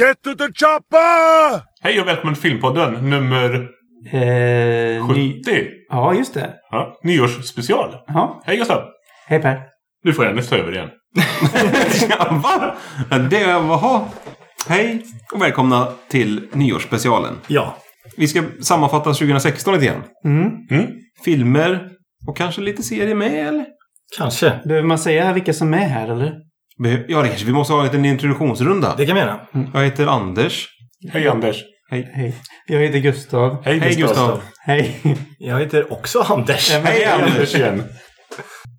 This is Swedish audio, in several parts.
Get to the chopper! Hej och välkommen till Filmpodden nummer Eh, 70. ny... Ja, just det. Ja, nyårsspecial. Ja. Hej Gustav! Hej Per. Nu får Dennis ta över igen. ja, va? Det, jaha. Hej och välkomna till nyårsspecialen. Ja. Vi ska sammanfatta 2016 lite grann. Mm. Mm. Filmer och kanske lite serier med, eller? Kanske. Behöver man säga vilka som är här eller? Ja, det kanske vi måste ha en liten introduktionsrunda. Det kan vi göra. Jag heter Anders. Hej Anders! Hej. Jag heter Gustav. Hej, Hej Gustav. Hej. Jag heter också Anders. Ja, men- Hej Anders igen!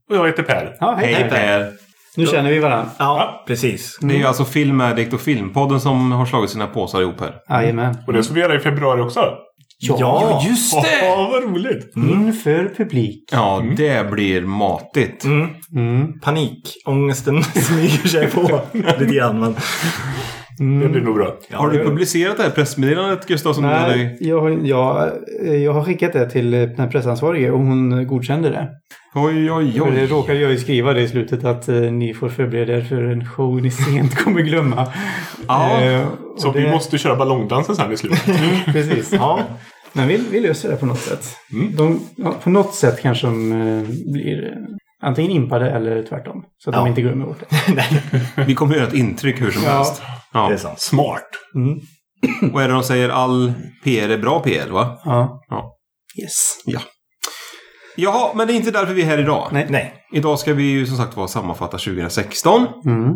Och jag heter Per. Ja, hej. Hej Per. Nu känner vi varandra. Ja, precis. Det är ju alltså Film Addict och Filmpodden som har slagit sina påsar ihop här. Jajamän. Och det ska vi göra i februari också. Ja. just Åh, vad roligt! Inför publik. Ja, det blir matigt. Mm. Mm. Panikångesten smyger sig på lite grann. Men... Det blir nog bra. Ja, Har du publicerat det här pressmeddelandet Gustav? Som du hade... Nej, jag, har- jag, jag har skickat det till den pressansvarige och hon godkände det. Oj, oj, Och det oj. råkade jag ju skriva det i slutet att eh, ni får förbereda er för en show ni sent kommer glömma. Ja, Eh, Så det- vi måste köra ballongdansen sen i slutet. Precis. Ja. Men vi, vi löser det på något sätt. Mm. De, ja, på något sätt kanske de eh, blir eh, antingen impade eller tvärtom. Så att de Ja. inte glömmer bort det. vi kommer göra ett intryck hur som Ja. helst. Ja. Det är sant. Smart! Mm. Vad är det de säger? All PR är bra PR, va? Ja. Ja. Yes. Jaha, men det är inte därför vi är här idag. Nej. Nej. Idag ska vi ju som sagt vara sammanfatta 2016. Mm.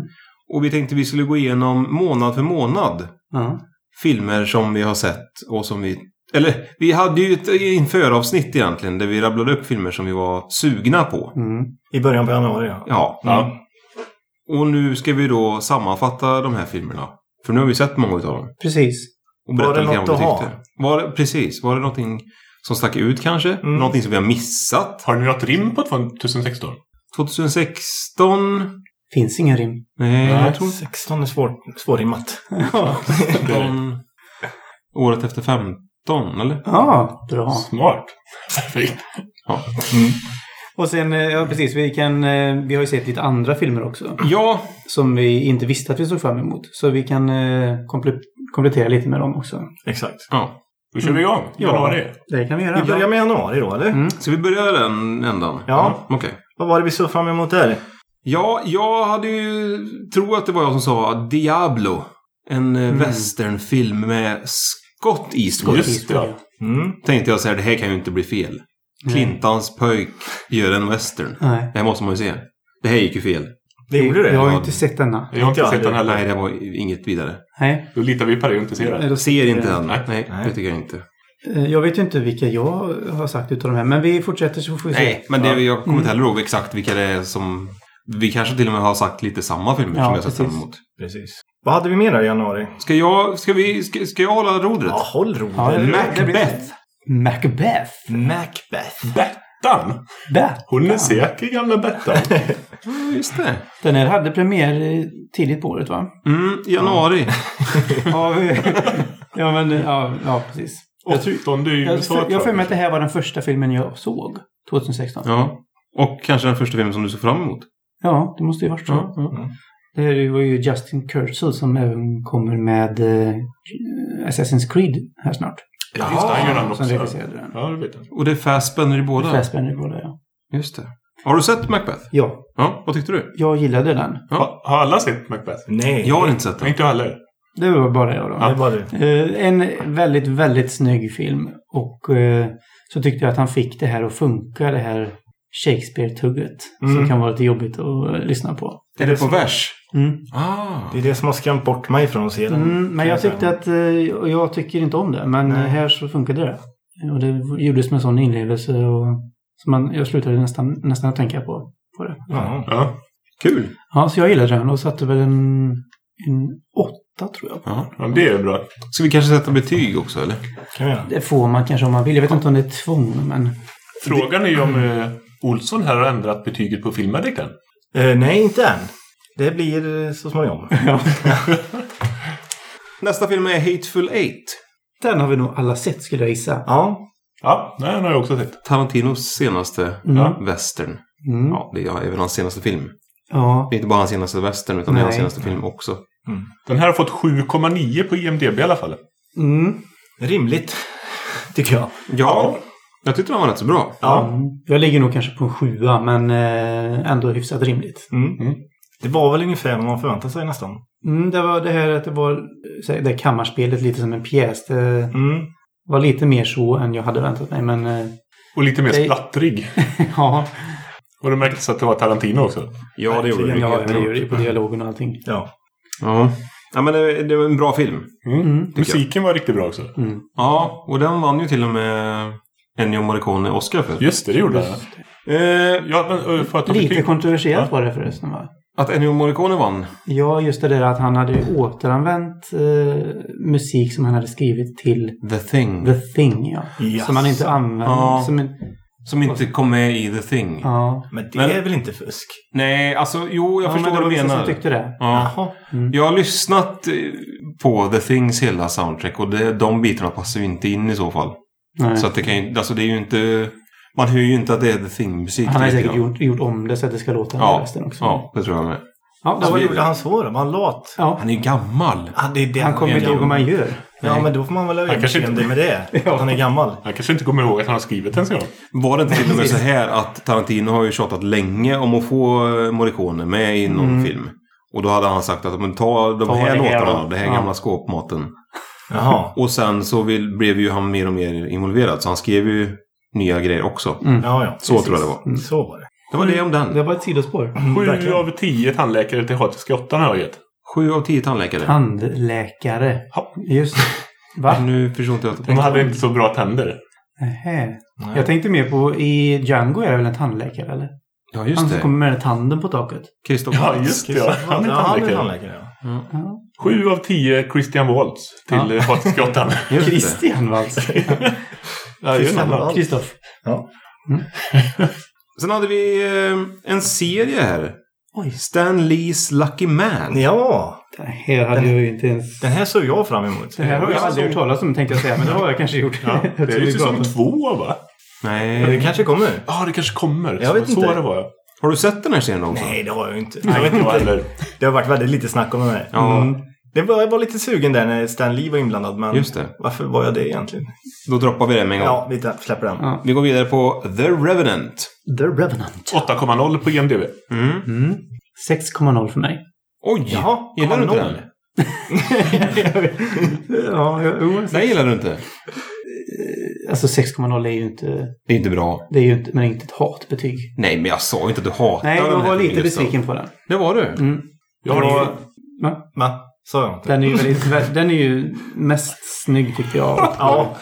Och vi tänkte vi skulle gå igenom månad för månad Ja. filmer som vi har sett och som vi... Eller, vi hade ju ett införavsnitt egentligen där vi rabblade upp filmer som vi var sugna på. Mm. I början på januari, ja. Ja. Ja. Och nu ska vi då sammanfatta de här filmerna. För nu har vi sett många av dem. Precis. Och Var berätta det lite grann något vad vi att tyckte. Var det, precis. Var det någonting som stack ut kanske? Mm. Någonting som vi har missat? Har ni något rim på 2016? 2016? Finns ingen rim. Nej, jag tror 16 är svår, svårrimmat. ja. 15. Året efter 15, eller? ja, bra. Smart! Perfekt. Och sen, eh, ja precis, vi kan, eh, vi har ju sett lite andra filmer också. Ja, Som vi inte visste att vi såg fram emot. Så vi kan eh, komple- komplettera lite med dem också. Exakt. ja. Då kör vi igång. Ja. Januari. Det kan vi göra. Vi börjar med januari då, eller? Mm. Så vi börjar den ändan? Ja. Okej. Vad var det vi såg fram emot där? Ja, jag hade ju... Tror att det var jag som sa Diablo. En mm. westernfilm med Scott Eastwood. Just det, ja. Mm. Tänkte jag så här, det här kan ju inte bli fel. Clintons pöjk gör en western. Nej. Det här måste man ju se. Det här gick ju fel. Det gjorde det? Jag har ju inte sett denna. Jag har inte Inte sett jag den heller. Nej, det var inget vidare. Nej. Då litar vi på dig och inte ser den. Då Ser inte den. Nej. Nej, det tycker jag inte. Eh, Jag vet ju inte vilka jag har sagt utav de här. Men vi fortsätter så får vi se. Nej, men det, Ja. jag kommer inte heller ihåg exakt vilka det är som... Vi kanske till och med har sagt lite samma filmer Ja, som jag har sett fram precis. emot. Precis. Vad hade vi mer då i januari? Ska jag, ska vi, ska, ska jag hålla rodret? Ja, håll ro. Ja, det- Macbeth. Macbeth. Macbeth. Bettan! Beth. Hon är säker, gamla Bettan. Ja, just det. Den här hade premiär tidigt på året va? Mm, januari. Ja, ja men ja, ja precis. Jag, tror, Åttonde i jag, USA. jag, för mig att det här var den första filmen jag såg. 2016. Ja, Ja. Och kanske den första filmen som du såg fram emot. det måste ju varit så. Ja, ja. Det här var ju Justin Kurzel som även kommer med eh, Assassin's Creed här snart. Ja, just det. Han gör den Som också. regisserade den. Ja, det vet jag. Och det är Fassbender i båda. Fassbender i båda ja. Just det. Har du sett Macbeth? Ja, Ja, vad tyckte du? jag gillade den. Ha, har alla sett Macbeth? Nej. Jag har inte sett den. inte jag heller. Det var bara jag då. Det var det. Eh, en väldigt, väldigt snygg film. Och eh, så tyckte jag att han fick det här att funka, det här Shakespeare-tugget. Som Mm. kan vara lite jobbigt att eh, lyssna på. Är det på vers? Mm. Ah. Det är det som har skrämt bort mig från att se den. Mm, men jag tyckte att, eh, och jag tycker inte om det, men Nej. här så funkade det. Och det gjordes med sån inlevelse och så man, jag slutade nästan, nästan att tänka på, på det. Ja. Ja. Kul. Ja, så jag gillade den och satte väl en, en åtta tror jag. Ja. ja, det är bra. Ska vi kanske sätta betyg också eller? Kan vi göra. Det får man kanske om man vill. Jag vet inte om det är tvång, men... Frågan är ju om eh, Olsson här har ändrat betyget på filmadikten. Eh, nej, inte än. Det blir så småningom. Ja. Nästa film är Hateful Eight. Den har vi nog alla sett skulle jag gissa. Ja. Ja, nej, den har jag också sett. Tarantinos senaste Mm. western. Mm. Ja, det är även hans senaste film. Ja. Det är inte bara hans senaste western utan det är hans Nej. senaste film också. Den här har fått 7,9 på IMDB i alla fall. Mm. Rimligt. Tycker jag. Ja, jag tyckte den var rätt så bra. Ja. Mm. Jag ligger nog kanske på en sjua, men eh, ändå hyfsat rimligt. Mm. Det var väl ungefär vad man förväntade sig nästan. Mm, det var det här att det var det kammarspelet lite som en pjäs. Det Mm. var lite mer så än jag hade väntat mig, men eh, Och lite mer Det- splattrig. ja. Och det märktes att det var Tarantino också. Ja, det gjorde det. Ja, det gör klart. det på dialogen och allting. Ja. Ja. ja, men det, det var en bra film. Mm. Musiken var riktigt bra också. Mm. Ja, och den vann ju till och med Ennio Morricone Oscar för. Just det, det gjorde den. Eh, Ja, men, eh, för att Lite betyg. kontroversiellt var det förresten va? Att Ennio Morricone vann. Ja, just det där att han hade återanvänt eh, musik som han hade skrivit till The Thing. The Thing, ja. Jaså. Som han inte använde. Ja. Som en, Som inte kom med i The Thing. ja. Men det Men- är väl inte fusk? Nej, alltså jo, jag ja, förstår vad du menar. som tyckte det. Ja. Jaha. Jag har lyssnat eh, på The Things hela soundtrack och det, de bitarna passar ju inte in i så fall. Nej. Så att det kan ju, alltså det är ju inte... Man hör ju inte att det är The Thing-musik. han har säkert gjort, gjort om det så att det ska låta Ja. ja. resten också. Ja, det tror jag med. Ja, det Så var gjorde han så då? Var han lat? ja. Han är ju gammal. Ja, det är det Han kommer inte ihåg vad man gör. Ja, men då får man väl ha överseende med det. Att han är gammal. Han kanske inte kommer ihåg att han har skrivit den så gång. Var det inte till och med så här att Tarantino har ju tjatat länge om att få eh, Morricone med i någon film. Och då hade han sagt att men ta de Ta här låtarna, då. det här Ja. gamla skåpmaten. Jaha. Och sen så vill, blev ju han mer och mer involverad. Så han skrev ju nya grejer också. Ja, ja. Så tror jag det var. Så var det. Det var det om den. Det var ett sidospår. Sju verkligen. av tio tandläkare till hatiska åttan har jag gett. Sju av tio tandläkare. Tandläkare. Ja. Just Va? Nu förstår inte jag. De hade inte så bra tänder. Nähä. Jag tänkte mer på, i Django är det väl en tandläkare eller? Ja, Han just som det. kommer med den tanden på taket. Kristoffer Ja, just det. Ja. Han är Ja, han är tandläkare. tandläkare. Ja. Ja. Sju av tio Christian Waltz till Ja. ja. hatiska åttan. Just det. Christian Waltz. Ja, det. Kristoff. Ja. Sen hade vi eh, en serie här. Oj. Stan Lees Lucky Man. ja, Det här hade jag ju inte ens... den här såg jag fram emot. Det här har jag aldrig hört talas om tänkte jag säga, men det har jag kanske gjort. Ja, det är ju säsong två va? Ja, det Nej. kanske kommer. Ja, det kanske kommer. Jag vet så, inte. Så det var jag. Har du sett den här serien också? Nej, det har jag ju inte. Nej, Jag vet inte. heller. Det har varit väldigt lite snack om den här. Ja, Mm. Det var, jag var lite sugen där när Stan Lee var inblandad, men just det. varför var jag det egentligen? Då droppar vi det med en gång. Ja, vi släpper den. Ja. Vi går vidare på The Revenant. The Revenant. 8,0 på IMDB. Mm. Mm. 6,0 för mig. Oj! Jaha, gillar du inte den? ja, jo, Nej, gillar du inte. Alltså 6,0 är ju inte... Det är inte bra. Det är ju inte, men det är inte ett hatbetyg. Nej, men jag sa ju inte att du hatar Nej, den jag här var lite filmen, besviken på den. Det var du? Mm. Jag har Va? Va? Sa jag inte? Den är ju, väldigt, den är ju mest snygg tyckte jag. Ja,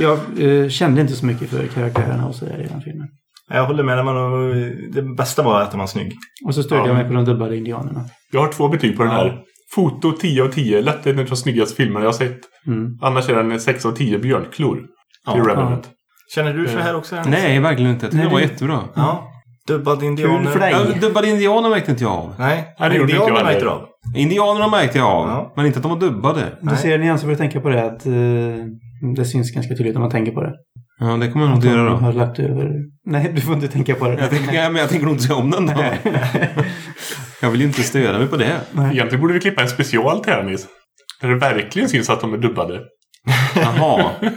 Jag eh, kände inte så mycket för karaktärerna och så där i den filmen. jag håller med. Man, det bästa var att den var snygg. Och så stödde Ja. jag mig på de dubbade indianerna. Jag har två betyg på den här. Foto 10 av 10. Lätt en av de snyggaste filmerna jag har sett. Mm. Annars är den 6 av 10 björnklor. Till Ja. Revenant. Känner du så här också? Nej, verkligen inte. Jag tyckte Nej, det var jättebra. Ja. Dubbad indianer. Kul för dig. Ja, dubbade indianer märkte inte jag av. Nej, Nej, det gjorde inte jag indianerna märkte du av. Indianerna märkte jag av. Ja. Men inte att de var dubbade. Du Nej. ser ni får tänka på det att eh, det syns ganska tydligt om man tänker på det. Ja, det kommer jag nog Att göra då. har lagt över... Nej, du får inte tänka på det. Jag tänker, ja, men jag tänker nog inte se om den då. jag vill ju inte störa mig på det. Egentligen borde vi klippa en special till Anis. Där det verkligen syns att de är dubbade. Jaha.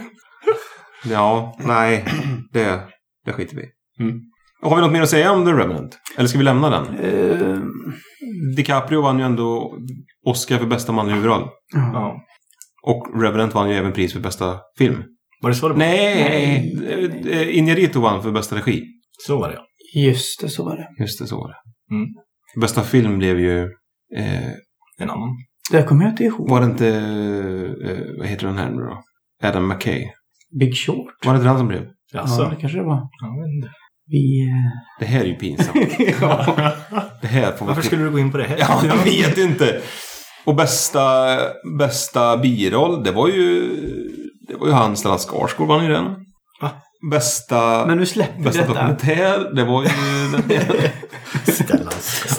Ja, nej. Det, det skiter vi. Mm. Har vi något mer att säga om The Revenant? Eller ska vi lämna den? Eh, DiCaprio vann ju ändå Oscar för bästa manliga huvudroll. ja. Ja. Och Revenant vann ju även pris för bästa film. Var det så det var? Nej! eh, Inarito vann för bästa regi. Så var det ja. Just det, så var det. Just det, så var det. Mm. Bästa film blev ju... Eh, En annan. Det kommer jag inte ihåg. var det inte... Eh, vad heter den här nu då? Adam McKay. Big Short. Var det inte den som blev? Jaså? Ja, det kanske det var. Jag vet inte. Vi... Det här är ju pinsamt. Det här får Varför skulle du gå in på det här? Ja, jag vet inte. Och bästa, bästa biroll, det var ju... Det var ju han, Stellan Skarsgård vann ju den. Va? Bästa... Men nu släpper Bästa detta. dokumentär, det var ju... Ställa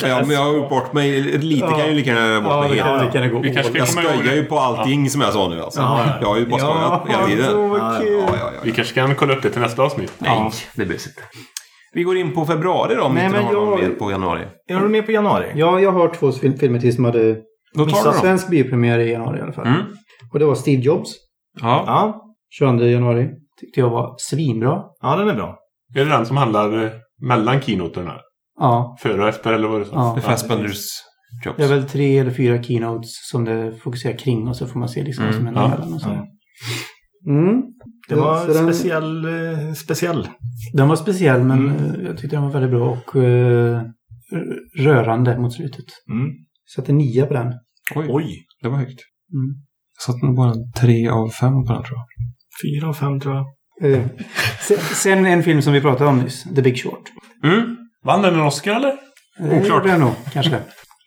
ja, men jag har gjort bort mig. Lite kan jag ju lika gärna bort Ja, mig helt. gå Vi kanske Jag skojar ju på allting som jag sa nu alltså. Ja. Jag har ju bara skojat hela tiden. Ja. Ja, ja, ja. Vi kanske kan kolla upp det till nästa avsnitt. Nej, det behövs inte. Vi går in på februari då, om Nej, inte men har någon jag- mer på januari. Är du med på januari? Ja, jag har två fil- filmer till som hade Då Missat. Svensk biopremiär i januari i alla fall. Mm. Och det var Steve Jobs. Ja. Ja, 22 januari. Tyckte jag var svinbra. ja den är bra. Är det den som handlar eh, mellan keynoterna? Ja, Före och efter eller vad det? Ja. The Fassbenders Jobs. det är väl tre eller fyra keynotes som det fokuserar kring och så får man se liksom vad som händer Ja. emellan och så. Ja. Mm. Det Så var den- speciell, eh, speciell. Den var speciell men Mm. eh, jag tyckte den var väldigt bra och r- rörande mot slutet. Mm. Satte nia på den. Oj, Oj, det var högt. Mm. Jag satte nog bara tre av fem på den tror jag. fyra av fem tror jag. Eh, sen, sen en film som vi pratade om nyss, The Big Short. Mm. Vann den en Oscar eller? Det Oklart. jag nog, kanske.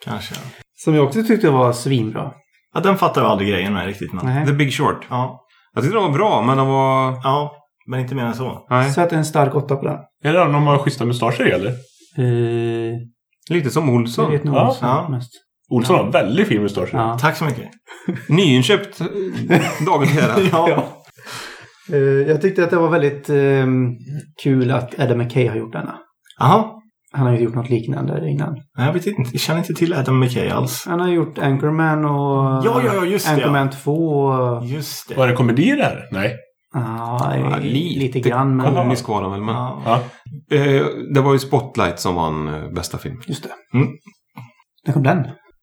Kanske. Som jag också tyckte var svinbra. Ja, den fattar jag aldrig grejen med riktigt. Men. Nej. The Big Short. Ja, Jag tyckte den var bra, men den var... ja, men inte mer än så. Nej. Satte en stark åtta på den. Är det de har schyssta mustascher eller? Eh, Lite som jag Olsson. vet nog Ja. Olsson Ja. mest. Olsson har väldigt fin mustasch. Ja. Tack så mycket. Nyinköpt dagen till ära. Ja. Eh, jag tyckte att det var väldigt eh, kul att Adam McKay har gjort denna. Jaha. Han har ju gjort något liknande innan. Nej, Jag vet inte. Jag känner inte till Adam McKay alls. Han har gjort Anchorman och Ja, ja, ja, just det, Anchorman 2 och... Just det. Var det komedi det här? Nej. Ja, Ja, lite, lite grann men... Komisk var den väl, men... Ja. Ja. Eh, det var ju Spotlight som vann eh, bästa film. Just det. Mm. När kom den?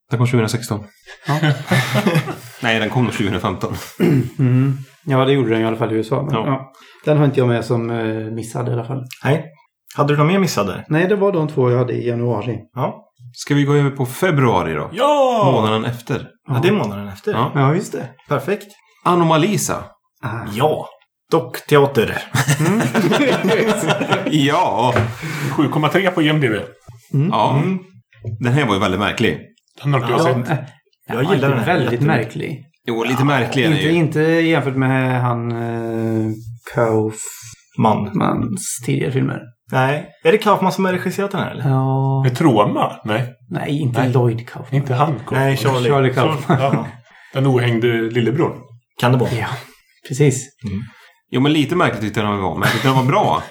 Den kom 2016. Ja. Nej, den kom 2015. Mm. Ja, det gjorde den i alla fall i USA. Men, Ja. ja. Den har inte jag med som eh, missad i alla fall. Nej. Hade du något mer missat där? Nej, det var de två jag hade i januari. Ja. Ska vi gå över på februari då? Ja! Månaden efter. ja. Det är månaden efter. Ja. Ja, just det. Perfekt. Anomalisa. Ah. Ja. Dockteater. Ja. 7,3 på IMDB. Ja. Mm. Den här var ju väldigt märklig. Den har inte jag Ja. sett. Eh, Jag ja, gillar den här Väldigt märklig. Jo, lite märklig är Inte, ju. inte jämfört med han uh, Kaufmans Man. tidigare filmer. Nej. Är det Kaufman som har regisserat den här eller? Ja. Är Troma? Nej, Nej, inte Nej. Lloyd Kaufman. inte han. Nej, Charlie. Charlie Kaufman. Ja. Den ohängde lillebror. Kan det vara? Ja, precis. Jo, men lite märkligt tyckte jag den var. Men jag tyckte den var bra.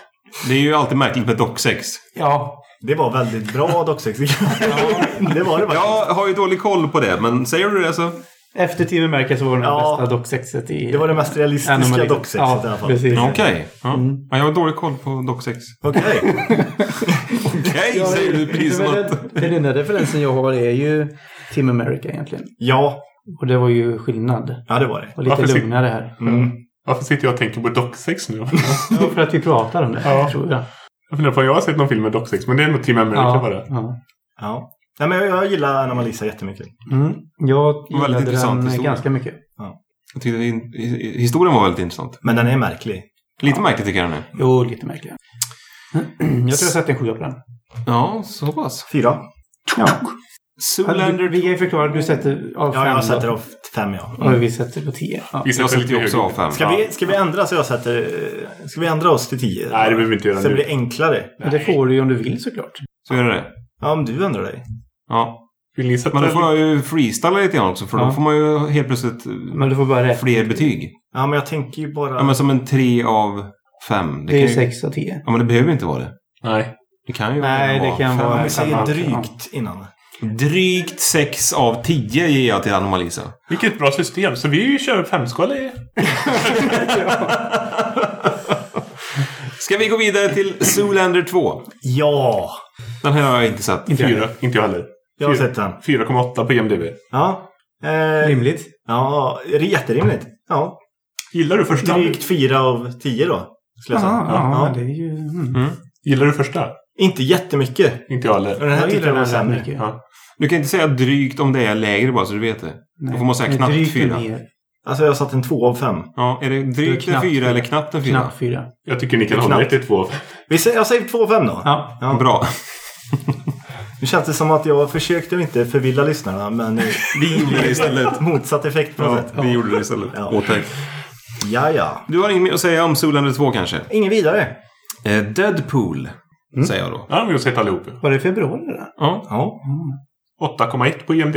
Det är ju alltid märkligt med docksex. Ja, Det var väldigt bra docksex. det var det faktiskt. Jag har ju dålig koll på det, men säger du det så... efter Timmy Märker så var det det Ja. bästa docksexet i... Det var det mest realistiska Anomaly. docksexet ja, i alla fall. Precis. Okej. Ja. Mm. Ja, jag har dålig koll på docksex. Okej. Okej, säger du precis det, den enda referensen jag har är ju Team America egentligen. Ja. Och det var ju skillnad. Ja, det var det. Och lite Varför lugnare här. Mm. Varför sitter jag och tänker på docksex nu? Ja, för att vi pratar om det, Ja. tror jag. Jag funderar på om jag har sett någon film med docksex, men det är nog Team America Ja, bara. ja. Ja. Nej, men jag, jag gillar Anna-Malisa jättemycket. Mm. Jag Väldigt gillade den historia. ganska mycket. Jag tyckte historien var väldigt intressant. Men den är märklig. Lite märkligt tycker jag den är. Jo, lite märklig. Jag tror jag satte en sjua på den. Ja, så pass. Fyra. Ja. Zoolander... Vi förklara. Du sätter av fem. Ja, jag sätter av fem, ja. Och vi sätter på tio. Ja. Vi Jag sätter sätter lite ju också av fem. Ska, vi, ska vi ändra så jag sätter... Ska vi ändra oss till tio? Nej, det behöver vi inte göra Så det nu. blir enklare. Men det får du ju om du vill såklart. Så gör det. Ja, om du ändrar dig. Ja. Vill ni sätta Men då får jag ju freestyla lite grann också, för Ja. då får man ju helt plötsligt Men du får bara fler betyg. Ja, men jag tänker ju bara... Ja, men som en tre av fem. Det är ju kan ju... sex av tio. Ja, men det behöver inte vara det. Nej. Det kan ju Nej, det kan fem. vara- vi säger Ja. drygt innan. Drygt sex av tio ger jag till Anomalisa. Vilket bra system. Så vi kör femskala i... Ska vi gå vidare till Zoolander 2? Ja! Den här har jag inte sett. Inte. Fyra. Inte jag heller. Jag har sett den. 4,8 på IMDB. Ja. Eh, Rimligt. ja, det är jätterimligt. Ja. Gillar du första? Drygt fyra av tio då. Skulle jag säga. Ja, ja, Ja. det är ju... Mm. Mm. Gillar du första? Inte jättemycket. Inte jag heller. den här Jag gillar den rätt sämre. mycket. Ja. Du kan inte säga drygt om det är lägre bara så du vet det. Då får man säga knappt fyra. Alltså jag har satt en två av fem. Ja, är det drygt en fyra eller knappt en fyra? Knappt fyra. Jag tycker ni kan hålla er knappt. till två. Vi säger, jag säger två av fem då. Ja. Ja. Bra. Nu känns det som att jag försökte inte förvilla lyssnarna men Vi gjorde det istället. motsatt effekt på något Ja, sätt. vi gjorde det istället. Ja. Åtäck. Ja, ja. Du har inget mer att säga om Zoolander 2 kanske? Ingen vidare. Eh, Deadpool, säger jag då. Ja, vi har sett allihop. Var det i februari det? Ja. Ja. 8,1 på IMDB.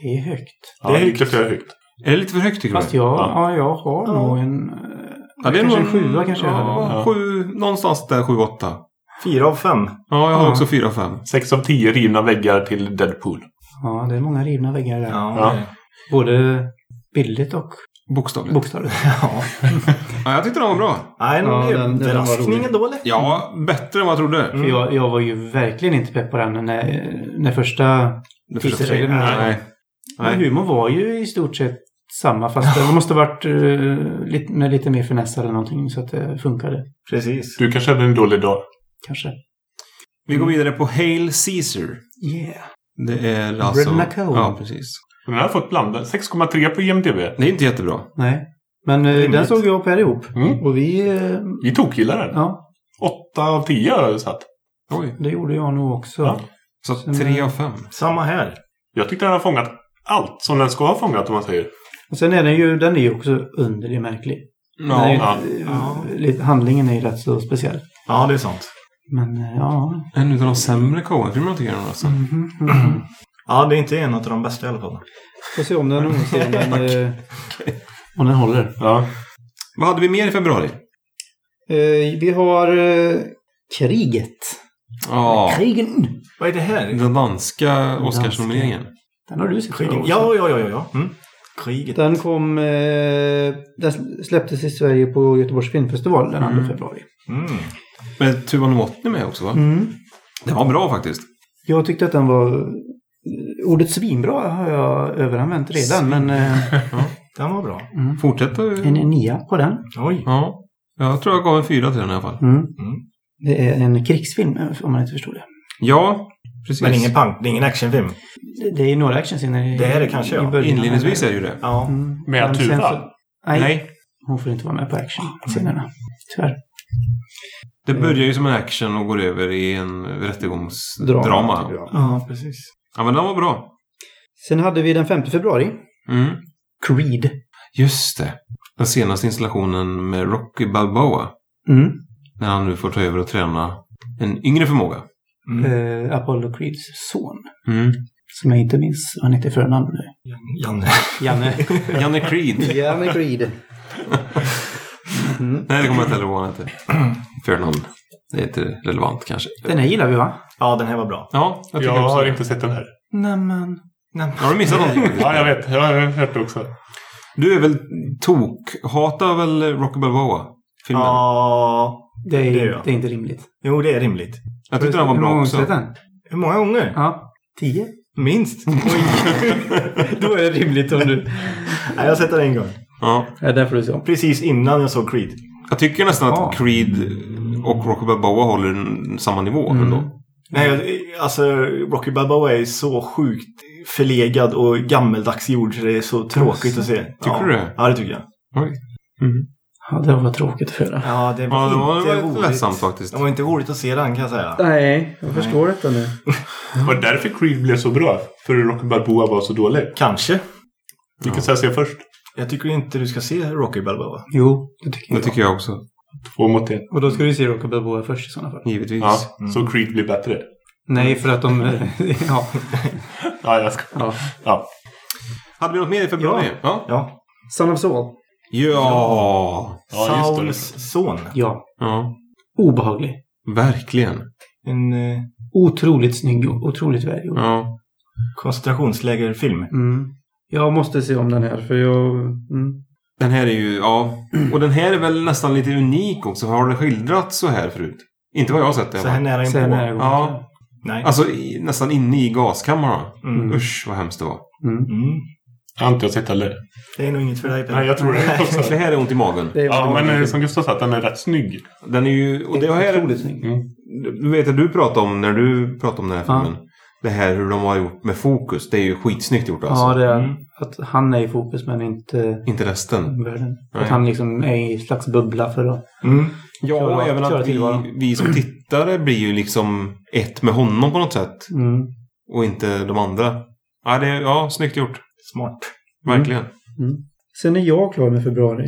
Det är högt. Ja, Det är lite för högt. Är det lite för högt tycker Fast du? jag, Ja. ja. jag har nog en... eh, Ja, det är kanske nog en sjua kanske ja, Ja. Sju, någonstans där sju, åtta. Fyra av fem. Ja, jag har Ja. också fyra, fem. 6 av 10 rivna väggar till Deadpool. Ja, det är många rivna väggar där. Ja, Ja. Både bildligt och Bokstavligt. bokstavligt. ja. Ja, jag tyckte den var bra. Nej, Ja, den- den var överraskning rolig. ändå eller? Ja, bättre än vad jag trodde. Mm. För jag, jag var ju verkligen inte pepp på den när, när första Det första teaser-trailern trailern. Nej. Men Nej. humorn var ju i stort sett samma fast det måste ha varit uh, lite, med lite mer finess eller någonting så att det funkade. Precis. Du kanske hade en dålig dag. Kanske. Vi går vidare på Hail Caesar. Yeah. Det är alltså... Brenna Cole. Ja, precis. Den har fått blanda. 6,3 på IMDB. Det är inte jättebra. Nej. Men eh, Rimligt. den såg jag och Per ihop. Mm. Och vi... eh, Vi tokgillar den. ja, 8 av 10 har jag satt. Oj. det gjorde jag nog också. Ja. Så Sen- tre av fem. Samma här. Jag tyckte den har fångat allt som den ska ha fångat om man säger. Och sen är den ju, den är ju också underlig märklig. Den är Ja. ju, ja. eh, lite- Handlingen är ju rätt så speciell. Ja, det är sant. Men eh, ja. En av de sämre Coen-filmerna tycker jag nog alltså. Mhm, mhm. Ja, det är inte en av de bästa i alla fall. Får se om den, se om den, eh, om den håller. Ja. Vad hade vi mer i februari? Eh, vi har eh, Kriget. Ja. Krigen. Vad är det här? Den danska Oscarsnomineringen. Den har du sett Krigen. ja, ja, ja. ja. Mm. Kriget. Den kom... Eh, den släpptes i Sverige på Göteborgs filmfestival den 2 Mm. februari. Mm. Men Tuva Novotny med också va? Mm. Den var bra faktiskt. Jag tyckte att den var... Ordet svinbra har jag överanvänt redan, men eh, Den var bra. mm. Fortsätt en nia på den. Oj. Ja. Jag tror jag gav en fyra till den i alla fall. Mm. Mm. Det är en krigsfilm, om man inte förstår det. Ja, precis. Men ingen punk, det är ingen actionfilm. Det, det är ju några actionscener i, Det är det kanske, ja. i början. Inledningsvis är det ju det. Ja. Mm. Med Tuva? Nej. hon får inte vara med på actionscenerna. Tyvärr. Det börjar ju som en action och går över i en rättegångsdrama. Drama. Ja, precis. Ja, men den var bra. Sen hade vi den 5 februari. Mm. Creed. Just det. Den senaste installationen med Rocky Balboa. Mm. När han nu får ta över och träna en yngre förmåga. Mm. Eh, Apollo Creeds son. Mm. Som jag inte minns vad han heter förnamn nu. Janne. Janne. Janne Creed. Janne Creed. Mm. Nej, det kommer jag inte heller ihåg vad han heter. Förnamn. Det är inte relevant kanske. Den här gillar vi va? Ja, den här var bra. Ja, jag Jag har det. inte sett den här. Nämen. Nej. Har du missat någonting? Ja, jag vet. Jag har hört det också. Du är väl tok... Hatar väl Rocky Balboa? Filmen? Ja. Det är, Det det gör är, inte rimligt. Jo, det är rimligt. Jag tyckte den var Hur många bra gånger också. har du sett den? Hur många gånger? Ja. Tio? Minst. Då är det rimligt om du... Nej, jag har sett den en gång. Ja. Ja, där får du om. Precis innan jag såg Creed. Jag tycker nästan Ja. att Creed och Rocky Balboa håller en, samma nivå Mm. ändå. Nej, alltså Rocky Balboa är så sjukt förlegad och gammeldags gjord så det är så tråkigt att se. Tycker ja. du det? Ja, det tycker jag. Oj. Ja, det var tråkigt att höra. Ja, det var Ja, det var inte roligt. ledsamt faktiskt. Det var inte roligt att se den kan jag säga. Nej, jag förstår detta nu. Var det därför Creed blev så bra? För Rocky Balboa var så dålig? Kanske. Vilken ska jag se först? Jag tycker inte du ska se Rocky Balboa. Jo, det tycker Det jag. tycker jag också. Två mot en. Och då ska du se Rocky Balboa först i sådana fall. Givetvis. Ja, Mm. så Creed blir bättre. Nej, för att de... ja. Ja, jag ska... ja. Ja. Hade vi något mer i februari? Ja. Ja. Son of Saul. Ja. Ja, det. Sauls son. Ja. Ja. Obehaglig. Verkligen. En eh, Otroligt snygg och otroligt välgjord. Ja. koncentrationslägerfilm. Mm. Jag måste se om den här för jag... Mm. Den här är ju, ja. Och den här är väl nästan lite unik också. Har det skildrats så här förut? Inte vad jag har sett det. Så här nära inpå. är det Ja. Nej. Alltså i, nästan inne i gaskammarna. Mm. Usch vad hemskt det var. Mm. Mm. Jag har inte sett heller. Det är nog inget för dig Per. Nej, jag tror det också. Det här är ont i magen. Det är Ja, men eh, som Gustav sa, att den är rätt snygg. Den är ju, och det här Otroligt snygg. Mm. Du vet att du pratade om när du pratade om den här Ja. filmen. Det här hur de har gjort med fokus. Det är ju skitsnyggt gjort alltså. Ja, det är Mm. att han är i fokus men inte Inte resten. världen. Nej. Att han liksom är i en slags bubbla för att... Mm. Ja, Köra- och även att vi, vi som tittare blir ju liksom ett med honom på något sätt. Mm. Och inte de andra. Ja, det är, ja snyggt gjort. Smart. Verkligen. Sen är jag klar med februari.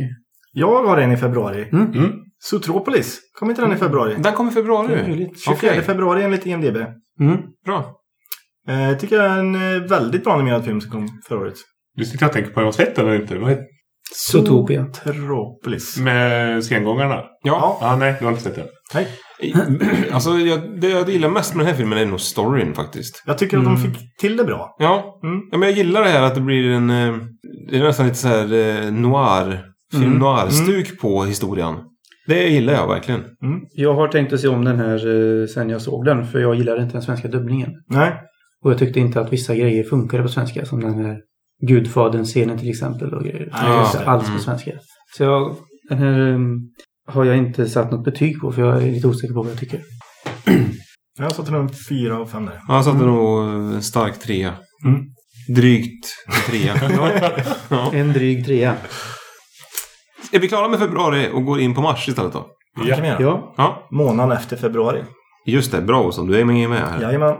Jag har en i februari. Mm. Zootropolis. Kom inte den i februari? Den kommer i februari. Det är möjligt. 24 Okej. februari enligt IMDB. Mm. Bra. Eh, tycker jag är en eh, väldigt bra animerad film som kom förra året. Du sitter och tänker på om jag har sett den eller inte. Vad heter- Zootopia. Zootropolis. Med sengångarna? Ja. Ja, nej, du har inte sett den. Nej. Alltså, jag, det jag gillar mest med den här filmen är nog storyn faktiskt. Jag tycker att de fick till det bra. Ja. Mm. ja, men jag gillar det här att det blir en... eh, Det är nästan lite så här noir. Film Mm. noir-stuk på historien. Det gillar jag verkligen. Jag har tänkt att se om den här sen jag såg den. För jag gillade inte den svenska dubbningen. Nej. Och jag tyckte inte att vissa grejer funkade på svenska. Som den här Gudfadern-scenen till exempel. Och grejer. Inte det. alls på Mm. svenska. Så jag, den här um, har jag inte satt något betyg på. För jag är lite osäker på vad jag tycker. Jag har satt nog fyra av fem där. Ja, Jag satte nog en stark trea. Mm. Drygt trea. ja. En dryg trea. Är vi klara med februari och går in på mars istället då? Göra. Ja. Ja, Månaden efter februari. just det. Bra Olsson. Du är med med här. Jajamän.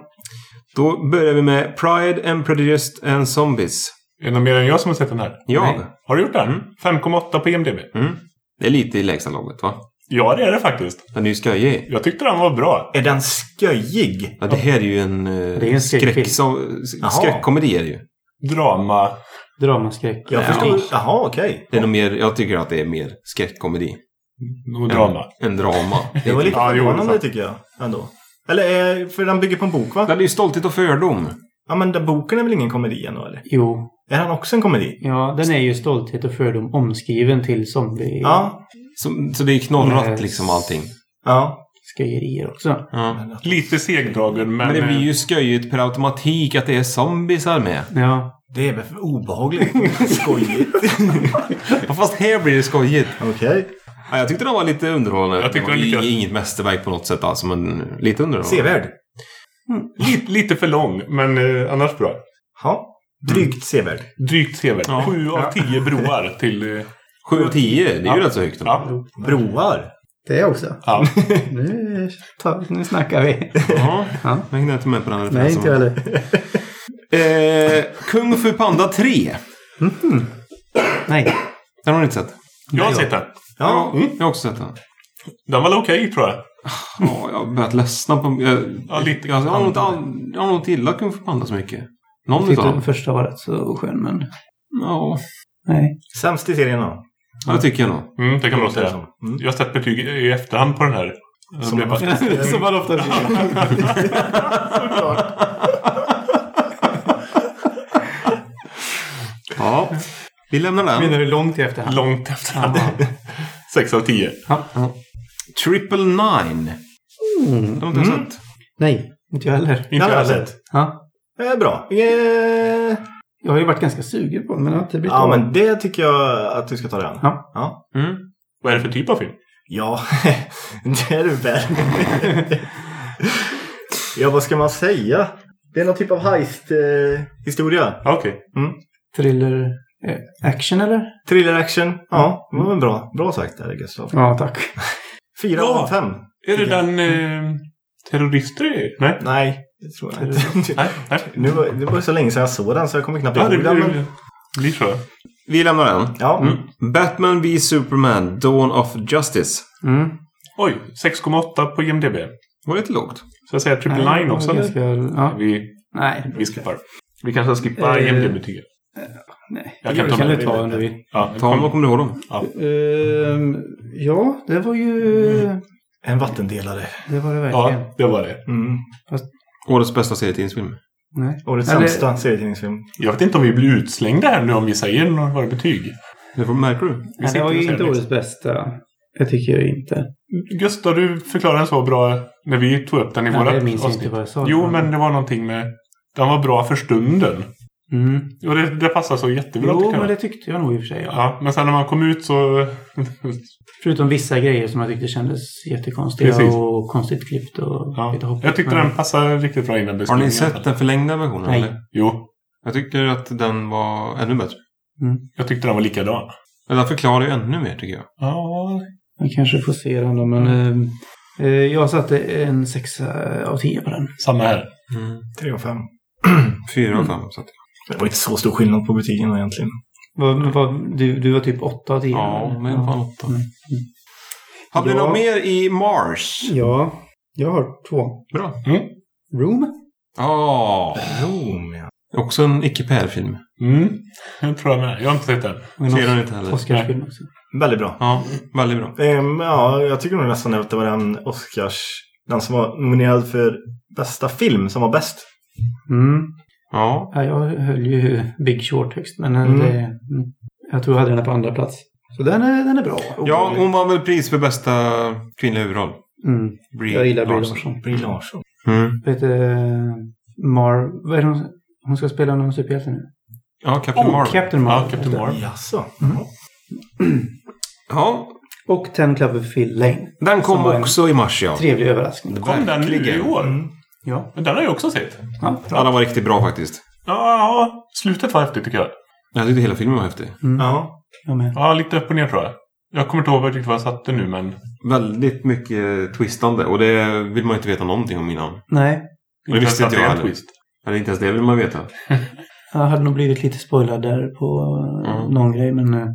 Då börjar vi med Pride and Prejudice and Zombies. Är det någon mer än jag som har sett den här? Jag. Nej. Har du gjort den? Mm. 5,8 på IMDB. Mm. Det är lite i lägsta laget va? Ja, det är det faktiskt. Den är ju skojig. Jag tyckte den var bra. Är den sköjig? Ja, det här är ju en, eh, är en skräck, som, skräckkomedi. Är det, ju. Drama. Dramaskräck. Jag Ja. förstår. Jaha, okej. det är nog mer, jag tycker att det är mer skräckkomedi. Och drama. Än, än drama. Det var lite Ja, förvånande sant. tycker jag. Ändå. Eller, eh, för den bygger på en bok va? Det är ju Stolthet och fördom. Ja, men den boken är väl ingen komedi ändå eller? Jo. Är den också en komedi? Ja, den är ju stolthet och fördom omskriven till zombie Ja. Så, så det är knorrat liksom allting. Ja. Skojerier också. Ja. Lite segdragen, men... Men det blir eh, ju skojigt per automatik att det är zombiesar med. Ja. Det är väl för obehagligt skojigt. Ja, Fast här blir det skojigt. Okej. Ja, jag tyckte den var lite underhållande. Jag tyckte det var den var lite- inget mästerverk på något sätt alltså, men lite underhållande. Sevärd. lite, lite för lång, men eh, annars bra. Ja. Drygt sevärd. Drygt sevärd. Ja. Sju av tio broar till... Eh, 7 av 10, det är ju Ja. rätt så högt. ja. Broar. Det också. ja. Nu, ta, nu snackar vi. Ja. Ja. Jag hängde inte med på den Nej, referensen. inte jag heller. Eh, Kung Fu Panda 3. Nej. Den har ni inte sett? Jag har sett den. Ja. Mm, jag har också sett den. Den var okej, tror jag. Ja, jag har börjat ledsna på... Jag, Ja, lite. jag, har nog jag har nog inte gillat Kung Fu Panda så mycket. Någon Jag tyckte den första var rätt så skön, men Ja, nej. Sämst i serien då. Ja, det tycker jag nog. Mm, det kan man nog säga. Mm. Jag har sett betyg i efterhand på den här. Som man ofta- Som man ofta Ja. Vi lämnar den. Menar du långt i efterhand? Långt efterhand. Sex av tio. Ja. ja. Triple Nine. Mm. De har inte sett. Nej, inte jag heller. Inte jag sett. Ja. Eh, bra. Eh, Jag har ju varit ganska sugen på den, men har inte blivit ja, av. men det tycker jag att du ska ta dig an. Ja. Ja. Mm. Vad är det för typ av film? Ja, det är du väl. ja, vad ska man säga? Det är någon typ av heist-historia. Ja, Okej. Thriller eh, action eller? Thriller action. Ja, det var väl bra. Bra sagt där, Gustav. Ja, tack. Fyra Ja. av fem. Är det den eh, terrorister? Nej. Nej, det tror jag inte. Nej. Nej. nu var, det var så länge sedan jag såg den så jag kommer knappt Ja, det ihåg den. blir, Men... blir så. Vi lämnar den. Ja, Batman v Superman Dawn of Justice. Mm. Oj, 6,8 på IMDB. Var lite lågt. Så jag säger triple Nej, line det också? Ganska, ja. Vi, Nej. vi skippar. Vi kanske ska skippa Eh, IMDB-betyget. Nej. Jag kan ta kan du ta om du vill. Ja, Ta dem, kommer du ihåg dem? Ehm, ja, det var ju... en vattendelare. Det var det verkligen. ja, det var det. Mm. Årets bästa serietidningsfilm. Nej. Årets Eller- sämsta serietidningsfilm. Jag vet inte om vi blir utslängda här nu om vi säger några betyg. Det får märker du. Vi Nej, det var ju inte det. årets bästa. Jag tycker jag inte. Gustav, du förklarade den så bra när vi tog upp den i Nej, våra jag minns avsnitt. inte vad jag sa. Jo, men det var någonting med... Den var bra för stunden. Mm. Och det, det passar så jättebra Jo, jag. men det tyckte jag nog i och för sig. Ja. Ja, men sen när man kom ut så... Förutom vissa grejer som jag tyckte kändes jättekonstiga Precis. och konstigt klippt och ja. lite hoppigt. Jag tyckte men- den passade riktigt bra in den Har ni sett den förlängda versionen? Nej. Eller? Jo, Jag tycker att den var ännu bättre. jag tyckte den var likadan. Men Den förklarar ju ännu mer tycker jag. Ja, Jag kanske får se den då, men... Mm. eh, eh, jag satte en sexa av tio på den. samma här. Tre och fem. Fyra av fem. Så att, Det var inte så stor skillnad på betygen egentligen. Men vad, du, du var typ åtta av tio? ja, eller? men fan åtta. Mm. Ni Ja. något mer i Mars? Ja, jag har två. Bra. Room? Ja. Rom, ja. Också en icke-PR-film. Mm. Jag tror jag med. Jag har inte sett den. Ser den inte heller. Oscarsfilm också. Väldigt bra. Ja, väldigt bra. Ehm, ja, jag tycker nog nästan att det var den Oscars... Den som var nominerad för bästa film som var bäst. Mm. Ja. Ja, jag höll ju Big Short högst, men Mm. det, mm. jag tror jag hade den på andra plats. Så den är, den är bra. Ja, hon vann väl pris för bästa kvinnliga huvudroll. Mm. Brie Jag gillar Brie Larson. Larson. Brie Larson. Mm. Vet du, Mar... Vad är det hon, hon ska spela någon superhjälte nu? Ja, Captain Oh, Marvel. Captain Ja, Marvel. Captain Marvel. Jaså? Ja, Och Ten Cloverfield Lane. den kom också i mars ja. Trevlig överraskning. Kom den nu i år? Mm. Ja. Men den har jag också sett. ja. Ja, den var riktigt bra faktiskt. Ja, slutet var häftigt tycker jag. Jag tyckte hela filmen var häftig. Ja. Jag med. Ja, lite upp och ner tror jag. Jag kommer inte ihåg riktigt vad jag satte nu, men... Väldigt mycket twistande och det vill man inte veta någonting om innan. Nej. Det visste inte jag det är en heller. twist. Eller inte ens det vill man veta. Jag hade nog blivit lite spoilad där på eh, Mm. någon grej, men... eh,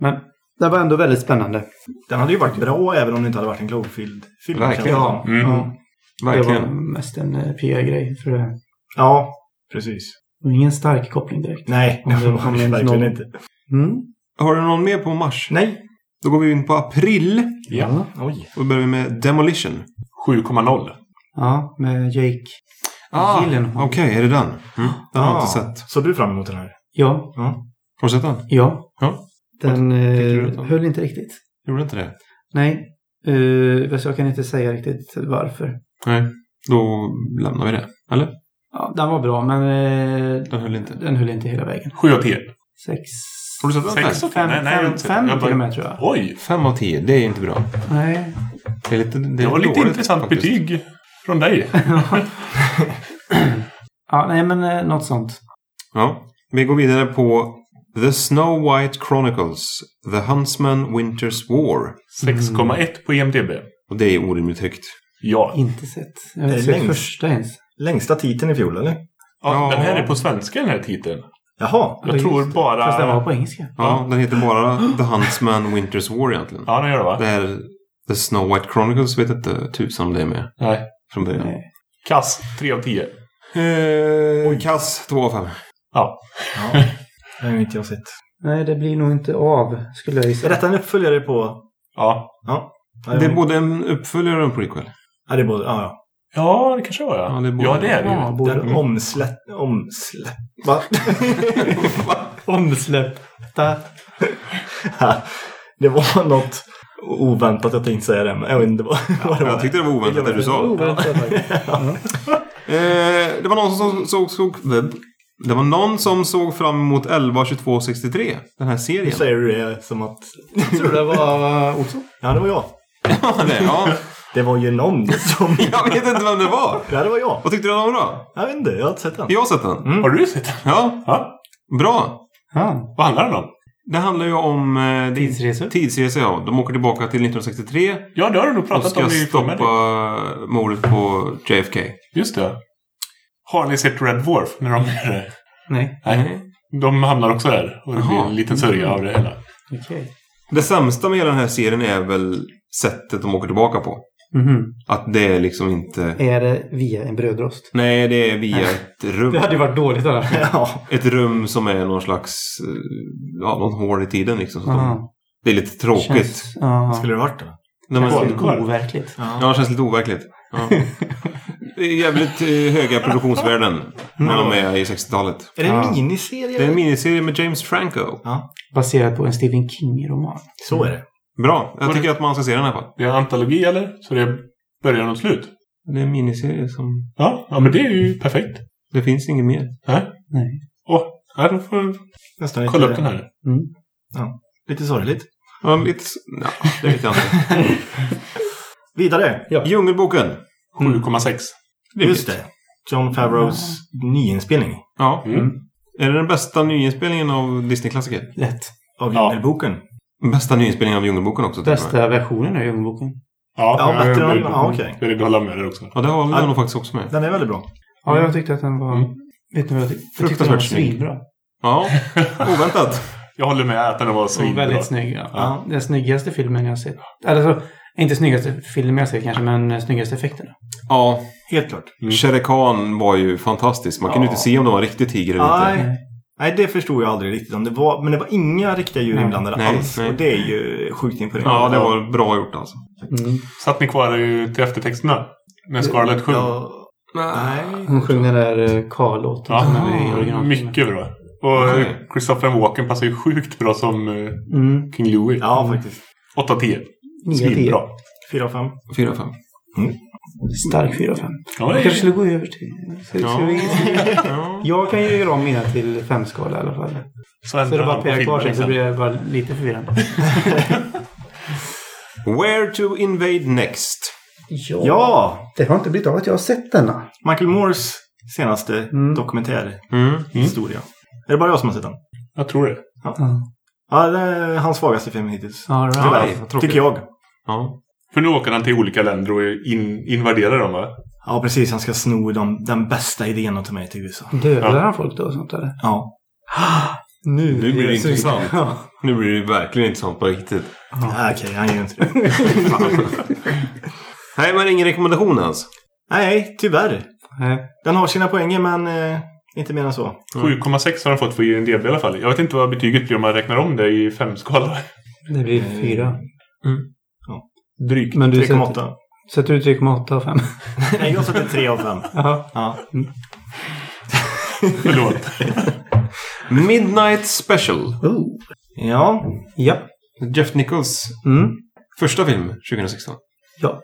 Men det var ändå väldigt spännande. Den hade ju varit bra även om det inte hade varit en Cloverfield-film. Verkligen. Ja. Mm. Ja. Det var Verkligen. mest en eh, PR-grej. För det ja, precis. var ingen stark koppling direkt. Nej, det- var det verkligen någon- inte. Mm. Har du någon mer på mars? Nej. Då går vi in på april. Ja. Oj. Och då börjar vi med Demolition. 7,0. Ja, med Jake Ah, Gyllenhaal. Okej, är det den? Mm. Den har jag inte Ja. sett. Såg du fram emot den här? Ja, Ja. Har du sett den? ja. Ja. Den eh, höll inte riktigt. Gjorde inte det? Nej. Uh, jag kan inte säga riktigt varför. Nej. Då lämnar vi det. Eller? Ja, den var bra, men eh, Den höll inte. den höll inte hela vägen. 7 av 10. Sex... Har du sett den? Sex Nej. av 10? Fem, Nej, nej, jag har fem, inte sett fem den. Jag till och med tror jag. Oj! Fem av tio, det är inte bra. Nej. Det, är lite, det, Det är var lite intressant faktiskt. betyg från dig. Ja, nej men eh, något sånt. Ja. Vi går vidare på The Snow White Chronicles. The Huntsman Winter's War. 6,1 på IMDB. Och det är orimligt högt. Ja. Inte sett. Jag har Det är inte sett längst. första ens. Längsta titeln i fjol, eller? ja. Ja. Den här är på svenska den här titeln. Jaha. Jag Ja, tror det. bara... Fast den var på engelska. Ja, den heter bara The Huntsman Winter's War egentligen. Ja, den gör det va? Det här The Snow White Chronicles vet inte tusan om det är med Nej. från början. Nej. Kass. 3 av 10. Eh, kass 2 av 5. Ja. Ja. Det har inte jag sett. Nej, det blir nog inte av, skulle jag Är gissa. detta en uppföljare på... Ja. Ja. Det är både en uppföljare och en prequel. Ja, det både... Ja, ja. Ja, det kanske var Ja, ja. det borde- Ja, det är det Ja, ju. borde Den omsläpp... Omsläpp... Va? Omsläppta. det var något oväntat jag tänkte säga det, men jag vet inte vad, vad det var. Jag tyckte det var oväntat det du sa. Oväntat. Eh, det var någon som såg, såg, det var någon som såg fram emot 11 22 63. Den här Nu serien. säger du det som att... Jag tror det var Olsson. Ja, det var jag. Ja, det, ja. Det var ju någon som... Jag vet inte vem det var. Ja, det var jag. Vad tyckte du den var bra? Jag vet inte, jag har inte sett den. Jag har sett den. Har du sett den? Ja, Ja. bra. Ja. Vad handlar den om? Det handlar ju om... Eh, Tidsresor. Tidsresor, ja. De åker tillbaka till 1963 Ja, det har du nog och pratat ska om i stoppa filmen. mordet på JFK. Just det. Har ni sett Red Dwarf när de är det? Nej, Nej. De hamnar också där. Och det blir en liten sörja av det hela. okej. Det sämsta med hela den här serien är väl sättet de åker tillbaka på. Mhm. Att det är liksom inte... Är det via en brödrost? Nej, det är via ett rum. Det hade ju varit dåligt annars. Ja. Ett rum som är någon slags... eh, Ja, någon hål i tiden liksom. Så de, Aha. det är lite tråkigt. Känns, ja. Skulle det varit det? Nej, men, Känns Badkar. overkligt. ja, det känns lite overkligt. Ja. Jävligt eh, höga produktionsvärden när de är i 60-talet. Är det en Ja. miniserie? Det är en miniserie med James Franco. Ja, Baserat på en Stephen King-roman. så är det. Bra. Jag tycker att man ska se den i alla fall. Det är en antologi eller? Så det är början och slut? Det är en miniserie som... Ja, ja men det är ju perfekt. Det finns inget mer. Nej. Nej. Åh, ja, då får jag Nästan kolla upp den här. Mm. lite sorgligt. Ja, lite... Ja, det vet jag inte. Vidare. Ja. Djungelboken. 7,6. Just det. John Favreaus nyinspelning Ja. Mm. Är det den bästa nyinspelningen av Disney-klassiker? Lätt. av Ja. Djungelboken. Bästa nyinspelningen av Djungelboken också. Bästa versionen av Djungelboken. Ja, Ja, jag är bättre än... Ja, okej. beredd att hålla med där också. Ja, det håller Ja. jag nog faktiskt också med. Den är väldigt bra. Ja, jag tyckte att den var... Mm. Vet ni vad jag tyckte? Jag tyckte den var Fruktansvärt snygg. svinbra. Ja, oväntat. Jag håller med att den var svinbra. väldigt snygg. Ja. Ja. Den snyggaste filmen jag har sett. Eller så, inte snyggaste filmen jag har sett kanske, men snyggaste effekterna. Ja, Helt klart. Mm. Shere Khan var ju fantastisk. Man kunde Ja. inte se om det var en riktig tiger eller inte. Nej. Nej, det förstod jag aldrig riktigt om det var. Men det var inga riktiga djur inblandade Nej, alls. nej. Och det är ju sjukt imponerande. Ja, det var bra gjort alltså. Mm. Satt ni kvar i- till eftertexterna? När Scarlett sjöng? Ja, Nej. Hon sjöng den där eh, Carl-låten i Ja, mycket bra. Och eh, Christopher Walken passar ju sjukt bra som eh, Mm. King Louis. ja, faktiskt. 8 av 10. Nio av tio. Svinbra. Fyra av fem. Fyra, fem. Stark 4 5. Ja, Jag det kanske skulle gå över till... Vi... Ja. Jag kan ju göra om mina till femskala i alla fall. så Så det bara Per kvar sen så blir jag bara lite förvirrad. Where to invade next? Ja. Ja! Det har inte blivit av att jag har sett denna. Michael Moores senaste Mm. dokumentärhistoria. Mm. Är det bara jag som har sett den? Jag tror det. Ja. Ja, det är hans svagaste film hittills. All right. Tyvärr, tycker jag. Ja. För nu åker han till olika länder och in, invaderar dem va? Ja, precis. Han ska sno dem, den bästa idén att ta med till USA. Dödar Ja. han folk då och sånt eller? Ja. Nu, Nu blir det intressant. Ja. Nu blir det verkligen intressant på riktigt. ja Okej, han gör inte det. Nej, men ingen rekommendation ens. Nej, tyvärr. Nej. Den har sina poänger, men eh, inte mer än så. 7,6 har han fått för IMDB i alla fall. Jag vet inte vad betyget blir om man räknar om det i femskala. Det blir fyra. Drygt. Men du sätter, 3,8. sätter du 3,8 av 5? Nej, jag sätter 3 av 5. Jaha. Ja. Förlåt. Midnight Special. Oh. ja. Ja. Jeff Nichols Mm. första film 2016. Ja.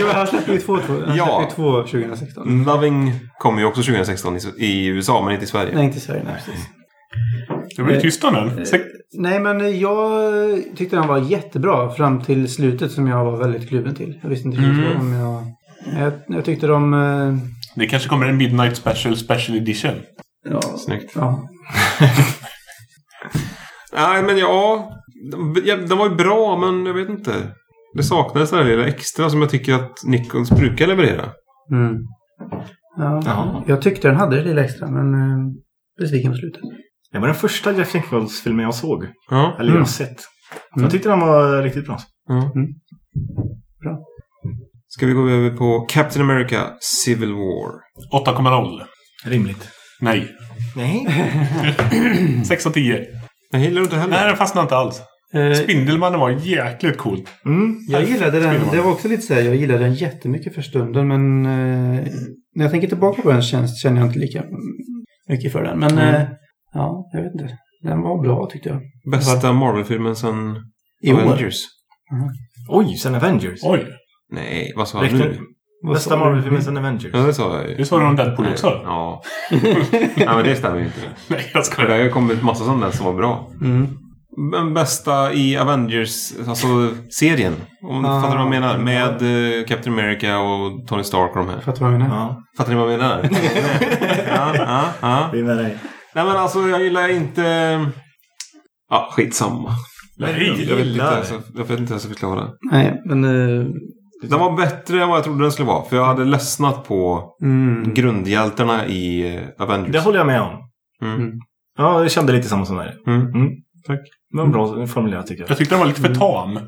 jo, han släppte ju två, två, han Ja. släppte ju två 2016. Loving kom ju också 2016 i, i USA, men inte i Sverige. Nej, inte i Sverige. Nej, precis. Det blir tyst den. Sex- Nej, men jag tyckte den var jättebra fram till slutet som jag var väldigt kluven till. Jag visste inte riktigt Mm. om jag... Jag, jag tyckte de... eh, Det kanske kommer en Midnight Special Special Edition. Ja, Snyggt. ja. Nej, men ja. Den, den var ju bra, men jag vet inte. Det saknades det där lilla extra som jag tycker att Nichols brukar leverera. Mm. ja. Jaha. Jag tyckte den hade det lilla extra, men eh, besviken på slutet. Det var den första Jeff Nichols-filmen jag såg. Ja. Eller jag Mm. har sett. Jag tyckte den var riktigt bra. ja. Mm. Bra. Ska vi gå över på Captain America Civil War? 8,0. Rimligt. Nej. Nej. 6 av 10. Jag gillar inte heller. Nej, den fastnade inte alls. Eh, Spindelmannen var jäkligt cool. Mm. jag gillade den. Det var också lite så här, jag gillade den jättemycket för stunden, men eh, när jag tänker tillbaka på den känns, känner jag inte lika mycket för den. Men Mm. eh, ja, jag vet inte. Den var bra tyckte jag. Bästa Marvel-filmen sen I. Avengers. Oj, sen Avengers. Oj. Nej, vad sa du Räknar- nu? Bästa du? Marvel-filmen sen Avengers. Ja, det sa jag ju. Det sa du om Deadpool också. Ja. Nej, men det stämmer ju inte. Nej, jag För det har skojar. ju kommit massa sådana där som var bra. Mm. Bästa i Avengers, alltså serien. Om du Ah. fattar vad jag menar. Med eh, Captain America och Tony Stark och de här. Fattar du vad jag menar? Ja, Fattar ni vad jag menar? ja, ja, ja. vi är med dig. Nej men alltså jag gillar inte... Ja, skitsamma. Nej. Jag vet inte, alltså, jag vet inte hur jag ska förklara. Nej, men... eh, Den var bättre än vad jag trodde den skulle vara. För jag hade ledsnat på mm. grundhjältarna i eh, Avengers. Det håller jag med om. Mm. Ja, jag kände lite samma som dig. Mm. Mm. Tack. Det var bra formulerat tycker jag. Jag tyckte den var lite för tam.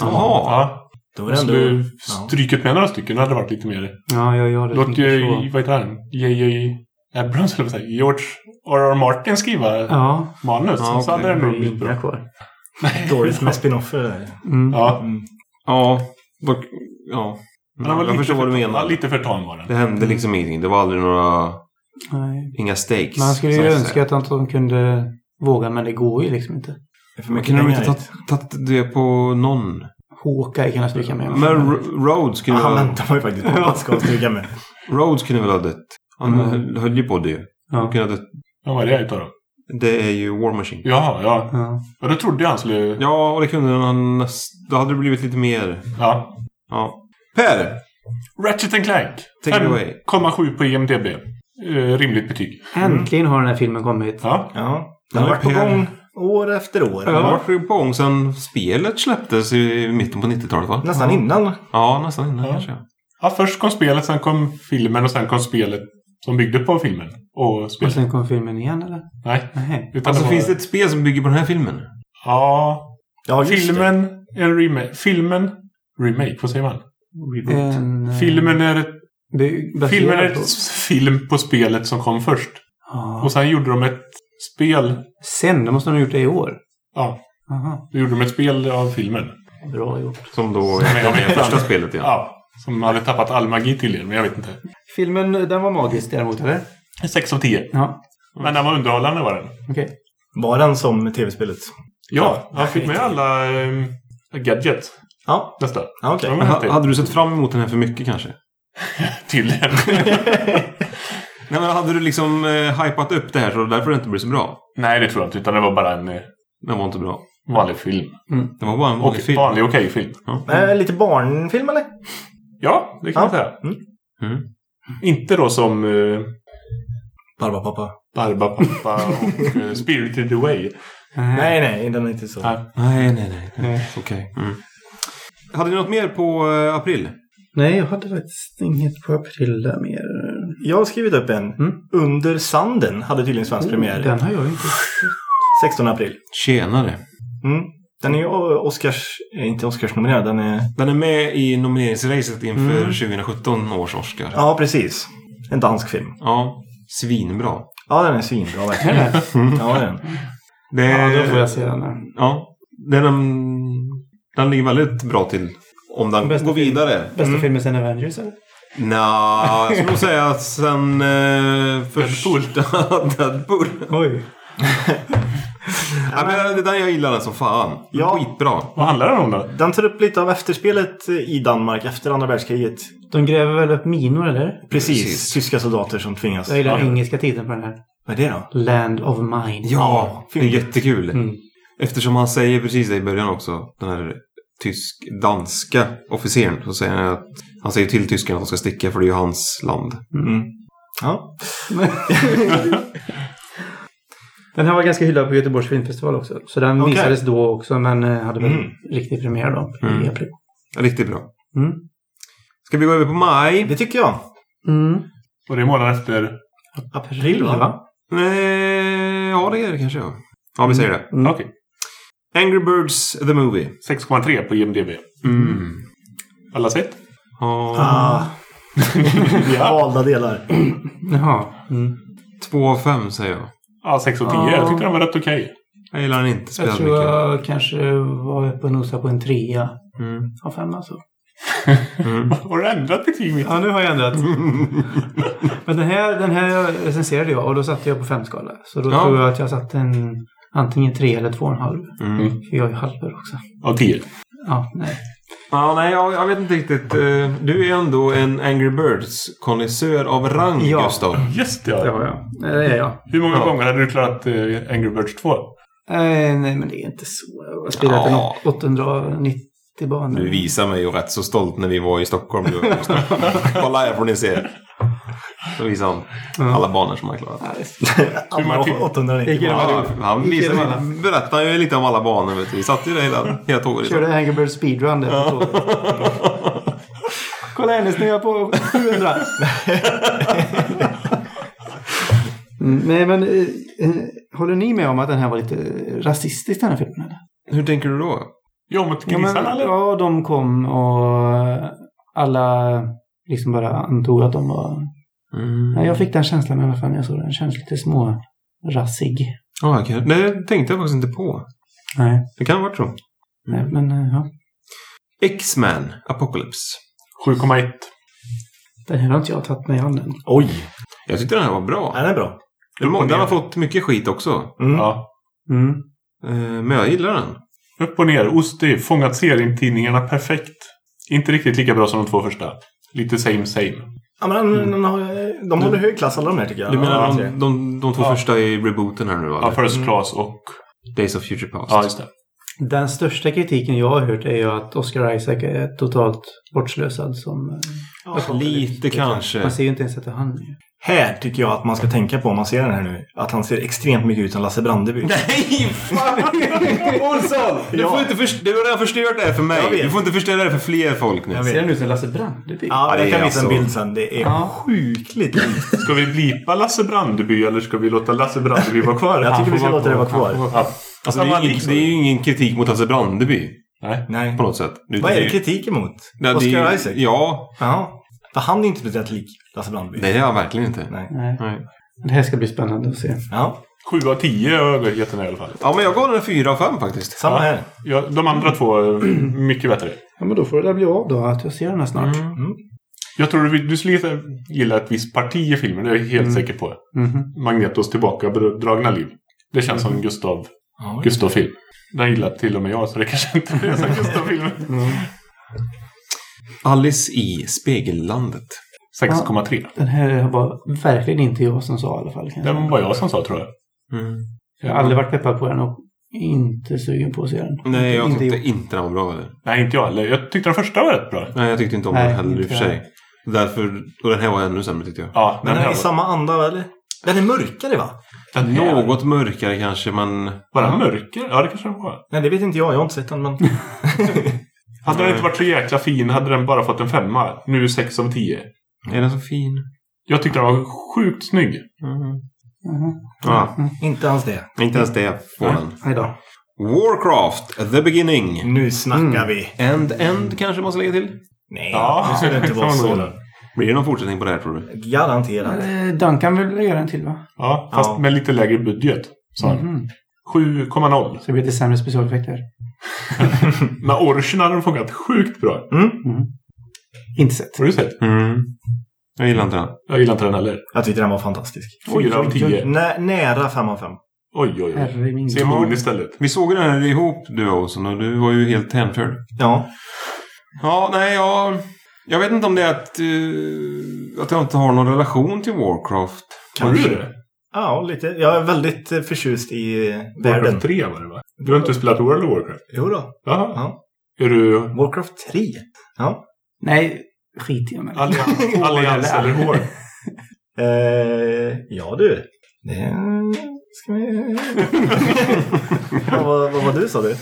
Jaha. Ja. Då var det skulle ändå... strykit med några stycken. Det hade varit lite mer. Ja, jag gör det. Låt ju, vad heter han? J.J. Abrams eller vad säger George R.R. Martin skriva Ja, manus. Ja, Så hade den nog det blivit bra. kvar. Dåligt med spinoffer där. Mm. Ja. Mm. Ja. Ja. Men var jag lite förstår vad du för- menar. Lite för tam var Det den. hände liksom ingenting. Det var aldrig några... Nej. Inga stakes. Man skulle ju önska att de- de kunde våga, men det går ju liksom inte. Det för Men mycket kunde de inte tagit det på någon? Hawkeye kan jag stryka med. Men Rhodes kunde han väl... väntar man ju faktiskt på att stryka med. Rhodes kunde väl ha dött? Han Mm. höll, ju på det. Han kunde ha dött. Vad var det utav dem? Det är ju War Machine. Jaha, ja. Ja. Ja, då trodde jag han skulle... Ja, och det kunde han näst... Då hade det blivit lite mer... Ja. Ja. Per! Ratchet and Clank. Take it away. 5,7 på IMDB. Eh, rimligt betyg. Äntligen har den här filmen kommit. Ja. Ja. Den har varit på gång år efter år. Det har varit på gång sedan spelet släpptes i mitten på 90-talet va? Nästan innan. Ja, nästan innan Ja. kanske. ja, först kom spelet, sen kom filmen och sen kom spelet som byggde på filmen. Och Och sen kom filmen igen eller? Nej. Nej. Utan Alltså var... finns det ett spel som bygger på den här filmen? Ja. Ja, det. Filmen är en remake. Filmen... Remake, vad säger man? En, eh, Filmen är, ett, filmen är på- ett film på spelet som kom först. Ja. Och sen gjorde de ett spel. Sen, då måste de ha gjort det i år. Ja, Aha, då gjorde de ett spel av filmen. bra gjort. Som då Som är- i första spelet igen. Ja. Som hade tappat all magi tydligen, men jag vet inte. Filmen, den var magisk däremot, eller? 6 av 10. Ja, Men den var underhållande var den. okej. Var den som tv-spelet? Ja, han fick med alla eh, gadgets Ja, nästan. ja okej. Ja, men- Ha- Hade du sett fram emot den här för mycket kanske? Tydligen. Nej, men hade du liksom eh, hypat upp det här så därför det inte blir så bra? Nej, det tror jag inte. Utan det var bara en eh, Den var inte bra. vanlig film. Det var bara en Och vanlig film. vanlig okej film. Eh, lite barnfilm eller? Ja, det kan man Ja. säga. Mm. Mm. Inte då som eh, Barbapapa. Barbapapa och eh, Spirited Away. Nej, nej, den är inte så. Nej. Nej, nej. Okej. Mm. Hade ni något mer på eh, april? Nej, jag hade faktiskt inget på april där mer. Jag har skrivit upp en. Mm. Under sanden hade tydligen svensk premiär. Den har jag inte. 16 april. Tjenare. Mm. Den är ju Oscars... eh, Inte Oscars-nominerad, den är... Den är med i nomineringsracet inför Mm. 2017 års Oscar. Ja, precis. En dansk film. Ja, svinbra. Ja, den är svinbra verkligen. Ja, det är den. Det, Ja, då får jag se den där. Ja, den, den ligger väldigt bra till. Om den Bästa går film. vidare. Bästa Mm. filmen sen Avengers, eller? Nja, jag skulle nog säga att sen... Eh, första Deadpool. Oj. ja, men, den jag gillar den som fan. Ja. Skitbra. Vad handlar den om då? Den tar upp lite av efterspelet i Danmark efter andra världskriget. De gräver väl upp minor, eller? Precis. Precis. Tyska soldater som tvingas. Jag gillar Ja. den engelska titeln på den här. Vad är det då? Land of Mine. Ja, det är jättekul. Mm. Eftersom han säger precis det i början också. Den här tysk-danska officeren. Så säger han att han säger till tyskarna att de ska sticka för det är ju hans land. Mm. Ja. Den här var ganska hyllad på Göteborgs filmfestival också. Så den Okej. visades då också, men eh, hade väl Mm. riktig premiär då Mm. i april. Riktigt bra. Mm. Ska vi gå över på maj? Det tycker jag. Mm. Och det är månaden efter... April, va? Eh, ja, det är det kanske ja. Ja, vi säger det. Mm. Okej. Angry Birds the Movie. 6,3 på IMDB. Mm. Alla sett? Ja, Ah. Valda delar. Jaha. Mm. två av fem säger jag. Ja, 6 och 10. Ja. Jag tyckte den var rätt okej. Jag gillar den inte Jag speciellt tror mycket. jag kanske var uppe och nosade på en trea Mm. av fem alltså. Mm. Har du ändrat betyg mitt? Ja, nu har jag ändrat. Men den här, den här recenserade jag och då satte jag på femskala. Så då Ja. tror jag att jag satte en antingen tre eller två och en halv. Mm. För jag är halvor också. Av 10. Ja, nej. Ja, nej, jag, jag vet inte riktigt. eh, Du är ändå en Angry Birds-konnässör av rang, Ja. Gustav. Just det, Det ja. har jag. Nej, Det är jag. Hur många Ja. gånger hade du klarat eh, Angry Birds 2? Eh, nej, men det är inte så. Jag har spelat Ja. en 890 banor. Du visar mig ju rätt så stolt när vi var i Stockholm. Kolla här får ni se. Han alla banor som han klarat. Ja, det- Alla Martin? 890 Gick igenom banor. Ja, han alla. berättar ju lite om alla banor. Vet du. Vi satt ju där hela, hela tåget. liksom. Körde Angry Birds speedrun där på tåget. Kolla hennes, nu är jag på 700. Mm, nej, men eh, eh, håller ni med om att den här var lite rasistisk den här filmen? Eller? Hur tänker du då? Ja, mot Ja, grisarna men, eller? ja, de kom och alla liksom bara antog att de var... Mm. Jag fick den känslan i alla fall när jag såg den. Känns lite små rassig. Ja, okej. Det tänkte jag faktiskt inte på. Nej, Det kan vara så. nej men eh, ja. X-Man Apocalypse. 7,1. Den här har inte jag tagit mig an än. Oj, Jag tyckte den här var bra. den är bra. Den har- Den har fått mycket skit också. Mm. Ja. Mm. Eh, Men jag gillar den. Upp och ner. Ostig. Fångat serietidningarna perfekt. Inte riktigt lika bra som de två första. Lite same same. Ja, men de, de, har- de håller hög klass alla de här tycker jag. Du menar de, de, de två Ja. första i rebooten här nu? Ja, eller? First Class och... Days of Future Past. Ja, just det. Den största kritiken jag har hört är ju att Oscar Isaac är totalt bortslösad som... eh, Ja, Lite kanske. Man ser ju inte ens att det är han. Här tycker jag att man ska tänka på om man ser den här nu. Att han ser extremt mycket ut som Lasse Brandeby. Nej! Fan! Olsson! Du, Ja. får inte först- du har redan förstört det här för mig. Du får inte förstöra det för fler folk nu. Ser han ut som Lasse Brandeby? Ja, det jag kan är visa en alltså- bild sen. Det är Ja. sjukligt likt. Ska vi blipa Lasse Brandeby eller ska vi låta Lasse Brandeby vara kvar? Jag tycker vi ska låta det vara kvar. Ja. Alltså, det, är ingen, det är ju ingen kritik mot Hasse Brandeby. Nej. Nej. På något sätt. Det- Vad är det det- kritik emot? Ja, det är Oscar ju- Isaac? Ja. Ja. För han är inte speciellt lik Lasse Brandeby. Nej, det är han verkligen inte. Nej. Nej. Nej. Det här ska bli spännande att se. Ja, Sju av tio har jag gett den här i alla fall. Ja, men jag gav den en fyra av fem faktiskt. samma här. Ja, de andra två är mycket bättre. Ja, men då får det bli av då. Att jag ser den här snart. Mm. Jag tror du, du skulle gilla ett visst parti i filmen, det är jag helt Mm. säker på. Mhm. Magnetos tillbakadragna liv. Det känns som Gustav, Ja, Gustav-film. Den gillar till och med jag, så det kanske inte är som Gustav-film. Alice i Spegellandet. 6,3. Den här var verkligen inte jag som sa i alla fall. kan jag Det säga. var jag som sa, tror jag. Mm. Jag har aldrig varit peppad på den och inte sugen på att se den. Nej, jag Inte tyckte jag. inte den var bra heller. Nej, inte jag heller. Jag tyckte den första var rätt bra. Nej, jag tyckte inte om Nej, den heller i och för sig. Därför, och den här var ännu sämre tyckte jag. Ja, Men den den är här i var, samma anda, eller? Den är mörkare, va? den Något mörkare kanske, men... Var den mörker? Ja, det kanske den var. Nej, det vet inte jag. Jag har inte sett den, men... Hade den inte varit så jäkla fin hade den bara fått en femma. Nu 6 av 10. Är den så fin? Jag tyckte den var sjukt snygg. Mhm. Ja, inte ens det. inte ens det får den. Hej då. Warcraft, The Beginning. Nu snackar Mm. vi. End End kanske måste lägga till. Nej, Ja, det skulle inte vara så. Blir det någon fortsättning på det här tror du? Garanterat. Eh, Duncan vill göra en till va? Ja, fast Ja. med lite lägre budget. Sa han. Mhm. 7,0. Så det blir lite sämre specialeffekter. Men orchen hade de fångat sjukt bra. Mm. Inte sett. Har du sett? Mm. Jag gillar inte den. Jag gillar inte den heller. Jag tyckte den var fantastisk. Fyra av tio. Nä, nära fem av fem. Oj, oj, oj. Se Moon istället. Vi såg den här ihop du och Olsson och du var ju helt hänförd. Ja. Ja, nej, jag... Jag vet inte om det är att, eh, att jag inte har någon relation till Warcraft. Har du det? Ja, lite. Jag är väldigt eh, förtjust i världen. Warcraft 3 var det va? Du har inte spelat World of Warcraft? Jo då. Jaha. Ja. Är du Warcraft 3. Ja. Nej, skit i dem. allians, allians eller hår? Eh, ja du. Det ska vi... ja, vad, vad var du sa du?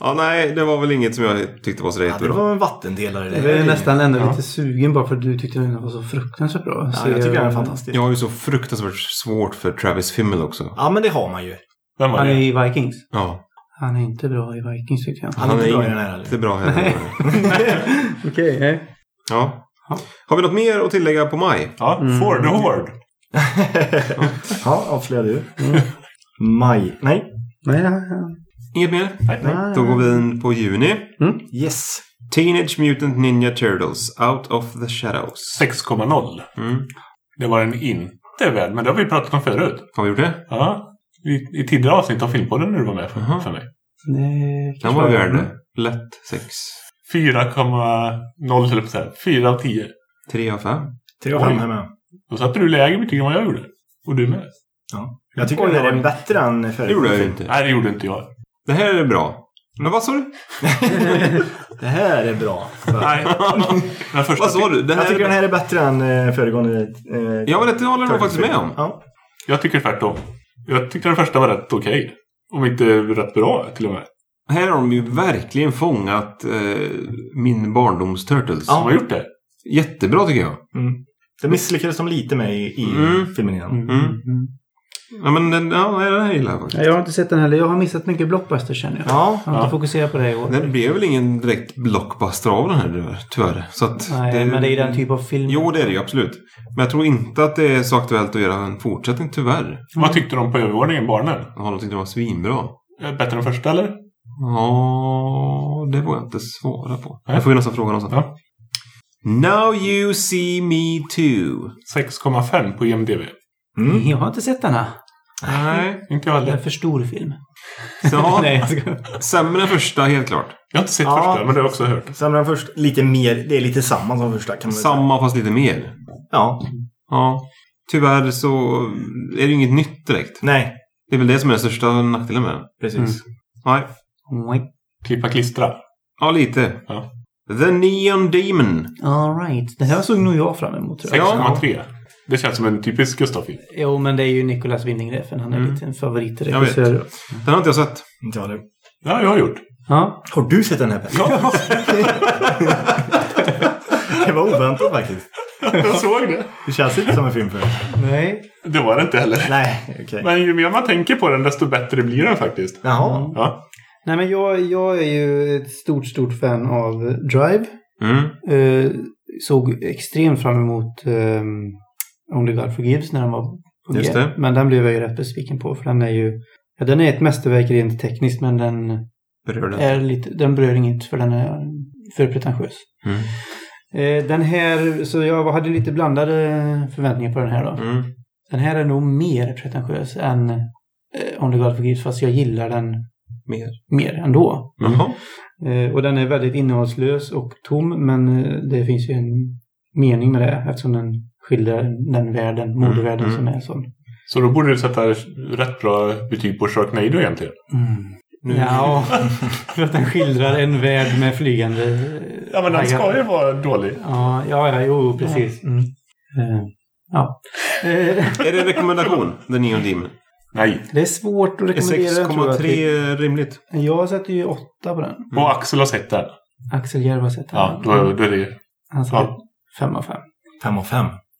Ja, nej, det var väl inget som jag tyckte var så Ja, jättebra. det var en vattendelare. Jag är nästan ändå Ja. lite sugen bara för att du tyckte den var så fruktansvärt bra. Ja, jag tycker den är fantastisk. Jag har ju så fruktansvärt svårt för Travis Fimmel också. Ja, men det har man ju. Vem var Han är det? i Vikings. Ja, Han är inte bra i Vikings tycker jag. Han är inte bra i den här inte bra heller. Okej, nej. Ja. Ja. Har vi något mer att tillägga på maj? Ja, Mm. For the Horde. ja, avslöjar du. Maj. Nej. Nej, nej, nej. Inget mer? Nej. nej. Då går vi in på juni. Yes. Teenage Mutant Ninja Turtles, Out of the Shadows. 6,0. Mm. Det var den inte värd, men det har vi pratat om förut. Har vi gjort det? Ja. I, i tidigare avsnitt av Filmpodden när du var med för, Jaha. för mig. Nej, Den var värd det. Lätt 6. 4,0 höll jag på att säga. 4 av 10. 3 av 5. 3 av 5 Oj. här med. Då satte du lägre betyg än vad jag gjorde. Och du med. Ja. Jag tycker den är bättre än Det gjorde jag ju inte. Nej, det gjorde inte jag. Det här är bra. Men vad sa du? Det här är bra. Nej. Den första Vad sa du? Det Jag tycker är... den här är bättre än eh, föregående. Eh, Ja, men det håller jag faktiskt med om. Ja. Jag tycker tvärtom. Jag tyckte den första var rätt okej. Om inte rätt bra till och med. Här har de ju verkligen fångat eh, min barndoms Turtles. Som har gjort det. Jättebra tycker jag. Mm. Det misslyckades de lite med i, i Mm. filmen innan. Mm. Mm. Mm. Ja, men den, ja, den här gillar jag faktiskt. Jag har inte sett den heller. Jag har missat mycket blockbuster känner jag. Ja. Jag har inte Ja. fokuserat på det i år. Det blev väl ingen direkt blockbuster av den här tyvärr. Så att Nej, men det är ju den typ av film. Jo, det är det ju absolut. Men jag tror inte att det är så aktuellt att göra en fortsättning tyvärr. Vad tyckte de på övervåningen, barnen? Jaha, de tyckte det var svinbra. Eh, Bättre än första eller? Ja, det vågar jag inte svara på. Nej. Det får vi nästan fråga dem sen. Ja. Now you see me too. 6,5 på IMDB. Mm. Jag har inte sett den här. Nej. Inte jag Det är heller. en för stor film. Ja, Nej, jag ska... sämre än första helt klart. Jag har inte sett Ja. första, men det har jag också hört. Sen den först lite mer, det är lite samma som första kan man väl säga. Samma fast lite mer. Ja. Ja. Tyvärr så är det inget nytt direkt. Nej, Det är väl det som är den största nackdelen med den. precis. Nej. Wait. Klippa klistra. Ja, lite. Ja. The Neon Demon. All right. Det här såg nog jag fram emot tror jag. 6,3. Det känns som en typisk Gustav-film. Jo, men det är ju Nicolas Winding Refn. Han är Mm. lite en favoritregissör. Jag vet. Den har inte jag sett. Inte jag heller. Ja, jag har gjort. Ja. Har du sett den här? Ja, Det var oväntat faktiskt. jag såg det. Det känns inte som en film för Nej. Det var det inte heller. Nej, okej. Men ju mer man tänker på den, desto bättre blir den faktiskt. Jaha. Ja. Nej, men jag, jag är ju ett stort, stort fan av Drive. Mm. Eh, såg extremt fram emot um, Only God Forgives när den var på Just det. Men den blev jag ju rätt besviken på för den är ju Ja, den är ett mästerverk rent tekniskt men den Berör den. är lite, den berör inget för den är för pretentiös. Mm. Eh, den här, så jag hade lite blandade förväntningar på den här då. Mm. Den här är nog mer pretentiös än eh, Only God Forgives fast jag gillar den Mer. mer ändå. Jaha. Eh, och den är väldigt innehållslös och tom men eh, det finns ju en mening med det eftersom den skildrar den världen, modevärlden mm. som är sån. Så då borde du sätta rätt bra betyg på Sharknado egentligen. Mm. Ja, för att den skildrar en värld med flygande... Ja, men den ska ju vara dålig. Ja, ja, ja jo, precis. Mm. Eh, ja. Är det en rekommendation? The Neon Demon? Nej. det är svårt att rekommendera den tror jag. till- 6,3 rimligt? Jag sätter ju åtta på den. Och Axel har sett den. Axel Järv har sett den. Ja, då, då är det... Han sätter ja. fem av fem. Fem av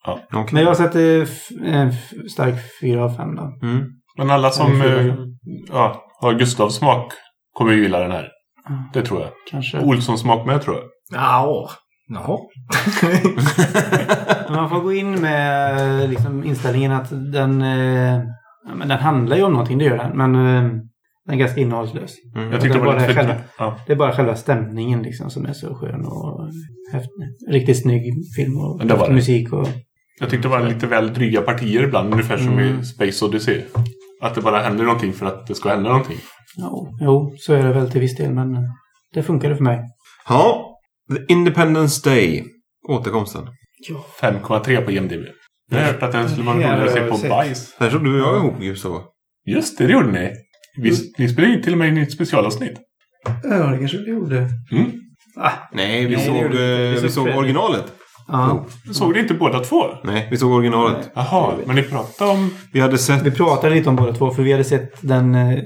fem. Okej. Men jag sätter en stark fyra av fem då. Mm. Men alla som Ja, är eh, ja, har Gustavs smak kommer ju gilla den här. Ja. Det tror jag. Kanske. Olssons smak med tror jag. Ja. Jaha. Man får gå in med liksom, inställningen att den, eh, ja, men den handlar ju om någonting, det gör den. Men eh, den är ganska innehållslös. Mm. Jag tyckte det var bara lite själva-. Ja. Det är bara själva stämningen liksom som är så skön och häftig. Riktigt snygg film och musik och... Jag tyckte det var lite väl dryga partier ibland. Ungefär som Mm. i Space Odyssey. Att det bara händer någonting för att det ska hända någonting. Ja, jo, så är det väl till viss del men det funkade för mig. Ja. The Independence Day. Återkomsten. 5,3 på IMDB. Jag har hört att den skulle vara roligare att se på sett. bajs. Där såg du och jag ihop Gustav. va? Just det, det gjorde ni. Vi, ni spelade ju till och med in i ett specialavsnitt. Ja, det kanske vi gjorde. Mm. Ah, Nej, vi Nej, såg, det gjorde vi eh, Vi såg originalet. Ja. Såg ni inte båda två? Nej, vi såg originalet. Jaha, men ni pratade om... Vi hade sett Vi pratade lite om båda två för vi hade sett den eh,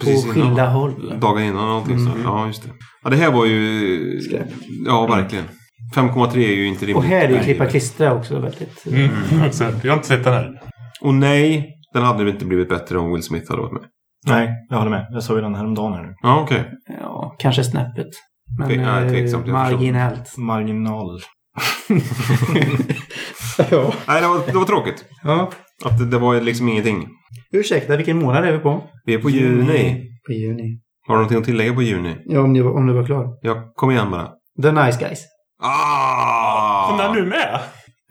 på Precis innan. skilda håll. dagar innan någonting. Så. Ja, just det. Ja, det här var ju... Skräp. Ja, verkligen. 5,3 är ju inte rimligt. Och här är ju klippa klistra också väldigt... Mm. Så, jag har inte sett den här. Och nej, den hade inte blivit bättre om Will Smith hade varit med. Nej, jag håller med. Jag såg ju den häromdagen här nu. Ja, okej. Ja, kanske snäppet. Men Tve- nej, eh, tveksamt, marginellt. Marginal. Ja. Nej, det var, det var tråkigt. ja. Att det, det var liksom ingenting. Ursäkta, vilken månad är vi på? Vi är på juni. På juni. Har du någonting att tillägga på juni? Ja, om du, var- om du var klar. Ja, kom igen bara. The Nice Guys. Ah! Den är nu med?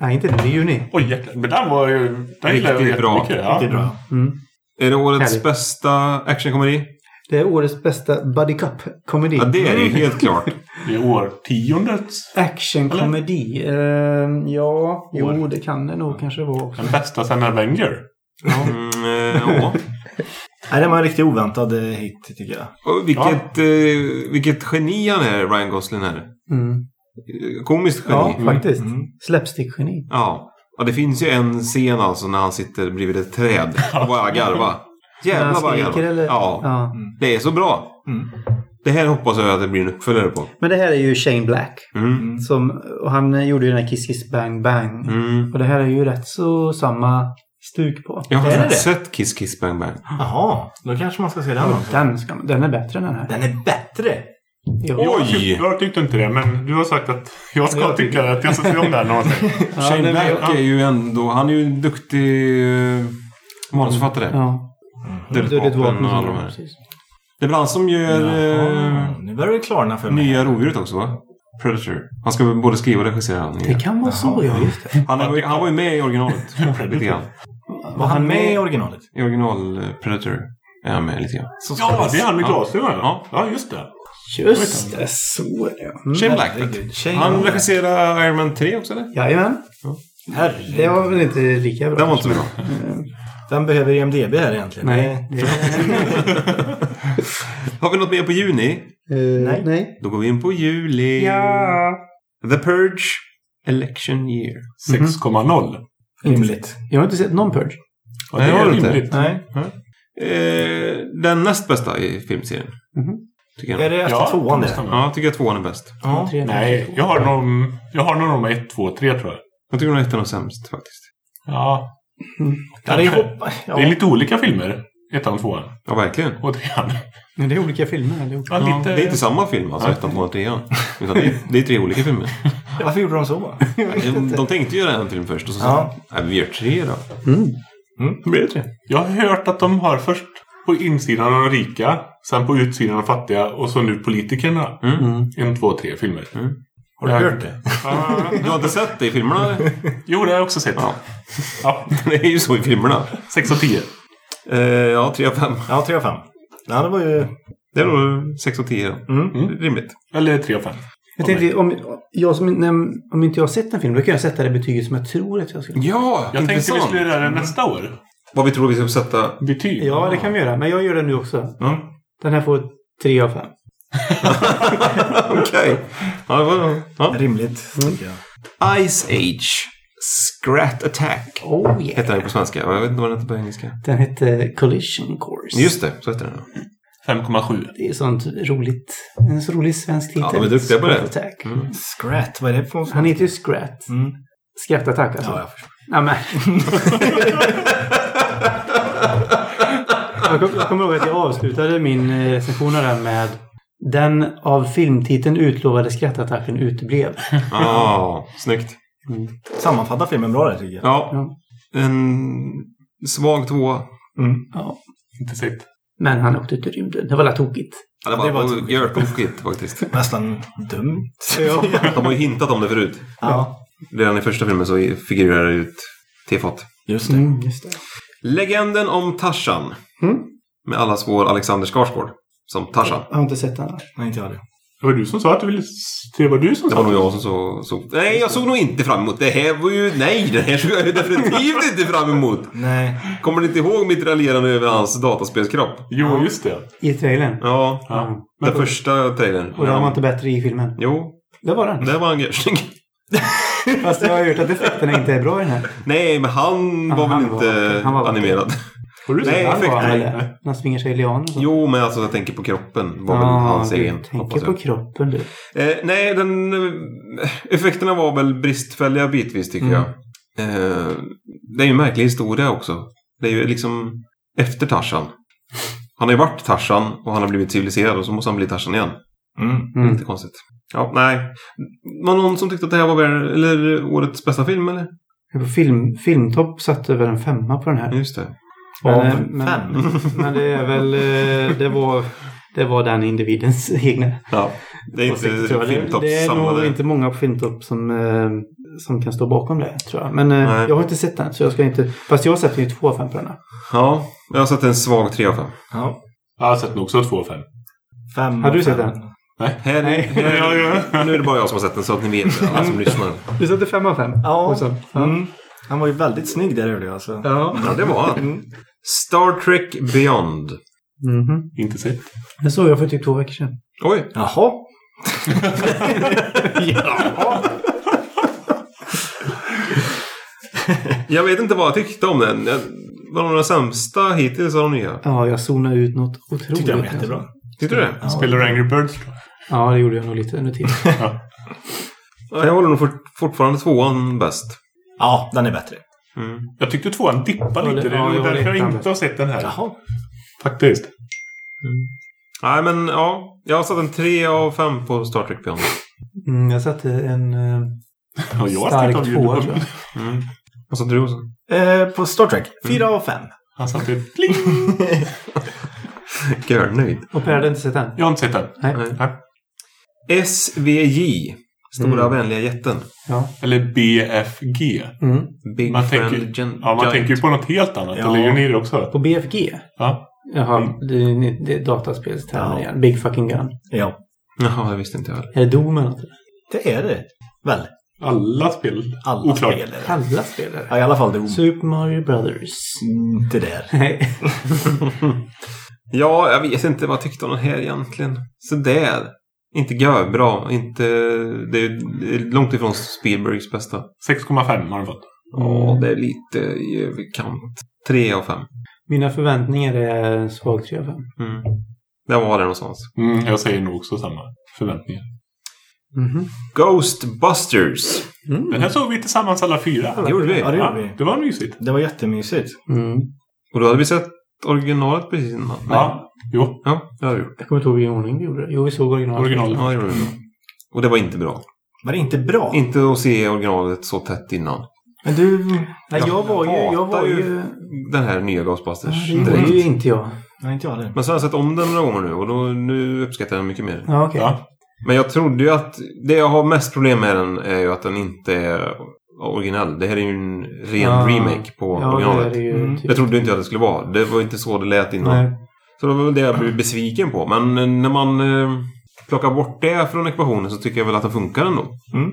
Nej, inte nu. Det är juni. Oj jäklar. Men den var ju... Den Riktigt bra. jättemycket. Ja. Riktigt bra. Mm. Är det årets Härligt. bästa actionkomedi? Det är årets bästa Buddy Cup-komedi. Ja, det är det ju helt klart. Det är årtiondets. Actionkomedi. Uh, ja, jo, År. det kan det nog kanske vara också. Den bästa sen Avenger. Mm, eh, ja. Nej, det var en riktigt oväntad eh, hit tycker jag. Och vilket, eh, vilket geni han är, Ryan Gosling här. Mm. Komiskt geni. Ja, faktiskt. Mm. Slapstick-geni. Ja. ja, det finns ju en scen alltså när han sitter bredvid ett träd och bara garva. Jävlar vad skriker garva. eller? Ja, ja. det är så bra. Mm. Det här hoppas jag att det blir en uppföljare på. Men det här är ju Shane Black. Mm. Som, och han gjorde ju den här Kiss Kiss Bang Bang. Mm. Och det här är ju rätt så samma stuk på. Jag har det inte det? sett Kiss Kiss Bang Bang. Jaha, då kanske man ska se den också. Den, ska, den är bättre än den här. Den är bättre! Ja. Jag, Oj! tyck, jag tyckte inte det, men du har sagt att jag ska Jag tycka att jag ska se om den någonsin. Ja, Shane Black är ju ändå, han är ju en duktig uh, manusförfattare. Ja. Dödligt Dödligt vapen och alla de här. Det är väl han som gör eh, Jaha, nu börjar det klarna för mig. nya rovdjuret också va? Predator. Han ska både skriva och regissera han. Det kan vara så, ja. Just det. Han, är, han var ju med i originalet. lite grann. Var han med i originalet? I original eh, Predator är han med lite grann. Så Ja, det är han med Ja. glasögon. Ja. Ja, just det. Just det, så är det. Mm. Shane Black. Herregud, Shane Han Black. regisserar Iron Man 3 också eller? Jajamän. Herregud. Det var väl inte lika bra. Den var inte så bra. Vem behöver IMDB här egentligen? Nej. Har vi något mer på juni? Eh, Nej. nej. Då går vi in på juli. Ja. The Purge Election Year. 6,0 Rimligt. Jag har inte sett någon Purge. Ja, Nej, det har är du inte? rimligt. Nej. Eh, den näst bästa i filmserien. Mhm. Tycker Är jag. det efter Ja, tvåan det. Ja, jag tycker att tvåan är bäst. Ja. Tre, Nej, jag har nog jag har nog nummer 1, 2, 3 tror jag. Jag tycker nog ettan är sämst faktiskt. Ja, Ja, det är. Ja. det är lite olika filmer. Ettan och tvåan. Ja, verkligen. Och trean. Men det är olika filmer. Det är olika. Ja, lite... det är inte samma film alltså, ettan, tvåan, trean. Utan det är, det är tre olika filmer. Varför gjorde de så? De, de tänkte göra en film först och så sa Ja. de, nej, vi gör tre då. Mm. Då blir det tre. Jag har hört att de har först på insidan av de rika, sen på utsidan av de fattiga och så nu politikerna. Mm. En, två, tre filmer. Har du hört det? Du har inte sett det i filmerna eller? Jo, det har jag också sett. Ja. Ja, Det är ju så i filmerna. 6 av 10. Eh, ja, tre av fem. Ja, 3 av 5. Ja, det var ju... Det är då sex och tio. Mm. Rimligt. Eller 3 av 5. Jag tänkte, om, jag som, när, om inte jag har sett en film, då kan jag sätta det betyget som jag tror att jag ska. Ja, Jag tänkte vi intressant. skulle göra det nästa år. Vad vi tror vi ska sätta. Betyg. Ja, det kan vi göra. Men jag gör det nu också. Ja. Den här får tre av fem. Okej. Ja, det var... Ja. Rimligt, tycker jag. Ice Age. Scrat Attack. Oh Heter den på svenska. Jag vet inte vad den heter på engelska. Den hette Collision Course. Just det, så heter den. 5,7. Det är sånt roligt. En så rolig svensk titel. Ja, de är duktiga på det. Scrat Attack. Scrat, vad är det för något? Han heter ju Scrat. Mm. Skrattattack alltså. Ja, jag förstår. Ja, men. jag, kom, jag kommer ihåg att jag avslutade min eh, recension av den med Den av filmtiteln utlovade skrattattacken uteblev. Ja, snyggt. Sammanfattar filmen bra där, tycker jag. Ja. Ja. En svag tvåa. Mm. Ja. Inte sett. Men han åkte ut i rymden. Det var la tokigt. Ja, det var, Det var görtokigt faktiskt. Nästan dumt. De har ju hintat om det förut. Ja, Redan i första filmen så figurerar det ut tefat. just det. Mm, just det. Legenden om Tarzan. Mm. Med allas vår Alexander Skarsgård. Som Tarzan. Jag har inte sett den. Nej, inte jag det. Det var du som sa att du ville... Det var du som Det sa var nog jag som så, så... Nej, jag såg nog inte fram emot. Det här var ju... Nej, det här såg jag ju definitivt inte fram emot. Nej. Kommer ni inte ihåg mitt raljerande över hans dataspelskropp? Jo, just det. I trailern. Ja, Ja. den första trailern. Och den var inte bättre i filmen. Jo, Det var den. det var en görsling. Fast jag har hört att effekterna inte är bra i den här. Nej, men han var han väl var- inte han var- animerad. Har du sett Nej, effekt- Han var nej, väl-. Han svingar sig i så. Jo, men alltså jag tänker på kroppen. Var väl Ja, hans du egen. tänker hoppas på kroppen du. Eh, nej, den, eh, effekterna var väl bristfälliga bitvis tycker Mm. jag. Eh, det är ju en märklig historia också. Det är ju liksom efter Tarzan. Han har ju varit Tarzan och han har blivit civiliserad och så måste han bli Tarzan igen. Mm. Mm. Inte konstigt. Ja, nej. Var någon som tyckte att det här var värd, eller årets bästa film eller? På film, filmtopp satt över en femma på den här. Just det. Men, Av eh, men, fem. men det är väl... eh, Det var, det var den individens egna Ja. Det är inte jag. Det, är nog samlade. inte många på filmtopp som, eh, som kan stå bakom det, tror jag. Men Nej. jag har inte sett den, så jag ska inte... Fast jag sätter ju två av fem på den här. Ja, jag har sett en svag 3 av 5. Ja. Jag har sett den också, 2 av 5. Fem Har du sett fem. den? Här, Nej. här, Ja, ja. Nu är det bara jag som har sett den så att ni vet, alla som lyssnar. Du sätter fem av fem? Ja. Ja. Mm. Han var ju väldigt snygg där hörde jag. Alltså. ja. Ja, det var han. Mm. Star Trek Beyond. Mhm. Inte sett. Det såg jag för typ två veckor sedan. Oj. Jaha. Jag vet inte vad jag tyckte om den. Det var nog den sämsta hittills av de nya. Ja, jag zonade ut något otroligt. Tyckte jag var jättebra. Tyckte du det? Spelar du Angry Birds då? Ja, det gjorde jag nog lite under tiden. Ja. Ja, Jag håller nog fort, fortfarande tvåan bäst. Ja, den är bättre. Mm. Jag tyckte tvåan dippade Ja, lite. det- ja, är jag därför jag inte har sett den här. Jaha. Faktiskt. Nej, men ja. Jag har satt en 3 av 5 på Star Trek Beyond. Mm, jag satte en eh, Ja, jag stark skrivit tvåa, av tror ljud. jag. Mm. Vad sa du också? Eh, på Star Trek, fyra av fem. Han satte pling. Görnöjd. Och Per hade inte sett den? Jag har inte sett den. Nej. Nej. SVJ. Stora Mm. vänliga jätten. Ja. Eller BFG. Mm. Big Man Friend tänker, Gen- ja, man Giant. tänker ju på något helt annat. Ja. Eller gör ni det också? På BFG? Ja. Jaha, Mm. det, det är dataspelstermer Ja. igen. Big fucking gun. Ja, Jaha, det visste inte jag heller. Är det Doom eller något? det är det. Väl? Alla spel. Alla Oklart. spel är det. Alla spelare? Ja, i alla fall det. Super Mario Brothers. Inte där. Nej. Ja, jag vet inte vad jag tyckte om den här egentligen. Så där. Inte bra. Inte... Det är, långt ifrån Spielbergs bästa. 6,5 har den fått. Ja, det är lite i överkant. Tre av fem. Mina förväntningar är svag 3 av 5. Mm. Där var det någonstans. Mm, jag säger nog också samma förväntningar. Mhm. Ghostbusters. Mm. Den här såg vi tillsammans alla fyra. Det gjorde vi. Ja, det Ja, gjorde vi. det var mysigt. Det var jättemysigt. Mm. Och då hade vi sett originalet precis innan. Nej. Ja, jo. Ja, det hade vi gjort. Jag kommer inte ihåg vilken ordning vi gjorde det. Jo, vi såg originalet. Originalet. Ja, det gjorde vi. Och det var inte bra. Var det inte bra? Inte att se originalet så tätt innan. Men du... Nej, jag var ju... Jag var ju... Den här nya Ja, Ghostbusters. det gjorde ju inte jag. Nej, inte jag heller. Men så har jag sett om den några gånger nu och då, nu uppskattar jag den mycket mer. Ja, okej. Ja. Men jag trodde ju att det jag har mest problem med den är ju att den inte är originell. Det här är ju en ren Ja. remake på Ja, det är originalet. det ju. Mm. Typ. Det trodde inte jag det skulle vara. Det var inte så det lät innan. Nej. Så det var väl det jag blev besviken på. Men eh, när man eh, plockar bort det från ekvationen så tycker jag väl att den funkar ändå. Mm.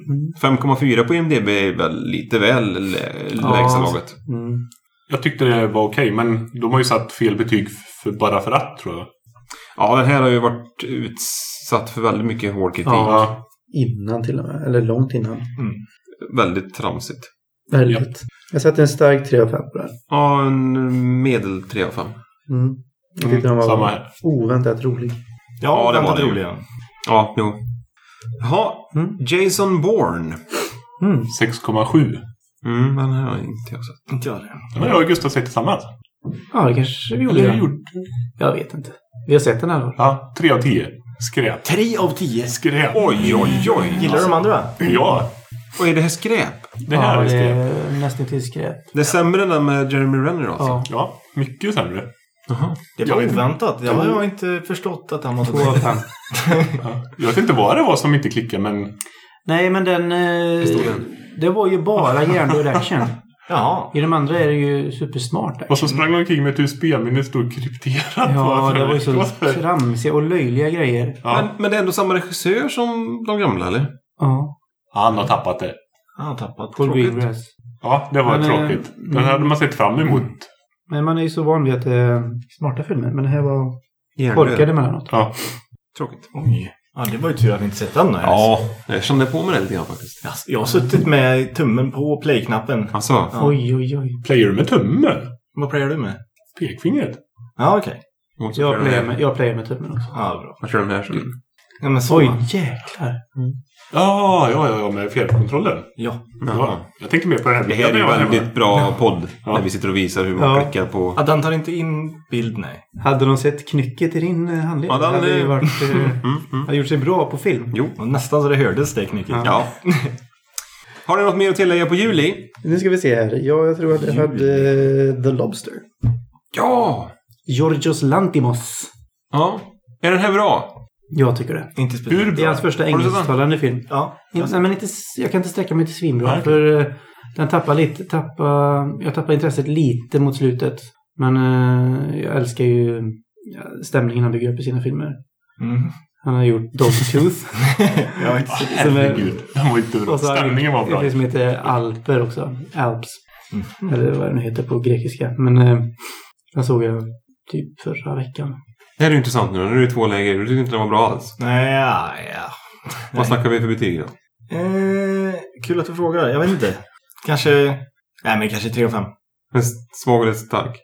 5,4 på IMDB är väl lite väl lä- Ja. lägsta laget. Mm. Jag tyckte det var okej, men de har ju satt fel betyg för, bara för att, tror jag. Ja, den här har ju varit utsatt för väldigt mycket hård kritik. Ja. Innan till och med. Eller långt innan. Väldigt tramsigt. Väldigt. Jag satte en stark 3 av 5 på den. Ja, en medel 3 av 5. Mm. Jag tyckte den var här. oväntat rolig. Ja, Ja, det den var det rolig. ja. Ja, jo. Jaha, Mm. Jason Bourne. Mm. 6,7. Mm, den här har inte jag sett. Inte jag det. Den har jag och Gustav sett tillsammans. Ja, det kanske vi gjorde. Eller det. gjort. Jag vet inte. Vi har sett den här då. Ja, 3 av 10. Skräp. Tre av tio. Skräp. Oj, oj, oj. Gillar du de andra? Ja, Vad är det här skräp? det här ja, är det skräp. är nästan till skräp. Det är sämre än den med Jeremy Renner alltså? Ja. Ja, mycket sämre. Jaha. Det Jag var inte. oväntat. Jag har inte förstått att han var så 2 av 5. Ja. Jag vet inte vad det var som inte klickade, men Nej, men den... Eh, det var ju bara hjärndöd action. Jaha. I de andra är det ju supersmart action. Och så sprang de omkring med ett USB-minne stod krypterat Ja, det var ju så tramsiga och löjliga grejer. Ja. Men, men det är ändå samma regissör som de gamla, eller? Ja. Han har tappat det. Han har tappat. Paul Tråkigt. Greengrass. Ja, det var Men, eh, tråkigt. Den hade man sett fram emot. Men man är ju så van vid att det är smarta filmer. Men det här var korkade emellanåt. Ja. Tråkigt. Oj. Ja, det var ju tur att vi inte sett den. där. Ja, jag kände på mig det lite grann faktiskt. Jag, jag har suttit med tummen på play-knappen. Alltså, Ja. Oj, oj, oj. Playar du med tummen? Vad playar du med? Pekfingret? Ja, okej. så Jag playar här. med, jag playar med tummen också. Ja, bra. Vad kör den här så? Ja, men så. Oj, jäklar. Ja, ja, ja, ja, med fjärrkontrollen. Ja. Ja. Jag tänkte mer på den här Det här är ju väldigt bra podd. Ja. När vi sitter och visar hur man Ja. klickar på... ja. Den tar inte in bild, nej. Hade de sett knycket i din eh, handled? Ja, den, hade ju eh, varit... Eh, Mm, mm. hade gjort sig bra på film. Jo. Och nästan så det hördes det knycket. Ja. Ja. Har ni något mer att tillägga på juli? Nu ska vi se här. Ja, jag tror att jag hade eh, The Lobster. Ja! Georgios Lantimos. Ja. Är den här bra? Jag tycker det. Inte speciellt. Det är hans första engelsktalande film. Ja. Nej, men inte, jag kan inte sträcka mig till svinbra. Nej. För eh, den tappar lite, tappar, jag tappar intresset lite mot slutet. Men eh, jag älskar ju ja, stämningen han bygger upp i sina filmer. Mm. Han har gjort Dogtooth. Har inte Som Herregud, den var har han Stämningen var bra. En film som heter Alper också. Alps. Mm. Eller vad den heter på grekiska. Men eh, den såg jag typ förra veckan. Det här är ju intressant nu. Nu är det två läger. Du tyckte inte den var bra alls. Nej, ja, ja. Vad snackar vi för betyg då? Eh, kul att du frågar. Jag vet inte. Kanske... Nej, men kanske 3 och 5. En svag eller stark?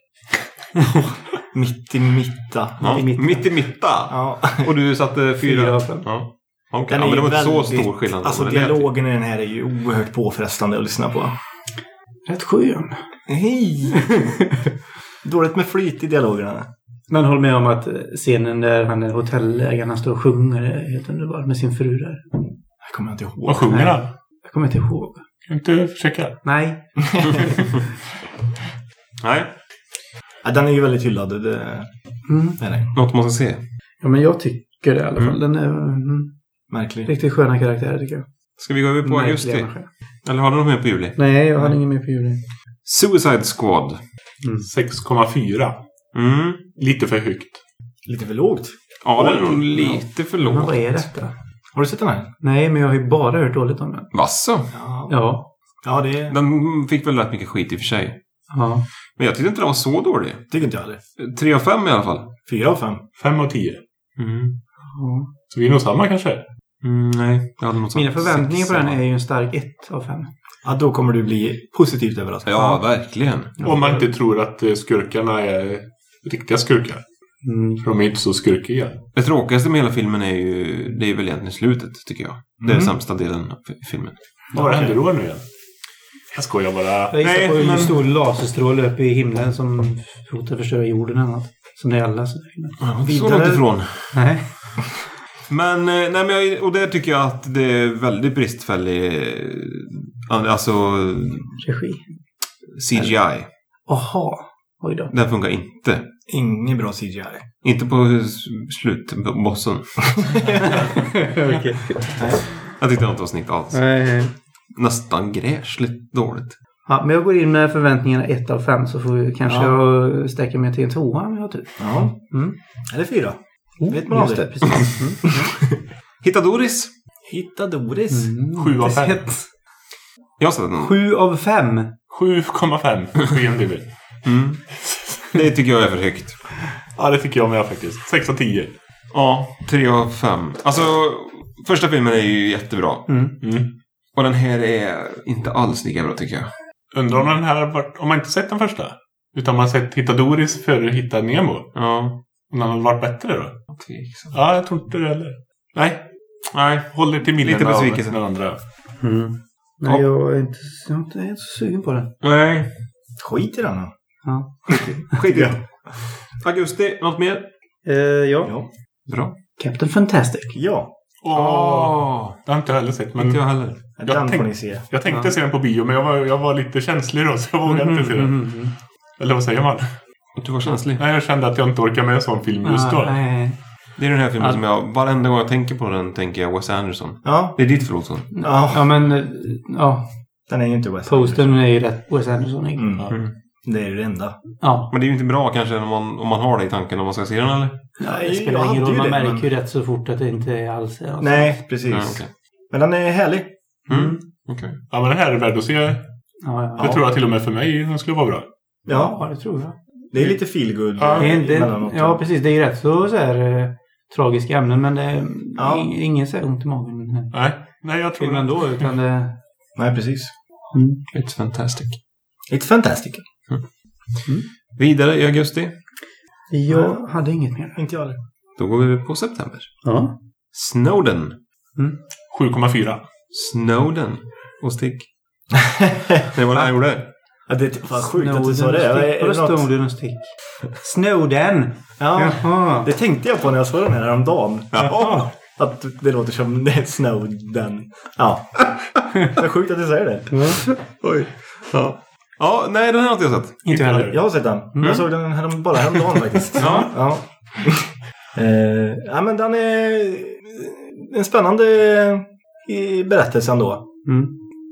Mitt i mitta. Ja. i. Mitt i mitta. Ja. Och du satte fyra? Fyra av fem. Ja. Okej, Den ja, är men det var inte så väldigt- stor skillnad. Alltså Men det dialogen i den här är ju oerhört påfrestande att lyssna på. Rätt skön. Hej! Dåligt med flyt i dialogerna. Men håll med om att scenen där han är hotellägaren, han står och sjunger är helt underbar med sin fru där. Jag kommer inte ihåg. Vad sjunger Nej. han? Jag kommer inte ihåg. Kan du inte försöka? Nej. Nej, Ja, den är ju väldigt hyllad. Det Mm. är den. något man ska se. Ja, men jag tycker det i alla fall. Mm. Den är mm, Märklig. riktigt sköna karaktärer tycker jag. Ska vi gå över på Märkliga augusti? människor. Eller har du något mer på juli? Nej, jag hade ingen mer på juli. Suicide Squad. 6,4. Mm. Lite för högt. Lite för lågt. Ja, det är lite för Men lågt. vad är detta? Har du sett den här? Nej, men jag har ju bara hört dåligt om den. Vasså? Ja. Ja. Ja, det. Den fick väl rätt mycket skit i och för sig. Ja. Men jag tyckte inte den var så dålig. Tycker inte jag heller. Tre av fem i alla fall. Fyra av fem. 5 av 10. Mm. ja. Så vi är nog samma kanske? Mm, nej, jag hade nog Mina förväntningar på den är ju en stark 1 av 5. Ja, då kommer du bli positivt överraskad. Ja, verkligen. Om man inte tror att skurkarna är riktiga skurkar. Mm. För de är inte så skurkiga. Det tråkigaste med hela filmen är ju, det är väl egentligen slutet, tycker jag. Det är den Mm. sämsta delen av fi- filmen. Vad händer då nu igen? Jag skojar bara. Jag gissar Nej, på en men- stor laserstråle uppe i himlen som hotar förstöra jorden eller något. Som det är alla sådana filmer. Så Vidare- långt ifrån. Nej. Men, eh, nej, men jag, och där tycker jag att det är väldigt bristfällig eh, alltså Regi. CGI. Jaha. Oj då. Den funkar inte. Ingen bra CGI. Inte på slutbossen. Okej. Jag tyckte inte var snyggt alls. Nej. Nästan gräsligt dåligt. Ja, men jag går in med förväntningarna 1 av 5 så får vi kanske Ja. jag sträcka mig till en tvåa om jag har tur. Ja. Mm. Eller fyra. Vet man Just det, aldrig. precis. Mm. Hitta Doris. Hitta Doris. Mm. Sju av fem. Precis. Jag har sett den. 7 av 5. 7,5 på IMDB. Mm. Det tycker jag är för högt. Ja, det tycker jag med faktiskt. 6 av 10. Ja, tre av fem. Alltså, första filmen är ju jättebra. Mm. Mm. Och den här är inte alls lika bra tycker jag. Undrar om den här har varit... Om man inte sett den första. Utan man har sett Hitta Doris före Hitta Nemo. Ja. Om den hade varit bättre då? Tveksamt. Ja, jag tror inte det heller. Nej. Nej. Håll dig till minnena Lite av besvikelse. den andra. Mm. Nej, jag är inte, jag är inte så sugen på det. Nej. Skit i den då. Ja. Skit i det. Augusti, något mer? Eh, ja. Ja. Bra. Captain Fantastic. Ja. Åh! Det har inte jag heller sett. Men Inte jag heller. Den Jag får tänk- ni se. jag tänkte se den på bio, men jag var, jag var lite känslig då, så jag vågade inte se den. Mm, mm, mm. Eller vad säger man? Du var känslig. Nej, jag kände att jag inte orkar med en sån film just då. Ah, nej. Det är den här filmen Ja. som jag, varenda gång jag tänker på den tänker jag Wes Anderson. Ja. Det är ditt förlåt. Ja. Ja, men eh, ja. Den är ju inte West Postern är ju rätt Wes Anderson. Mm. Ja. Det är ju det enda. Ja. Men det är ju inte bra kanske om man, om man har det i tanken om man ska se den eller? Det jag spelar ingen roll. Man det, märker men- ju rätt så fort att det inte alls är något. Nej, precis. Ja, okej. Men den är härlig. Mm. Okej. Ja, men den här är värd att se. Det Ja, ja. tror jag till och med för mig den skulle vara bra. Ja. ja, det tror jag. Det är lite feelgood Ja. Det är emellanåt. ja, precis. Det är ju rätt så, så här, eh, tragiska ämnen, men det är Ja. ing- ingen så här ont i magen Nej, nej jag tror det. då, utan det... Nej, precis. It's fantastic. It's fantastic. Vidare i augusti. Jag hade inget mer. Inte jag heller. Då går vi på september. Ja. Snowden. 7,4. Snowden. Och Stig. Det var det han gjorde. Ja, det är fan sjukt att du sa det. Är, är Vadå det? Snowden och stick? Snowden! Ja, Jaha. det tänkte jag på när jag såg den här häromdagen. Jaha. Att det låter som det är Snowden. Ja. Så sjukt att du säger det. Oj. Ja. Ja, nej den här har inte jag sett. Inte jag heller. Jag har sett den. Jag såg den här bara häromdagen faktiskt. Ja. ja. eh, ja, men den är en spännande eh, berättelse ändå. Mm.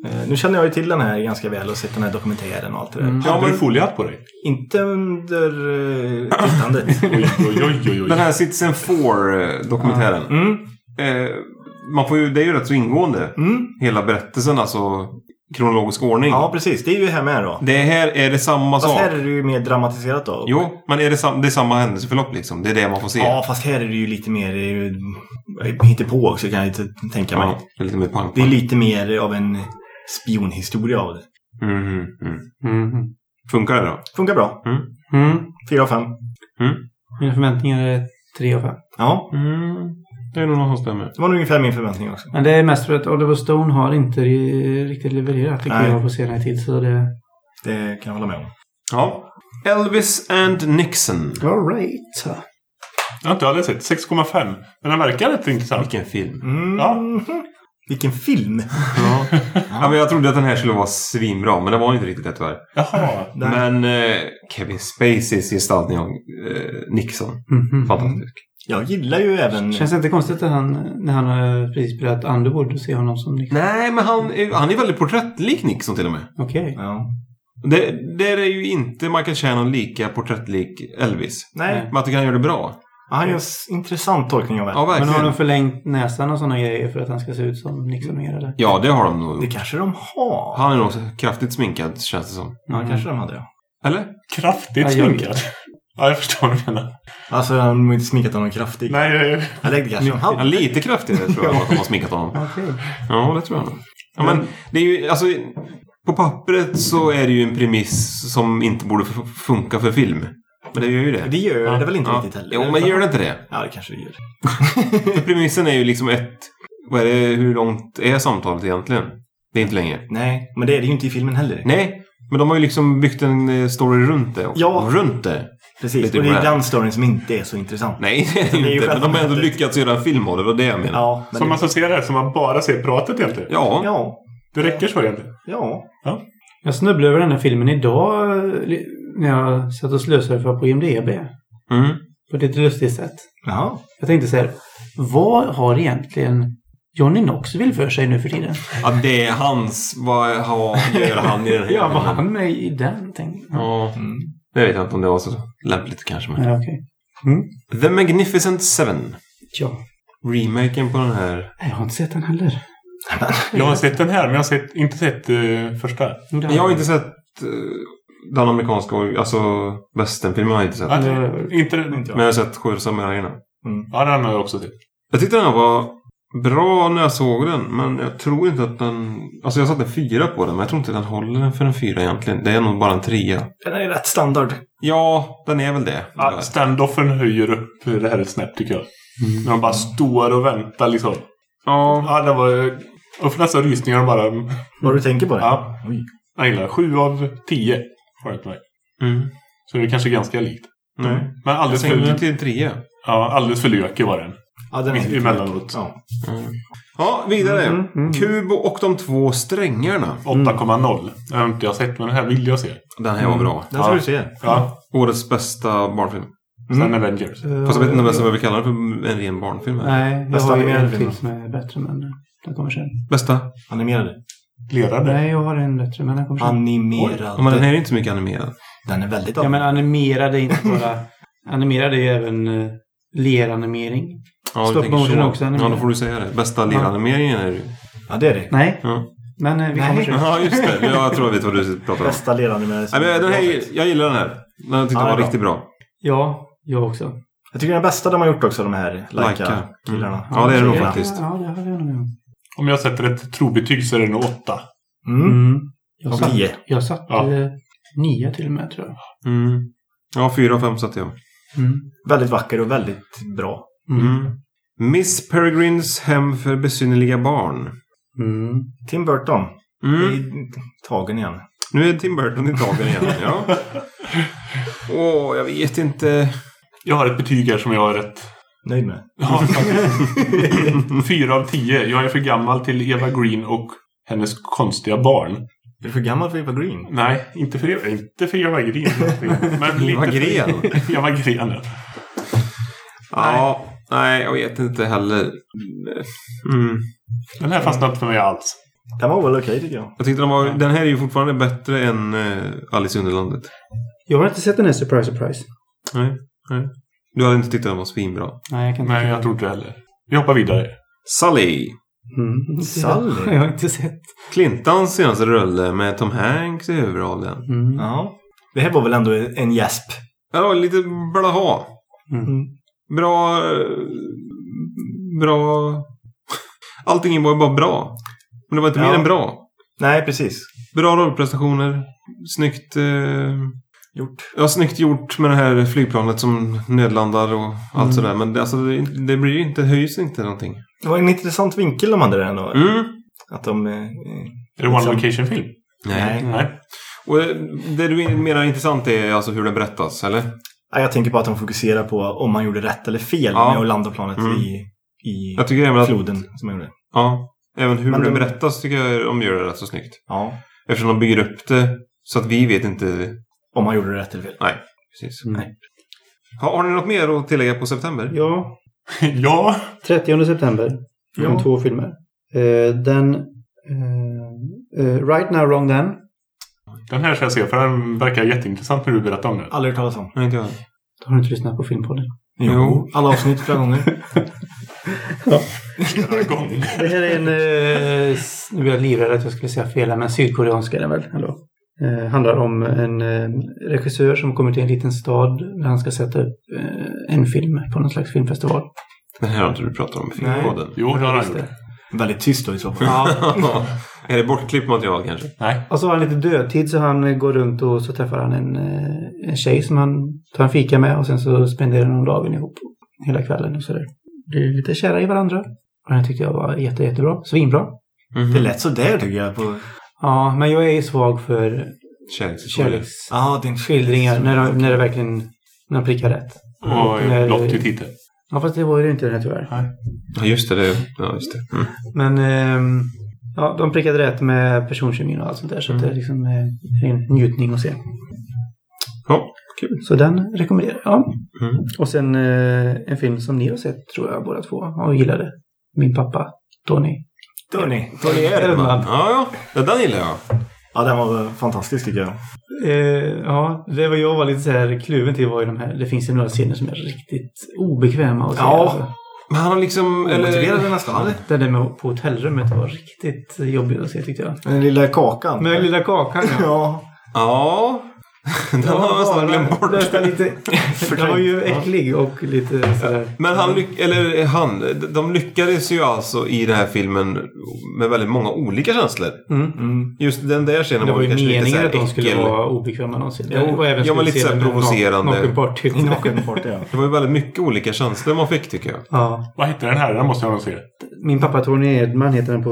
Eh, nu känner jag ju till den här ganska väl och sett den här dokumentären och allt det där. Mm. Hade men- du foliehatt på dig? Inte under uh, tittandet. Oj, oj, oj, oj. Den här Citizen 4-dokumentären. Mm, Eh, man får ju, det är ju rätt så ingående. mm. Hela berättelsen, alltså kronologisk ordning. Ja, precis. Det är ju här med då. Det här är det samma Fast sak. här är det ju mer dramatiserat då. Jo, men är det, sam- det är samma händelseförlopp liksom. Det är det man får se. Ja, fast här är det ju lite mer eh, inte på också kan jag inte tänka mig. Ja, det är lite mer pang. Det är lite mer av en spionhistoria av det. Mm, mm, mm. Mm. Funkar det då? Funkar bra. Mm. Fyra av fem. Mina förväntningar är tre av fem. Ja, Mm. Det är nog något som stämmer. det var nog ungefär min förväntning också. Men det är mest för att Oliver Stone har inte ri- riktigt levererat tycker Nej. jag på senare tid. Så det... Det kan jag hålla med om. Ja. Elvis and Nixon. All right. Jag har inte aldrig sett. 6,5. Men den verkar rätt intressant. Vilken film. Mm. Ja. Vilken film! Ja. ja, men jag trodde att den här skulle vara svinbra, men det var inte riktigt det tyvärr. Jaha. Men eh, Kevin Spaceys gestaltning av eh, Nixon. Mhm. Fantastisk. Jag gillar ju även... Känns det inte konstigt att han, när han har precis spelat Underwood, och se honom som Nixon? Nej, men han är, han är väldigt porträttlik Nixon till och med. Okej. Ja. Det, där är ju inte Michael Shannon lika porträttlik Elvis. Nej. Men jag tycker han gör det bra. han gör s- intressant tolkning av det. Ja, Men verkligen. har de förlängt näsan och sådana grejer för att han ska se ut som Nixon mer eller? Ja, det har de nog Det gjort. kanske de har. Han är nog kraftigt sminkad, känns det som. Ja, kanske de hade. ja. Eller? Kraftigt Ja, jag- sminkad. Ja, jag förstår vad du menar. Alltså, de har inte sminkat honom kraftigt. Nej, jag- Eller det kanske de Ja, hade. lite kraftigare tror jag att de har sminkat honom. Okej. Ja, det tror jag. Ja, men det är ju, alltså, på pappret så är det ju en premiss som inte borde funka för film. Men det gör ju det. Det gör det väl inte Ja. riktigt heller? Jo, men gör det inte det? Ja, det kanske det gör. För premissen är ju liksom ett... Vad är det, hur långt är samtalet egentligen? Det är inte länge. Nej, men det är det ju inte i filmen heller. Nej, men de har ju liksom byggt en eh, story runt det också. Ja. Runt det. Precis, Lite och det är den storyn som inte är så intressant. Nej, det är är inte. Men de har ändå lyckats göra en film av det. Var det jag menade. Ja, men Som man så ser det här, som man bara ser pratet egentligen. Ja. ja, Det räcker så egentligen. ja. Jag snubblade över den här filmen idag när jag satt och slösade för på IMDB. Mm. På ett lite lustigt sätt. Jaha. Jag tänkte så här. Vad har egentligen Johnny Knoxville för sig nu för tiden? Ja, det är hans... Vad har, gör han i den här Ja, filmen? han med i den? Tänkte jag. Ja, Mm. det vet jag inte om det var så lämpligt kanske. Men. Ja, okej. The Magnificent Seven. Ja. Remaken på den här. Nej, Jag har inte sett den heller. Jag har sett den här, men jag har sett, inte sett uh, första. Det Jag har inte sett eh, den amerikanska, alltså västernfilmen har jag inte sett. Ja, det- inte Inte Men jag. har sett Sju samurajerna. Ja, den har jag också sett. Jag tyckte den var bra när jag såg den. Men jag tror inte att den... Alltså jag satte en fyra på den. Men jag tror inte den håller för en fyra egentligen. Det är nog bara en trea. Den är rätt standard. Ja, den är väl det. Ja, standoffen höjer upp det här ett snäpp tycker jag. När de bara står och väntar liksom. Ja. Ja, det var... Och för nästan rysningar bara... Vad du tänker på det? Ja. Oj. Jag gillar Sju av tio får till mig. Mm. Så det är kanske ganska likt. Nej. Men Jag alldeles den för, till en trea. ja, alldeles för lökig var den. Ja, den är Emellanåt. Ja. Mm. Ja, vidare. Mm, mm. Kubo och de två strängarna. 8,0 Det har inte jag sett, men den här vill jag se. Den här var bra. Den ska Ja. du se. Ja, Årets bästa barnfilm. sen Avengers. Eh, Fast jag vet inte ens om jag vill kalla den för en ren barnfilm. här. Nej, jag Bästa har ju animerade en filmen. som är bättre men eh, den kommer sen. Bästa? Animerade. Lerade. Nej, jag har en bättre men den kommer sen. Animerad. Ja, men den här är inte så mycket animerad. Den är väldigt Ja men animerad är inte bara... animerad är ju även uh, leranimering. Ja, Stop motion så. också animerad. Ja, då får du säga det. Bästa leranimeringen är det ju. Ja, det är det. Nej, Ja. men eh, vi Nej. kommer sen. Ja, just det. Jag tror jag vet vad du pratar om. Bästa leranimerade. Nej, men den här, jag gillar den här. Den tyckte Ja, det var är riktigt bra. Ja, jag också. Jag tycker den bästa de har gjort också, de här Laika. Laika-killarna. Mm. Ja, det är det nog faktiskt. Ja, det har jag nog om. Jag sätter ett trobetyg så är det nog 8. Mm. Mm. Jag satt, jag satt Ja. eh, nio till och med tror jag. Mm. Ja, fyra och fem satte jag. Mm. Väldigt vacker och väldigt bra. Mm. Miss Peregrines hem för besynnerliga barn. Mm. Tim Burton. Mm. är tagen igen. Nu är Tim Burton i tagen igen. Ja. Åh, jag vet inte. Jag har ett betyg här som jag har rätt... Nöjd med. Ja, Fyra av tio. Jag är för gammal till Eva Green och hennes konstiga barn. Är du för gammal för Eva Green? Nej, inte för Eva, inte för Eva Green. Men lite Eva Gren? För Eva Gren, ja. Ja, nej, jag vet inte heller. Mm. Den här fastnade inte för mig alls. Den var väl okej tycker jag. Jag tyckte den var, den här är ju fortfarande bättre än uh, Alice i Underlandet. Jag har inte sett den här Surprise Surprise. Nej, nej. Du hade inte tyckt den var svinbra. Nej, jag kan inte. Nej, jag tror inte det heller. Vi hoppar vidare. Sully. Mm. Sally? Jag har inte sett. Clintons senaste rulle med Tom Hanks i huvudrollen. Mm. Ja. Det här var väl ändå en gäsp. Ja, lite blaha. Mm. Bra... eh, Bra... Allting var bara bra. Men det var inte Ja. mer än bra. Nej, precis. Bra rollprestationer. Snyggt... Eh, Gjort. ja, snyggt gjort med det här flygplanet som nödlandar och allt Mm. sådär. Men det, alltså, det, det blir ju inte, höjs inte någonting. Det var en intressant vinkel de hade där ändå. Mm. Att de... Eh, Är det One Liksom- Location-film? nej. Nej. Och eh, det du är mer intressant är alltså hur det berättas, eller? Nej, jag tänker på att de fokuserar på om man gjorde rätt eller fel Ja. med att landa planet Mm. i, i Jag tycker även att... floden som man gjorde. Ja. Även hur Men det de- berättas tycker jag de gör det rätt så snyggt. Ja. Eftersom de bygger upp det så att vi vet inte... Om man gjorde rätt eller fel. Nej, precis. Mm. Ha, har ni något mer att tillägga på september? Ja, ja. 30 september. Ja. Om två filmer. Eh, den... eh, eh, right Now Wrong Then. Den här ska jag se, för den verkar jätteintressant när du berättar om den. Aldrig hört talas om. Nej, inte jag. Då har du inte lyssnat på Filmpodden. Jo. Alla avsnitt flera gånger. Igång. Det här är en... Eh, nu är jag livrädd att jag skulle säga fel men sydkoreanska är den väl? Eller? Eh, handlar om en eh, regissör som kommer till en liten stad där han ska sätta upp eh, en film på någon slags filmfestival. Den här har inte du pratat om i filmpodden. Jo, det har han gjort. det. Väldigt tyst då i så fall. Ja. är det bortklippt material kanske? Nej. Och så har han lite dödtid så han går runt och så träffar han en, eh, en tjej som han tar en fika med och sen så spenderar de dagen ihop hela kvällen och sådär. Blir lite kära i varandra. Och den tyckte jag var jätte, jättebra. Svinbra. Mhm. Det lät sådär tycker jag. På... Ja, men jag är ju svag för kärleksskildringar Ja, din när, de, när det verkligen När han prickar rätt. Och när- blått i titeln. Ja, fast det var ju inte den här tyvärr. Ja, just det. det ja, just det. Mm. Men ehm, ja, de prickade rätt med personkemin och allt sånt där. Så att det är liksom eh, en njutning att se. Ja, kul. Så den rekommenderar jag. Ja. Mm. Och sen eh, en film som ni har sett tror jag båda två och gillade. Min pappa, Tony. Tony. Tony Erdman. Ja, ja. ja. Den gillar jag. Ja, den var fantastisk tycker jag. Eh, ja, det var jag var lite så här kluven till var ju de här. Det finns ju några scener som är riktigt obekväma att se. Ja. Alltså. Men han har liksom... Omotiverade nästan, eller? Det där med på hotellrummet var riktigt jobbigt att se tyckte jag. Den lilla kakan. Med lilla kakan ja. Ja. Ja. Den har jag nästan glömt bort. Nästan lite, den var ju äcklig och lite sådär. Men han, lyck- eller han, de lyckades ju alltså i den här filmen med väldigt många olika känslor. Mm. Mm. Just den där scenen var ju kanske lite meningen att de skulle äckel. vara obekväma någonsin. Jo, och även ja, men lite se så här den med provocerande. Naken Party. I Naken Party, ja. Det var ju väldigt mycket olika känslor man fick tycker jag. Ja. Vad heter den här? Den måste jag nog se. Min pappa Tony Edman heter den på...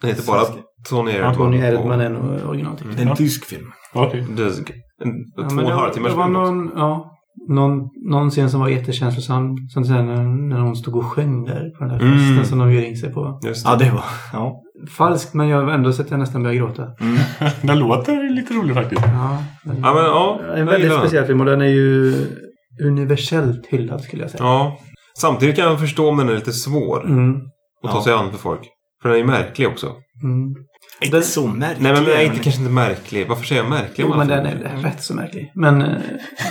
Den heter bara Tony Erdman. Tony och- Erdman är nog originaltiteln. Det är en tysk film. Okej. Dödsg. En Ja, två och en halv timmars film någon, ja, någon, någon scen som var jättekänslosam. Som sen när, när hon stod och sjöng där på den där Mm. festen som de gör in sig på. Just det. Ja, det var... Ja. Falskt men jag har ändå sett jag nästan börja gråta. Den låter lite rolig faktiskt. Ja, men, Ja, men ja. en väldigt speciell film och den är ju universellt hyllad skulle jag säga. Ja. Samtidigt kan jag förstå om den är lite svår Mm. att ta sig an för folk. För den är ju märklig också. Mm. Inte så märklig. Nej, men den är inte, kanske inte märklig. Varför säger jag märklig? Jo, men den är rätt så märklig. Men... eh,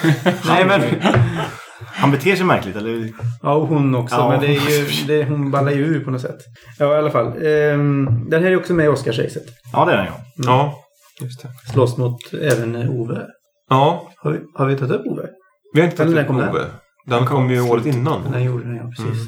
nej, men... Han beter sig märkligt, eller? Ja, och hon också. Ja. Men det är ju, det, hon ballar ju ur på något sätt. Ja, i alla fall. Ehm, den här är också med i Oscarsracet. Ja, det är den ja. Ja, just det. Slåss mot även Ove. Ja, Har vi, har vi tagit upp Ove? vi har inte tagit upp Ove. Den kom ju året innan. Den gjorde den, ja. Precis.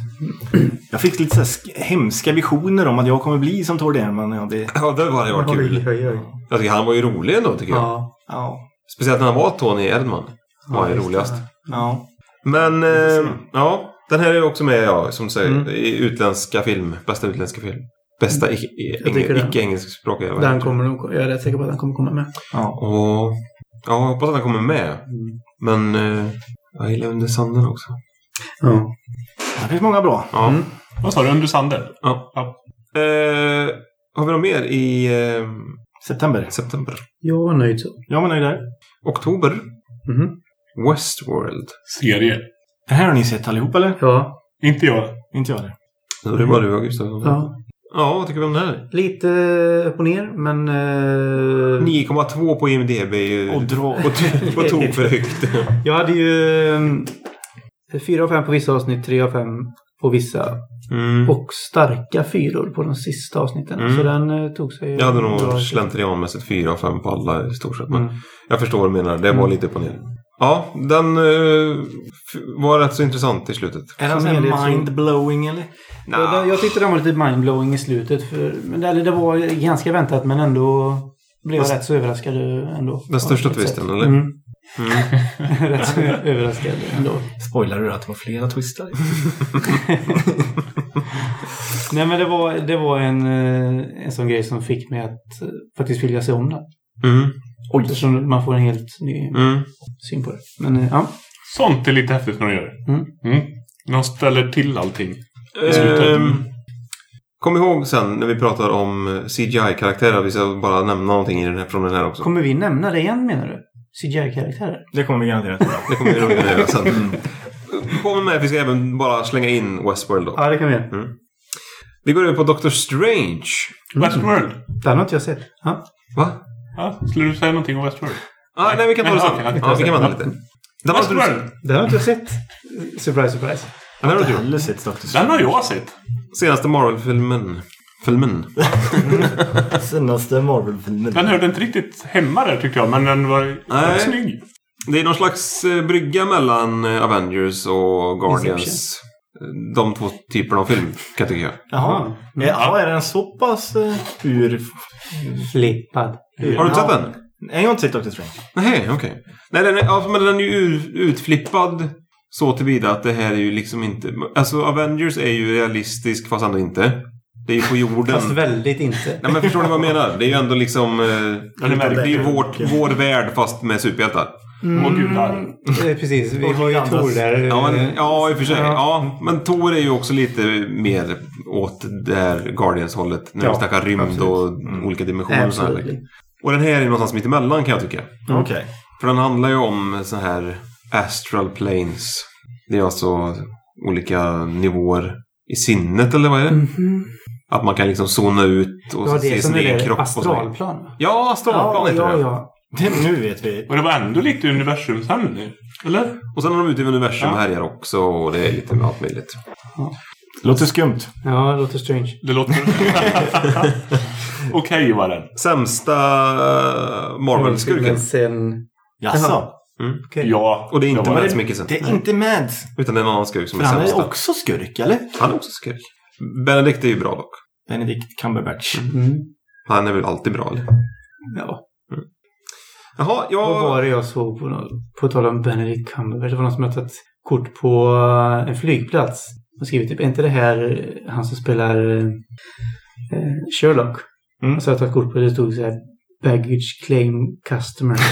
Jag fick lite så här hemska visioner om att jag kommer bli som Tord Erdman. Ja, det... Ja, det var det varit kul. Oj, oj, oj. Jag tycker han var ju rolig ändå, tycker jag. Ja. Ja. Speciellt när han var Tony Erdman. Var han ju just roligast. Ja. Men, eh, ja. Den här är också med, ja, som säger, Mm. i utländska film. Bästa utländska film. Bästa den. icke-engelskspråkiga. Den det? kommer nog... Jag är rätt säker på att den kommer komma med. ja. Och, ja, jag hoppas att den kommer med. Men eh, jag gillar Under sanden också. Ja. Det finns många bra. Ja. Mm. Vad sa du? Under sanden? ja. Ja. Eh, har vi något mer i eh, September. september? Jag var nöjd så. Ja, men är där. Oktober? Mhm. Westworld. Serie. Det här har ni sett allihop, eller? Ja. Inte jag. Inte jag. Ja, det var du, Gustav. Ja. Ja. vad tycker vi om den här? Lite upp och ner, men... eh, 9,2 på IMDB är ju Och dra... på, på tok för högt. Jag hade ju eh, fyra av fem på vissa avsnitt, tre av fem på vissa. Mm. Och starka fyror på de sista avsnitten. Mm. Så den eh, tog sig... Jag hade nog slentrianmässigt 4 av 5 på alla i stort sett. Men Mm. jag förstår vad du menar. Det var Mm. lite på ner. Ja, den eh, f- var rätt så intressant i slutet. Är den så- mind-blowing, eller? Ja, det- Jag tyckte den var lite mindblowing i slutet. För, men det, eller det var ganska väntat men ändå blev jag rätt så överraskad ändå. Den största twisten, eller? Mm. Mm. rätt så överraskad ändå. Spoilar du att det var flera twistar? Nej men det var, det var en, eh, en sån grej som fick mig att eh, faktiskt vilja se om den. Mm. Oj. Eftersom man får en helt ny Mm. syn på det. Men eh, ja. Sånt är lite häftigt när de gör det. Mm. Mm. De ställer till allting. Ehm, kom ihåg sen när vi pratar om CGI-karaktärer. Vi ska bara nämna någonting i den här, från den här också. Kommer vi nämna det igen menar du? CGI-karaktärer? Det kommer vi garanterat göra. Det kommer vi nog att göra sen. Kom med, vi ska även bara slänga in Westworld då. Ja, det kan vi göra. Vi går över på Doctor Strange. Westworld. Den har inte jag sett. Ja. Va? Ja, skulle du säga någonting om Westworld? Ah, nej, vi kan ta det sen. Ja, vi kan vänta lite. Den. Westworld. Den har inte jag sett. Surprise, surprise. Den har du aldrig sett Doctor Den har jag sett. Senaste Marvel-filmen. Filmen. Senaste Marvel-filmen. Den hörde inte riktigt hemma där tyckte jag, men den var Nej. snygg. Det är någon slags eh, brygga mellan eh, Avengers och Guardians. De två typerna av film, kan jag tycka. Jaha. Ja, ja, är den så pass uh, ur... Flippad. Har du sett den? Nej, jag har inte sett Doctor Strange. Nej, okej. Nej, den är, ja, men den är ju ur, utflippad så tillvida att det här är ju liksom inte... Alltså, Avengers är ju realistisk fast ändå inte. Det är ju på jorden. Fast väldigt inte. Nej, men förstår ni vad jag menar? Det är ju ändå liksom... Eh, Den är det är ju vårt, vår värld fast med superhjältar. Och gudar. eh, precis, vi Och har ju Tor där. Ja, men, ja, i och för sig. Ja. Ja. men Tor är ju också lite mer åt det här Guardians-hållet. När Ja, vi snackar rymd absolut. och Mm. olika dimensioner och sådär. Och den här är någonstans mitt emellan kan jag tycka. Mm. Okej. För den handlar ju om så här astral planes. Det är alltså olika nivåer i sinnet eller vad är det? Mhm. Att man kan liksom zona ut och Ja, så det se sin är egen kropp. Och så. astralplan. va? Ja, astralplan ja, heter ja, det. ja. Det, nu vet vi. Och det var ändå lite universum sen nu. Eller? Och sen är de ute i universum Ja. och härjar också och det är lite med allt möjligt. Låter skumt. Ja, det låter strange. Det låter... Okej var den. Sämsta uh, Marvel-skurken. Sen... Jaså? okej. Ja. Och det är inte Mads. Mikkelsen. Det är inte Mads. Utan det är en annan skurk som För är han är sämsta. också skurk, eller? Han är också skurk. Benedict är ju bra dock. Benedict Cumberbatch. Mm. Han är väl alltid bra eller? Ja. Jaha, Vad jag... var det jag såg på, på tal om Benedict Cumberbatch? Det var någon som hade tagit kort på eh, en flygplats. Och skrivit typ, är inte det här eh, han som spelar eh, Sherlock? Mm. Och så hade jag tagit kort på det, det stod så här Baggage claim customer.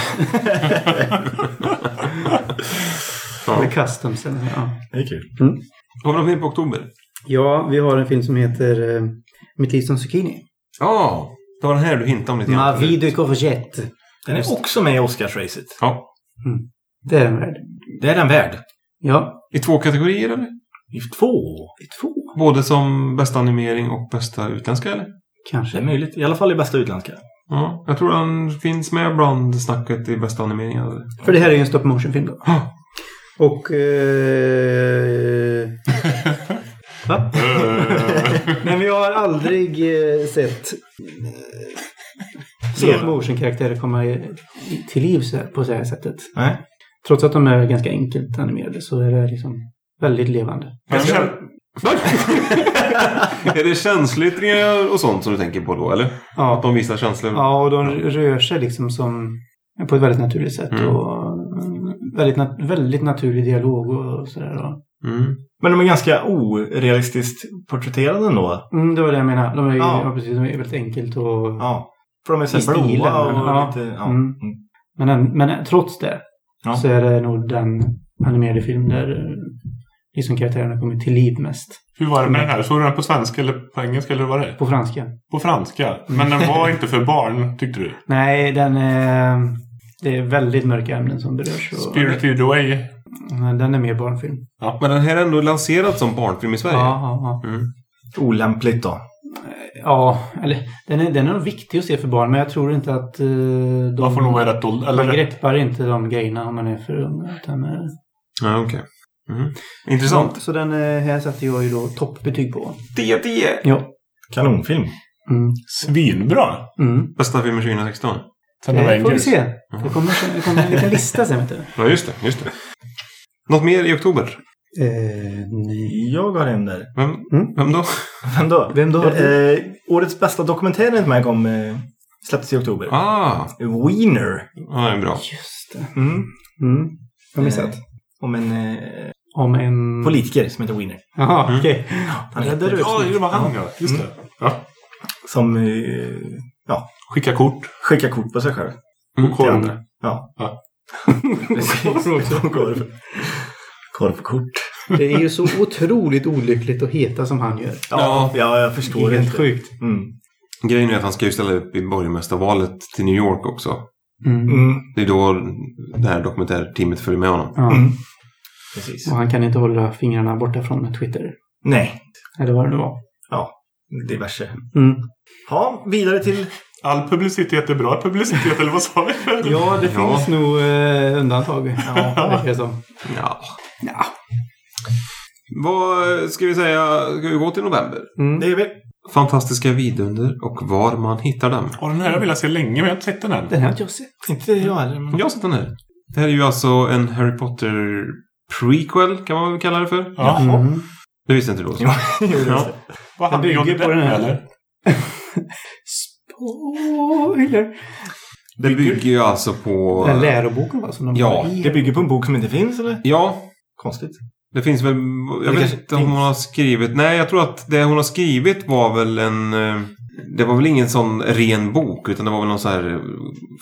Ja. Eller customs. Eller, ja. Det är kul. Kommer de in på oktober? ja, vi har en film som heter eh, Mitt liv som zucchini. Ja, det var den här du hintade om lite Ma grann. vie de courgette. Den är också med i Oscarsracet. Ja. Det är den värd. Det är den värd. Ja, I två kategorier eller? I två. i två Både som bästa animering och bästa utländska eller? Det är kanske. möjligt. I alla fall i bästa utländska. Ja, jag tror den finns med bland snacket i bästa animering. eller? För det här är ju en stop motion-film då. Och... Eh... Va? Men vi har aldrig eh, sett eh, stop motion-karaktärer komma i- till liv så här, på det här sättet. Nej. Trots att de är ganska enkelt animerade så är det liksom väldigt levande. Är det känsloyttringar och sånt som du tänker på då, eller? Att Ja, de visar känslor? ja och de rör sig liksom som på ett väldigt naturligt sätt. Mm. Och mm, väldigt, nat- väldigt naturlig dialog och sådär. Mm. Men de är ganska orealistiskt porträtterade ändå. Mm, det var det jag menade. De är, Ja. ja. precis, de är väldigt enkelt och... Ja. För de är så blåa och ja. lite... Ja. Mm. Mm. Men, en- men trots det Ja. så är det nog den animerade film där liksom karaktärerna kommer till liv mest. hur var det med den här? Såg du den på svenska eller på engelska eller vad var det? På franska. På franska. Men den var inte för barn, tyckte du? Nej, den är... Det är väldigt mörka ämnen som berörs. Och, Spirited Away. Den är mer barnfilm. Men den här är ändå lanserad som barnfilm i Sverige. Ja, ja, Mm. Olämpligt då. ja. ja, eller den är, den är nog viktig att se för barn men jag tror inte att uh, de... Man får nog vara rätt ålder. man Eller greppar inte de grejerna om man är för ung. Utan, eh, Ja, okej. Mm. Intressant. Så den eh, här sätter jag ju då toppbetyg på. 10 10! Ja. Kanonfilm. Mm. svinbra. Mm. Bästa filmen 2016. Sen Det får vi se. Det kommer, det kommer en liten lista sen vet du. Ja, just det. Just det. Något mer i oktober? Eh. Jag har en där. Vem, Mm. vem då? Vem då? Vem då? Eh, årets bästa dokumentär enligt mig kom, eh, släpptes i oktober. Ah, Wiener. ja, det är bra. Just det. Mm. Mm. Jag har missat. Eh, om en eh, Om en... politiker som heter Wiener. Jaha, Mm. okej. Han Ja, det heter, Ja, det var han ja. Just det. Ja. som eh, ja, Skicka kort. skickar kort på sig själv. Mm. Och korv. Andra. Ja. Ja. Precis. Korv. Korvkort. Det är ju så otroligt olyckligt att heta som han gör. Ja, ja jag Det förstår är helt inte. sjukt. Mm. Grejen är att han ska ju ställa upp i borgmästarvalet till New York också. Mm. Mm. Det är då det här dokumentärteamet följer med honom. Mm. Precis. Och han kan inte hålla fingrarna borta från Twitter. Nej, Eller vad det nu var. diverse. Mm. Ja, vidare till... All publicitet är bra publicitet, eller vad sa vi? Ja, det Ja. finns nog eh, undantag. Ja, verkar det som. Ja. Ja. Vad ska vi säga? Ska vi gå till november? Mm. Det är vi. Fantastiska vidunder och var man hittar dem. Och den här har jag velat se länge, men jag har inte sett den än. Den här har inte jag sett. Inte jag heller. Men... Jag har sett den här. Det här är ju alltså en Harry Potter prequel, kan man väl kalla det för. Ja. Mm. Det visste inte du också. Jo, det Ja. Vad han bygger på den här. eller? Spoiler! Det bygger ju alltså på... Den läroboken va? Som de Ja. Det bygger på en bok som inte finns, eller? Ja, Konstigt. det finns väl... Jag Det vet inte om hon har skrivit... Nej, jag tror att det hon har skrivit var väl en... eh, Det var väl ingen sån ren bok utan det var väl någon sån här eh,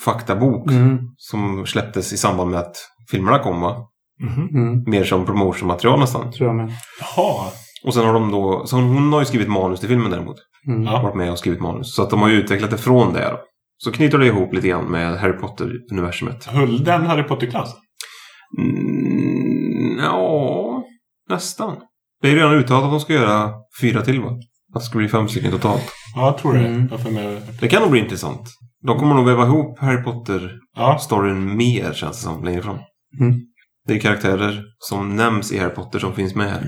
faktabok Mm. som släpptes i samband med att filmerna kom va? Mhm. Mm. Mer som promotionmaterial nästan. Tror jag med. Jaha. Och sen har de då, så hon, har ju skrivit manus till filmen däremot. Mm. Ja. Varit med och skrivit manus. Så att de har ju utvecklat det från det. Då. Så knyter det ihop lite grann med Harry Potter-universumet. Höll den Harry Potter-klass? Mm, ja, nästan. Det är ju redan uttalat att de ska göra fyra till va? Att det ska bli fem stycken totalt. Ja, jag tror det. Mm. Med... Det kan nog bli intressant. De kommer nog väva ihop Harry Potter-storyn Ja. mer känns det som längre fram. Mm. Det är karaktärer som nämns i Harry Potter som finns med här.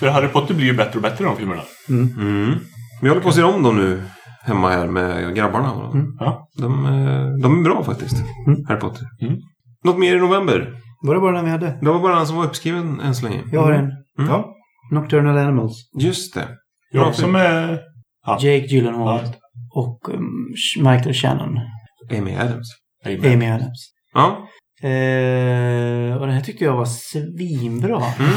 För Harry Potter blir ju bättre och bättre i de filmerna. Mm. Vi håller på att se om dem nu hemma här med grabbarna. Mm. Ja. De, eh, de är bra faktiskt. Mm. Harry Potter. Mm. Något mer i november? Var det bara den vi hade? Det var bara den som var uppskriven än så länge. Jag har en. Mm. Ja. Nocturnal Animals. Just det. Jag också film. med... Ja. Jake Gyllenhaal. Ja. Och um, Michael Shannon. Amy Adams. Amen. Amy Adams. Ja. Eh, och den här tyckte jag var svinbra. Mm.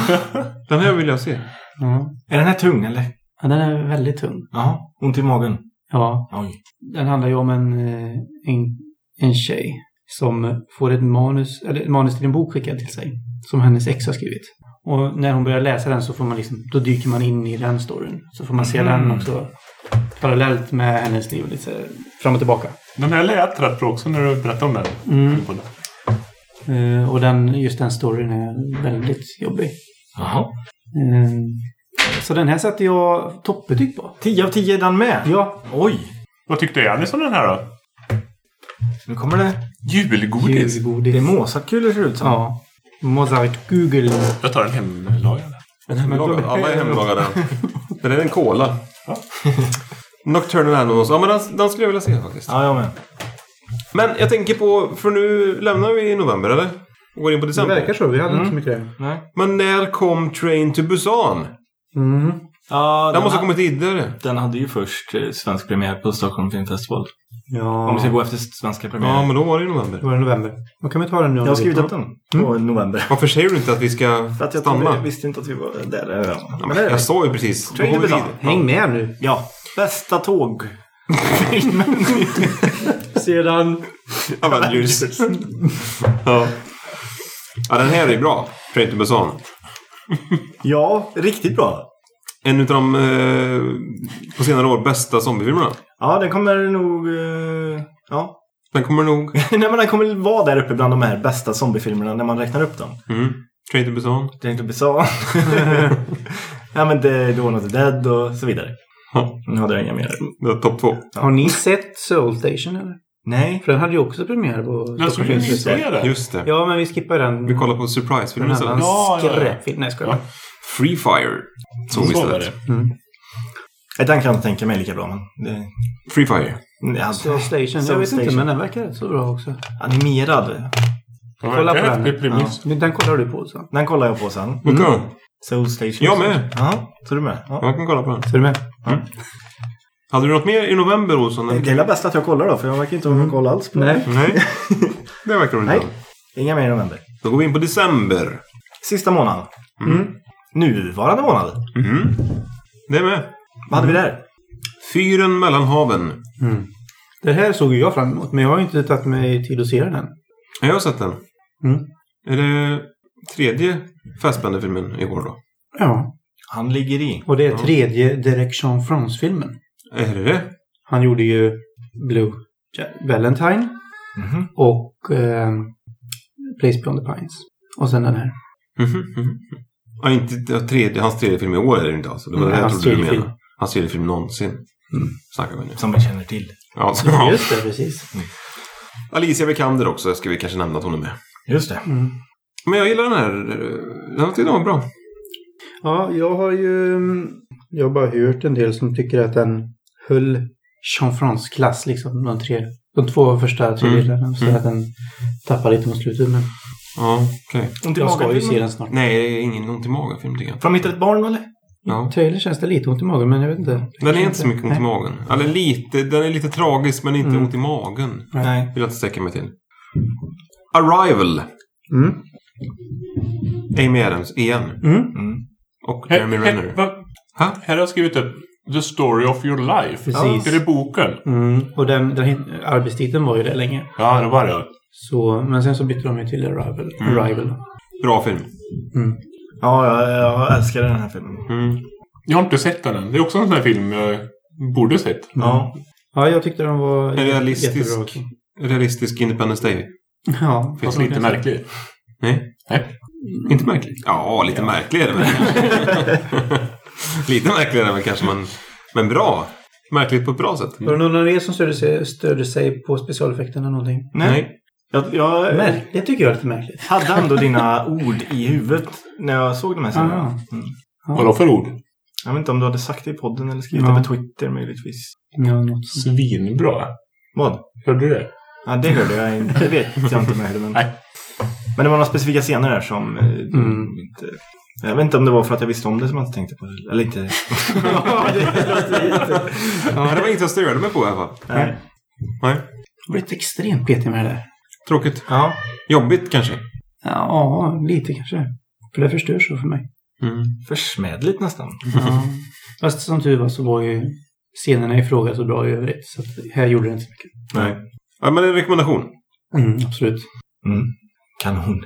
Den här vill jag se. Ja. Är den här tung eller? Ja, den är väldigt tung. Jaha. Ont i magen? Ja. Oj. Den handlar ju om en, eh, en, en tjej som får ett manus, eller ett manus till en bok skickad till sig. Som hennes ex har skrivit. Och när hon börjar läsa den så får man liksom, då dyker man in i den storyn. Så får man se Mhm. den också parallellt med hennes liv lite fram och tillbaka. Den här lät rätt bra också när du berättade om den. Mm. Eh, och den, just den storyn är väldigt jobbig. Jaha. Eh, så den här satte jag toppbetyg på. 10 av 10 är den med? Ja, Oj. Vad tyckte Anis om den här då? Nu kommer det. Julgodis. julgodis. Det är Mozartkulor ser det ut som. Ja. Mozart Google. Jag tar en hemlagad. En hemlagad. Alla är hemlagade. Den är en cola. Ja. Nocturnal Animals. Ja, men den, den skulle jag vilja se faktiskt. Ja, jag med. Men jag tänker på, för nu lämnar vi i november, eller? Och går in på Det december. verkar så. Vi hade Mm. inte så mycket där. Nej. Men när kom Train to Busan? Mm. Ja, Den måste ha ha- kommit tidigare. den hade ju först eh, svensk premiär på Stockholm Film Festival. Ja. Om vi ska gå efter svenska premiärer. Ja, men då var det i november. Då var det november. Då kan vi ta den nu jag har skrivit upp den på november. Varför säger du inte att vi ska För att jag stanna? trodde, visste inte att vi var där. Ja, men det jag det. sa ju precis. Train to Busan. Häng med nu. Ja, bästa tåg. Sedan... Avengers. ja. ja, den här är bra. Train to Busan. Ja, riktigt bra. En utav de eh, på senare år bästa zombiefilmerna. Ja, den kommer nog... eh, ja. Den kommer nog... Nej, men den kommer vara där uppe bland de här bästa zombiefilmerna när man räknar upp dem. Mm. Train to Busan. Är inte Busan. ja, men det Dawn of the Dead och så vidare. Ja. Nu hade jag inga mer. Det var topp två. Har ni sett Soul Station eller? Nej. För den hade ju också premiär på Stockholm skulle Festival. se det. Just det. Ja, men vi skippar den. Vi kollar på surprise-filmen istället. Ja, ja, ja. skräpfilm. Nej, jag skojar. Ja. Free Fire. Så vi istället. det. Mm. Nej, Den kan jag inte tänka mig lika bra, men... Det, Free Fire. ja, Soul Station. Soul jag vet inte, men den verkar rätt så bra också. animerad. Ja, Kolla på den. Ja. Den kollar du på så. Den kollar jag på sen. Okej. Soul Station. Jag med. Ja, så är du med? Ja. Jag kan kolla på den. Så är du med? Hade du något mer i november, Olsson? Det är väl bäst att jag kollar då, för jag verkar inte ha koll alls på Nej. Nej. det verkar du inte Nej. ha. Inga mer i november. Då går vi in på december. Sista månaden. Mm. Nuvarande månad. Mm. Det är med. Vad hade vi där? Fyren mellan haven. Mm. Det här såg jag fram emot, men jag har ju inte tagit mig tid att se den än. Jag har sett den. Mm. Är det tredje Fassbender-filmen i år då? Ja. Han ligger i. Och det är Ja. tredje Direction France-filmen. Är det det? Han gjorde ju Blue Ja- Valentine Mhm. och eh, Place Beyond the Pines. Och sen den här. Mhm, mhm. Ja, inte det tredje, hans tredje film i år är det inte alltså. Det var Nej, det jag trodde du menade. Hans tredje film någonsin. Mm. Snackar vi nu. Som vi känner till. Ja, så, ja. Just det, precis. Alicia Vikander också ska vi kanske nämna att hon är med. Just det. Mm. Men jag gillar den här. Jag tyckte den var bra. Ja, jag har ju... Jag har bara hört en del som tycker att den höll Jean France klass liksom. De, tre, de två första tredjedelarna. Så Mm. att den tappar lite mot slutet. Men Ja, okej. I jag ska ju se den snart. Nej, det är ingen ont i magen-film tycker jag. Från Mitt i ett barn eller? Ja. I trailer känns det lite ont i magen, men jag vet inte. Den är inte så mycket ont i Nej. magen. Eller lite, den är lite tragisk men inte Mm. ont i magen. Nej. Vill jag inte sträcka mig till. Arrival. Mm. Amy Adams igen. Mm. Mm. Och Här, Jeremy här, Renner. va? Ha? här har jag skrivit upp The Story of Your Life. Precis. Är det boken? Mm. Och den, den arbetstiteln var ju det länge. Ja, det var det. Så, men sen så bytte de ju till Arrival. Mm. Arrival. Bra film. Mm. Ja, jag, jag älskar den här filmen. Mm. Jag har inte sett den än. Det är också en sån här film jag borde sett. Ja. Ja, jag tyckte de var En realistisk- också. Realistisk Independence Day. Ja, Fast lite märklig. Nej. Nej. Inte märklig? Ja, lite märklig är det väl. lite märklig är det väl kanske, men, men bra. Märkligt på ett bra sätt. Var det någon av er som stödde sig, stödde sig på specialeffekterna någonting? Nej. Jag, jag Märkligt, det tycker jag är lite märkligt. hade ändå dina ord i huvudet när jag såg de här scenerna. Mm. Vadå för ord? Jag vet inte om du hade sagt det i podden eller skrivit Ja. det på Twitter möjligtvis. Ja, något. Svinbra. Vad? Hörde du det? Ja, det hörde jag inte. Det vet jag inte om jag hörde. Men, Nej. men det var några specifika scener där som... eh, Mm. Inte, jag vet inte om det var för att jag visste om det som jag inte tänkte på det. Eller inte. Ja, det var inget jag störde mig på i alla fall. Nej. Nej. Jag var lite extremt petig med det där. Tråkigt. Ja. Jobbigt kanske. Ja, lite kanske. För det förstör så för mig. Mm. Försmädligt nästan. Ja. Fast som tur var så var ju scenerna i fråga så bra i övrigt. Så här gjorde det inte så mycket. Nej. Ja, men en rekommendation. Mm, absolut. Mm. Kanon.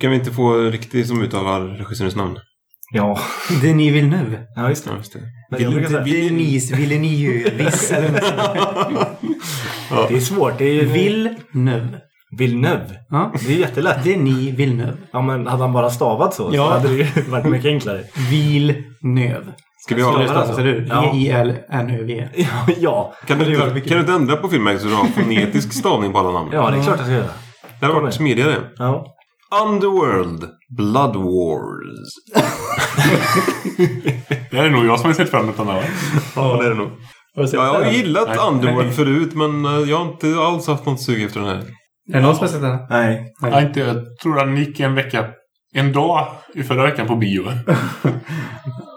Kan vi inte få riktigt som uttalar regissörens namn. Ja. Denis Villeneuve. Ja, just det. Ja, just det. Men jag brukar säga- Denis Villeneuve. eller sånt. Det är svårt. Det är ju Villeneuve. Villeneuve. Ja. Det är jättelätt. Denis Villeneuve. Ja, men hade han bara stavat så, så Ja. hade det ju varit mycket enklare. Villeneuve. Ska vi Så det ha... stavas, eller hur? Ja. V-I-L-N-Ö-V. Ja, ja. Kan du, Det inte, kan du inte ändra på filmen så du har fonetisk stavning på alla namn? Ja, det är klart jag ska göra. Det hade varit smidigare. Ja. Underworld Blood Wars. det är nog jag som har sett fram emot den här. Ja, det är det nog. Ja, jag har gillat Nej. Underworld förut men eh, jag har inte alls haft något sug efter den här. Är det någon som har sett den? Nej. Nej. Nej. inte. Jag tror den gick en vecka. En dag i förra veckan på bio.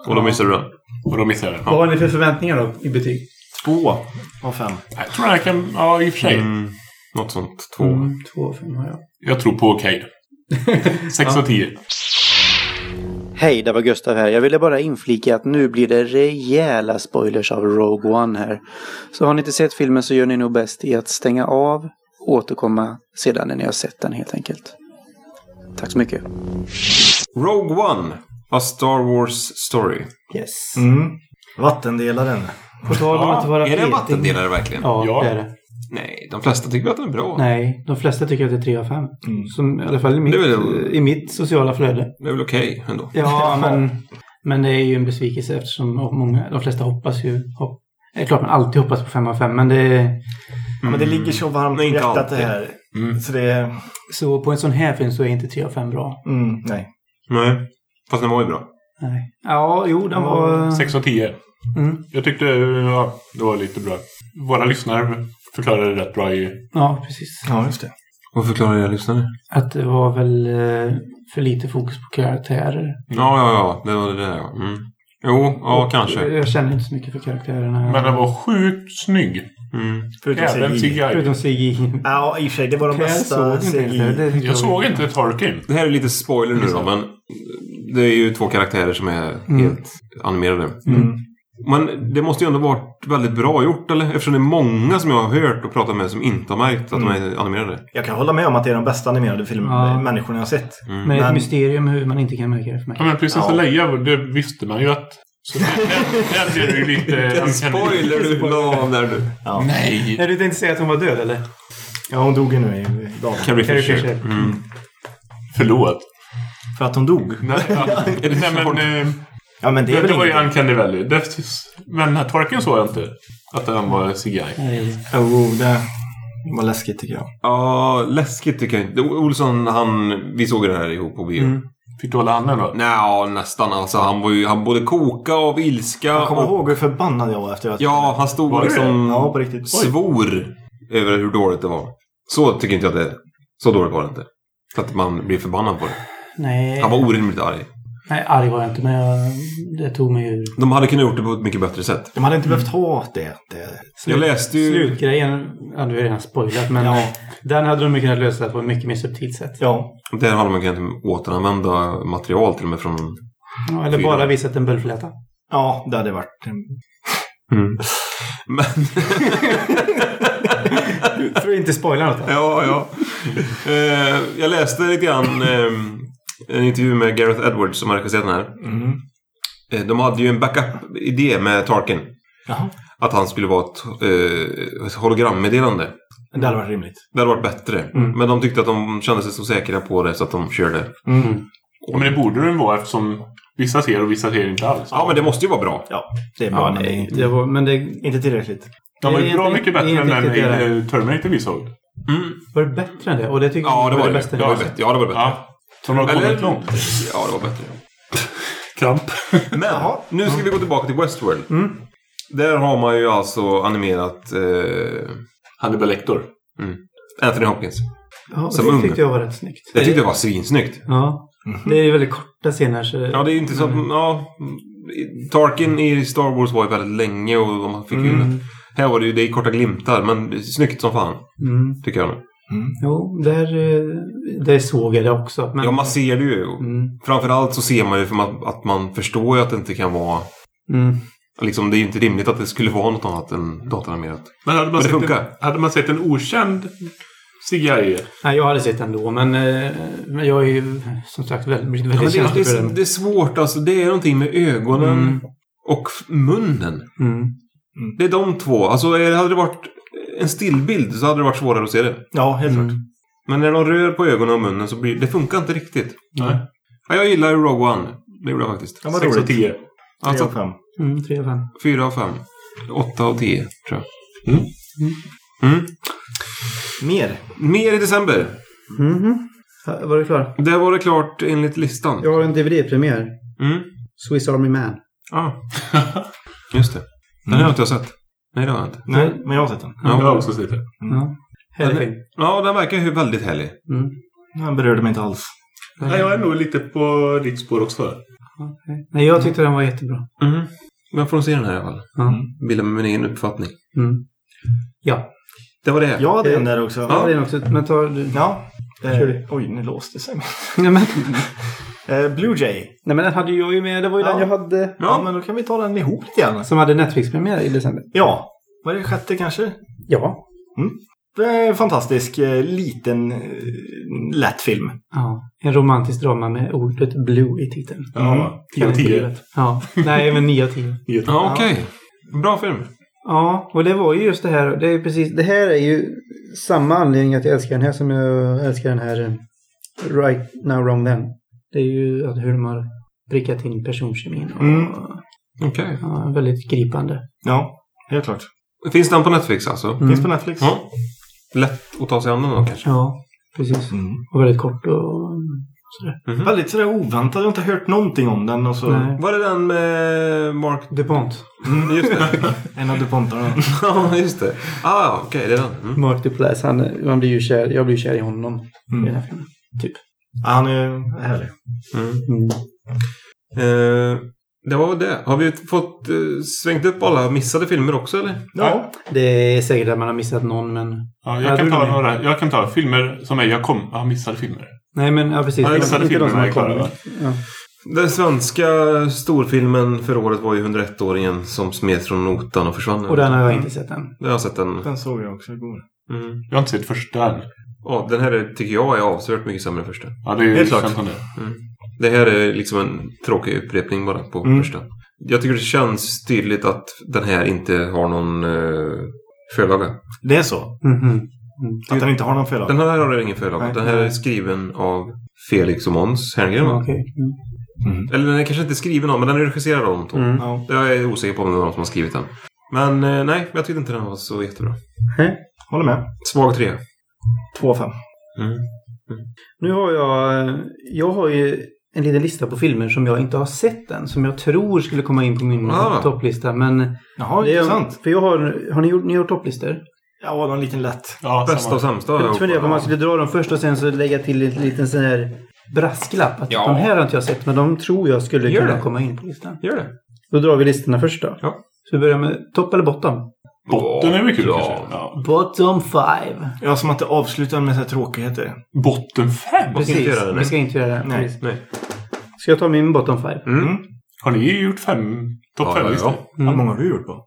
Och då missade du den. Och då missade jag den. Ja. Vad har ni för förväntningar då i betyg? Två av fem. Jag tror den här kan... Ja, i och för sig. Mm, något sånt. Två. Mm, två av fem har jag. Jag tror på Cade. 6 av 10. Hej, det var Gustav här. Jag ville bara inflika att nu blir det rejäla spoilers av Rogue One här. Så har ni inte sett filmen så gör ni nog bäst i att stänga av och återkomma sedan när ni har sett den helt enkelt. Tack så mycket. Rogue One, A Star Wars Story. Yes. Mm. Vattendelaren. På tal om att vara Är det en vattendelare verkligen? Ja, det är det. Nej, de flesta tycker att den är bra. Nej, de flesta tycker att det är 3 av 5. Mm. Som i alla fall i mitt, väl- i mitt sociala flöde. Det är väl okej ändå. Ja, men, men det är ju en besvikelse eftersom många, de flesta hoppas ju... Hopp, det är klart man alltid hoppas på 5 av 5, men det är... Ja, men det ligger så varmt Nej, i inte hjärtat det alltid. här. Mm. Så det är... Så på en sån här film så är inte 3 av 5 bra. Mm, nej. Nej. Fast den var ju bra. Nej. Ja, jo, den var... Sex av tio. Mm. Jag tyckte ja, det var lite bra. Våra lyssnare förklarade det rätt bra i... Ja, precis. Ja, just det. Vad förklarar jag lyssnare? Att det var väl eh, för lite fokus på karaktärer. Ja, ja, ja. Det var det där ja. Mm. Jo, ja Och kanske. Jag känner inte så mycket för karaktärerna. Men den var sjukt snygg. Mm. Förutom Även CGI. Förutom CGI. Ja, i och för sig. Det var de Jag bästa såg inte CGI. ens det. Det tyckte Jag såg inte Tarkin. Det här är lite spoiler nu då, men det är ju två karaktärer som är helt animerade. Mm. Men det måste ju ändå varit väldigt bra gjort, eller? Eftersom det är många som jag har hört och pratat med som inte har märkt att de är animerade. Jag kan hålla med om att det är de bästa animerade film Ja. människorna jag har sett. Mm. Men är ett Men- mysterium hur man inte kan märka det för mig. Ja, men prinsessa Ja. Leia, det visste man ju att... Så det, där, där blev det ju lite... du la om där nu. Ja. Nej! Nej, du tänkte säga att hon var död eller? ja, hon dog ju nu i. Carrie Carrie Fisher. Fisher. Mm. Förlåt. För att hon dog. Nej, ja. Nej men... Eh, Ja, men det det, väl det var ju. Uncanny Valley. Det, men Tarkin såg jag inte. Att den var CGI. Nej. Jo, det var läskigt tycker jag. Ja, läskigt tycker jag inte. Olsson, han... Vi såg det här ihop på bio. Mm. Fick du hålla handen då? Nja, nästan. Alltså, han var ju... Han både koka av ilska Jag kommer och... ihåg hur förbannad jag var efter att Ja, han stod Var det liksom... Ja, på riktigt. svor över hur dåligt det var. Så tycker inte jag det är. Så dåligt var det inte. Så att man blir förbannad på det. Nej. Han var orimligt arg. Nej, arg var jag inte, men jag, det tog mig ur. De hade kunnat gjort det på ett mycket bättre sätt. De hade inte behövt ha det. det. Jag läste ju... Slutgrejen, ja du har redan spoilat, men Ja. den hade de kunnat lösa på ett mycket mer subtilt sätt. Ja. Där hade man kunnat återanvända material till och med från... Ja, eller Fyra. bara visat en böldfläta. Ja, det hade varit... Mm. Men... För att inte spoila något. ja, ja. Eh, jag läste lite grann eh, en intervju med Gareth Edwards som har regisserat den här. Mm. Eh, de hade ju en backup-idé med Tarkin. Jaha. Att han skulle vara ett, eh, ett hologrammeddelande. Det hade varit rimligt. Det hade varit bättre. Mm. Men de tyckte att de kände sig så säkra på det så att de körde. Mm. Men det borde den vara eftersom vissa ser och vissa ser inte alls. Ja, men det måste ju vara bra. Ja, det är bra. Ja, men det är nej, inte, det var, men det inte tillräckligt. De var det ju är bra inte- mycket bättre det är än den det. i Terminator vi såg. Mm. var det bättre än det. Och det tycker Ja, det var det. bästa Det var sett. Ja, det var bättre. Ja. De har kommit långt. Ja, det var bättre. Kramp. Men nu ska vi gå tillbaka till Westworld. Där har man ju alltså animerat eh, Hannibal Lecter. Anthony Hopkins. Ja, Som det ung. tyckte jag var rätt snyggt. Jag tyckte det var svinsnyggt. Ja. Det är ju väldigt korta scener. Så... Ja, det är inte så att... Ja, Tarkin i Star Wars var ju väldigt länge och man fick ju... Mm. Här var det ju det är korta glimtar, men snyggt som fan. Mm. Tycker jag nu. Jo, där, eh, där såg jag det också. Men... Ja, man ser det ju. Mm. Framförallt så ser man ju för man, att man förstår ju att det inte kan vara... Mm. Liksom, det är ju inte rimligt att det skulle vara något annat än datoranimerat. Men hade man, Men det sett en, hade man sett en okänd CGI? Nej, jag hade sett ändå, men, eh, men jag är ju som sagt väldigt, Ja, väldigt det, känslig för är, det. det är svårt alltså. Det är någonting med ögonen Mm. och munnen. Mm. Det är de två. Alltså hade det varit en stillbild så hade det varit svårare att se det. Ja, helt klart. Mm. Men när de rör på ögonen och munnen så blir det funkar inte riktigt. Nej. Ja, jag gillar ju Rogue One. Det gjorde jag faktiskt. Ja, vad 6 av roligt. 10. Tre Alltså av fem. Mm, tre av fem. fyra av fem. Åtta av tio, tror jag. Mm. Mm. Mer. Mer i december. Mhm. Ja, Var du klar? Där var det klart enligt listan. Jag har en DVD-premiär. Mm. Swiss Army Man. Ah. Just det. Den har jag inte sett. Nej, det har jag inte. Nej, men jag har sett den. Jag har också sett det. Ja. Härlig film. Ja, den verkar ju väldigt härlig. Mm. Den berörde mig inte alls. Nej, jag är nog lite på ditt spår också. Okej. Nej, jag tyckte den var jättebra. Mm. Men får se den här i alla fall. Ja. Bilda mig min egen uppfattning. Mm. Ja. Det var det. Jag hade en där också. Ja, det är också. Men ta du. Ja. Eh, oj, nu låste det sig. Nej, men, Eh, Blue Jay. nej, men den hade jag ju med. Det var ju Ja. den jag hade. Ja. men då kan vi ta den ihop lite grann. Som hade Netflix-premiär i december. Ja. Var det sjätte kanske? Ja. Det är en fantastisk eh, liten eh, lätt film. Ja. En romantisk drama med ordet blue i titeln. Ja, 10 av 10. Ja. Nej, men 9 av 10. Ja, okej. Bra film. Ja, och det var ju just det här. Det är precis, det här är ju samma anledning att jag älskar den här som jag älskar den här Right Now Wrong Then. Det är ju att hur de har prickat in personkemin. Och, Mm. Okej. ja, väldigt gripande. Ja, helt klart. Finns den på Netflix alltså? Mm. Finns på Netflix. Ja. Lätt att ta sig an den då kanske? Ja, precis. Mm. Och väldigt kort och sådär. Mhm. Väldigt sådär oväntat. Jag har inte hört någonting om den. Och så... Nej. Var det den med Mark... DuPont. Mm, just det. En av DuPontarna. ja, just det. Ah, ja, okej. det är den. Mm. Mark Duplass, han, man blir ju kär, jag blir kär i honom i Mm. den här filmen. Typ. Ja, han är härlig. Mm. Mm. Eh, det var väl det. Har vi fått eh, svängt upp alla missade filmer också eller? Ja. Det är säkert att man har missat någon, men... Ja, Ja, jag, kan ta några, jag kan ta filmer som är jag kom, jag har missade filmer. Nej, men ja, precis. Ja, missade inte de som filmerna är klara, kommit. Ja. Den svenska storfilmen för året var ju 101-åringen som smet från notan och försvann. Och den har jag inte sett än. Jag har sett den. Den såg jag också igår. Mm. Jag har inte sett första än. Ja, den här är, tycker jag är avsevärt mycket sämre än första. Ja, det är Helt klart. som det. Här är liksom en tråkig upprepning bara på Mm. första. Jag tycker det känns tydligt att den här inte har någon uh, förlaga. Det är så? Mhm. Att den inte har någon fel Den här har ingen förlaga. Nej. Den här är skriven av Felix och Måns Herngren. Ja, va? okej. Mm. Eller den är kanske inte skriven av, men den är regisserad av de två. Mm. Ja. Jag är osäker på om det är de som har skrivit den. Men eh, nej, jag tyckte inte den var så jättebra. Hej. Håller med. Svag trea. Två av fem. Mm. Nu har jag... Jag har ju en liten lista på filmer som jag inte har sett än. Som jag tror skulle komma in på min Ah. topplista. Men... Jaha, det är- intressant. För jag har... Har ni gjort, ni har gjort topplistor? Ja, någon liten lätt. Ja, Bästa samma. och sämsta jag funderar på om man skulle dra dem först och sen så lägga till en liten sån här brasklapp. Att Ja. de här har inte jag sett men de tror jag skulle Gör kunna det. komma in på listan. Gör det. Då drar vi listorna först då. Ja. Så vi börjar med topp eller bottom? Botten är väl kul Ja. kanske? Ja. Bottom five. Ja, som att det avslutar med så här tråkigheter. Botten fem? Vad ska inte Precis. göra det. Vi ska inte göra det. Nej. Precis. Nej. Ska jag ta min bottom five? Mm. Mm. Har ni gjort fem? Topp Ja, fem ja, listor? ja. Hur många har du gjort på?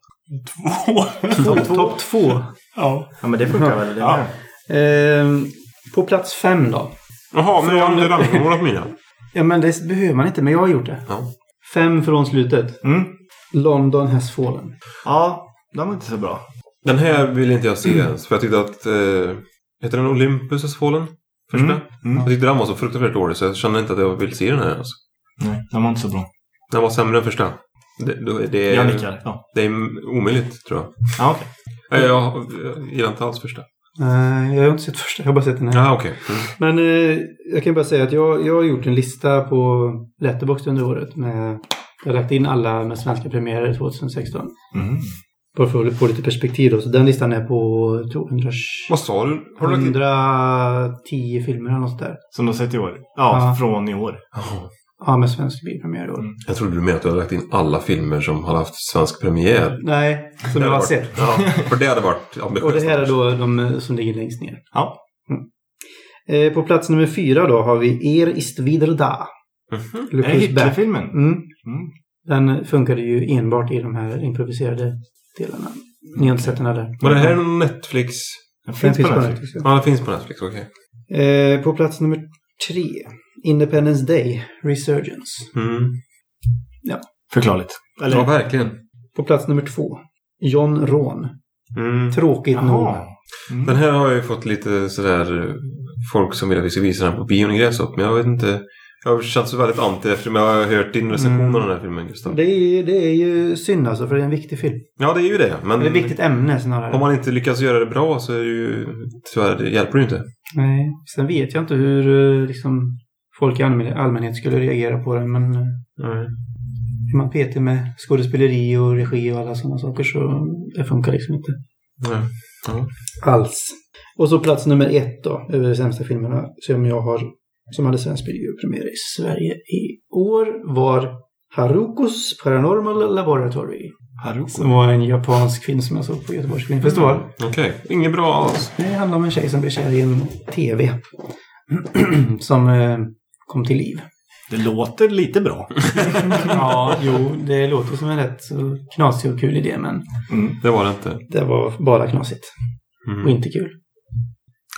Två. Topp top två. ja. Ja, men det funkar väl? Det Ja. Ehm, på plats fem då. Jaha, men jag har inte rangordnat mina. Ja, men det behöver man inte, men jag har gjort det. Ja. Fem från slutet. Mm. London has fallen. Ja, de var inte så bra. Den här vill inte jag se ens. För jag tyckte att... Eh, heter den Olympus has fallen? Första? Mm. Mm. Jag tyckte den var så fruktansvärt dålig så jag kände inte att jag vill se den här ens. Nej, de var inte så bra. Den var sämre än första. Det, det, det, Jag är, nickar. Ja, det är omöjligt tror jag. ja okej. Nej, Jag, jag gillar inte alls första. Nej, jag har inte sett första, jag har bara sett den här. Ja, okej. Mm. Men eh, jag kan bara säga att jag, jag har gjort en lista på Letterboxd under året. Med, jag har lagt in alla med svenska premiärer 2016. Mm. Bara för att få lite perspektiv då. Så den listan är på jag tror, 100, Vad sa du? Har du lagt in? 110 filmer eller något där. Som de sett i år? Ja, Ja. från i år. Ja, med svensk biopremiär i år. Mm. Jag trodde du menade att du hade lagt in alla filmer som har haft svensk premiär. Nej, som jag har varit, sett. Ja, för det hade varit ambitiöst. Och det här är då de eh, som ligger längst ner. Ja. Eh, på plats nummer fyra då har vi Er ist wieder da. Mhm. Är det. Hitlerfilmen? Mm. Mm. Den funkade ju enbart i de här improviserade delarna. Ni har inte sett den eller? Var det här någon Netflix? Den Den finns på Netflix. ja. Ja, den finns på Netflix. Okej. Eh, på plats nummer tre. Independence Day Resurgence. Mm. Förklarligt. Eller? Ja, verkligen. På plats nummer två. John Rån. Mm. Tråkigt nog. Mm. Den här har jag ju fått lite sådär eh, folk som vill att vi ska visa den på bion i Gräshopp. Men jag vet inte. Jag så väldigt anti eftersom jag har hört din recension Mm. av den här filmen Gustav. Det är, det är ju synd alltså, för det är en viktig film. Ja, det är ju det. Men Det är ett viktigt ämne snarare. om man inte lyckas göra det bra så är det ju tyvärr, det hjälper det ju inte. Nej. Sen vet jag inte hur eh, liksom, folk i allmän- allmänhet skulle reagera på den. Men eh, Nej. är man petig med skådespeleri och regi och alla sådana saker så det funkar liksom inte. Nej. Ja. Alls. Och så plats nummer ett då, över de sämsta filmerna som jag har, som hade svensk biopremiär i Sverige i år var Harukos Paranormal Laboratory. Haruko. Som var en japansk film som jag såg på Göteborgs filmfestival. Okej, inget bra alls. Det handlar om en tjej som blir kär i en TV. som eh, kom till liv. Det låter lite bra. Ja, jo, det låter som en rätt så knasig och kul idé men Mm. Det var det inte. det var bara knasigt och Mm. inte kul.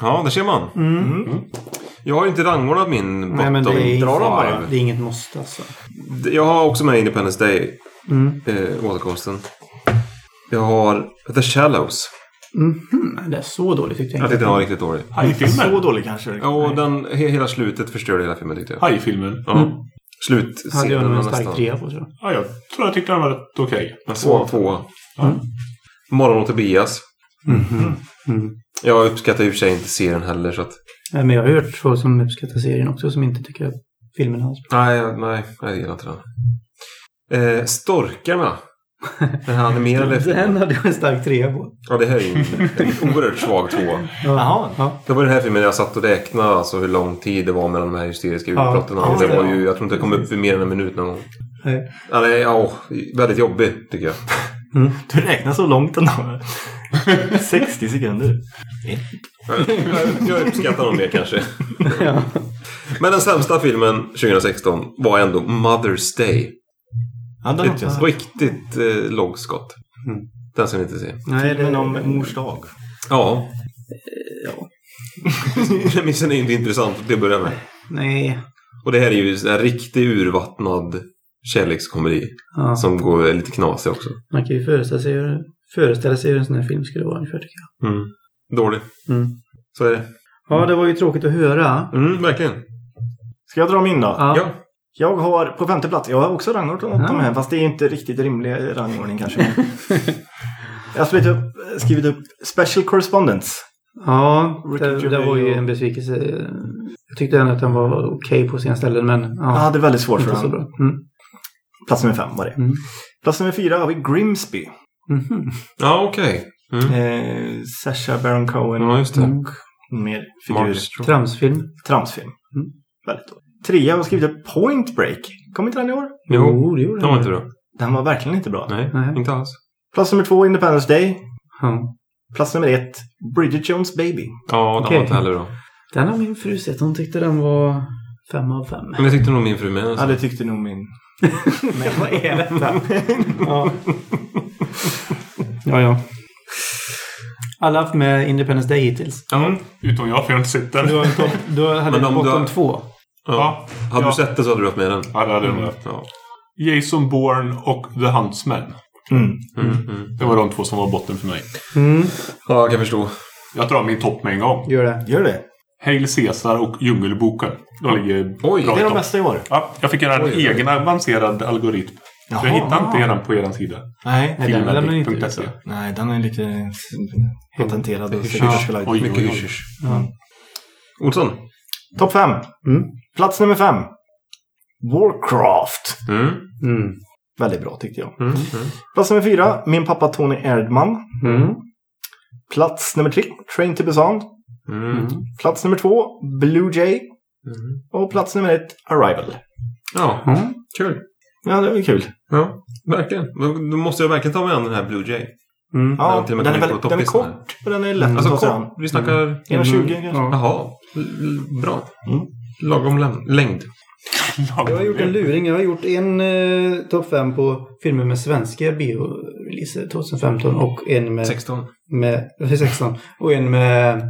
Ja, där ser man. Mm. Mm. Jag har ju inte rangordnat min Nej, men det bottom är, bara. det är inget måste alltså. Jag har också med Independence Day, Mm. eh, återkomsten. Jag har The Shallows. Mhm, Det är så dåligt tyckte jag Jag inte. tyckte den var riktigt dålig. Så Hajfilmen. dålig kanske. Ja, och den, he, hela slutet förstörde hela filmen tyckte jag. Hajfilmen. Ja. Mm. Slutscenen hade jag en stark trea på tror jag. Ja, jag tror jag tyckte den var rätt okej. En svag tvåa. Ja. Morgon och Tobias. Mhm. Mm. Jag uppskattar i och för sig inte serien heller så att... Nej, Men jag har hört folk som uppskattar serien också som inte tycker att filmen alls. Nej, nej, jag gillar inte den. Eh, Storkarna. Den här animerade Den filmen. hade jag en stark trea på. Ja, det här är ju en, oerhört svag tvåa. Jaha. Ja. Det var den här filmen jag satt och räknade alltså hur lång tid det var mellan de här hysteriska Ja, utbrotten. ja, det var ju, jag tror inte det kom upp i mer än en minut någon gång. Nej. Är ja, väldigt jobbig tycker jag. Du räknar så långt ändå. 60 sekunder. Jag- uppskattar nog mer kanske. Ja. Men den sämsta filmen 2016 var ändå Mother's Day. Ja, den har Ett sett. riktigt eh, lågskott. Mm. Den ska ni inte se. Nej, Filmen om mors dag. Ja. Ja. Den missen är inte intressant till att börja med. Nej. Och det här är ju en riktig urvattnad kärlekskomedi. Ja. Som går är lite knasig också. Man kan ju föreställa sig, hur- föreställa sig hur en sån här film skulle vara ungefär tycker jag. Mm. Dålig. Mm. Så är det. Ja, det var ju tråkigt att höra. Mm, verkligen. Ska jag dra min då? Ja. Ja. Jag har på femte plats, jag har också rangordnat Ja. de här fast det är inte riktigt rimlig rangordning kanske. jag har skrivit upp, skrivit upp Special Correspondence. Ja, det, det var ju en besvikelse. Jag tyckte ändå att den var okej på sina ställen, men Jag ja, hade väldigt svårt för den. Mm. Plats nummer fem var det. Mm. Plats nummer fyra har vi Grimsby. Mhm. Ja, okej. Mm. Eh, Sacha Baron Cohen Ja, just det. Mm. och mer figurer. Tramsfilm. Tramsfilm. Mm. Väldigt dålig. Trea har skrivit Point Break. Kom inte den i år? Jo, det gjorde den var inte bra. Den var verkligen inte bra. Nej, Nej. inte alls. Plats nummer två Independence Day. Ja. Plats nummer ett Bridget Jones Baby. Ja, den Okej. var inte heller bra. Den har min fru sett. Hon tyckte den var fem av fem. Men jag tyckte nog min fru med. Ja, Alltså. det tyckte nog min... Men vad är detta? ja. Ja, ja. Alla haft med Independence Day hittills. Ja, utom jag, för jag har inte sett den. Du, har topp, du hade Men om du bottom har- två. Ja. Hade Ja. du sett det så hade du haft med den. Ja, det hade jag nog haft. Ja. Jason Bourne och The Huntsman. Mm. Mm, mm. Det var de två som var botten för mig. Mm, ja, jag kan förstå. Jag drar min topp med en gång. gör det. Gör det. Hail Caesar och Djungelboken. De ligger Oj, bra Det är de bästa i år. Ja, jag fick göra en Oj, egen avancerad algoritm. Jaha. Jag hittar inte den på er sida. Nej. Nej, den lämnar inte ut. Filmedit.se. Nej, den är lite patenterad och. Oj, Mycket oj, oj. Olsson. Topp fem. Mm. Plats nummer fem. Warcraft. Mm. Mm. Väldigt bra tyckte jag. Mm. Mm. Plats nummer fyra. Min pappa Tony Erdman. Mm. Plats nummer tre. Train to Busan. Mm. Plats nummer två. Blue Jay. Mm. Och plats nummer ett. Arrival. Ja, Mm. kul. Ja, det var kul. Ja, verkligen. Men Då måste jag verkligen ta mig an den här Blue Jay. Mm. Ja, Ja, till och med den är, väldigt, den är kort och den är lätt Alltså kort. Vi snackar... 1,20 Mm. kanske. Ja. Jaha, bra. Mm. Lagom läm- längd. Jag har gjort en luring. Jag har gjort en eh, topp fem på filmer med svenska bioreleaser 2015 och en med, 16. med 16 och en med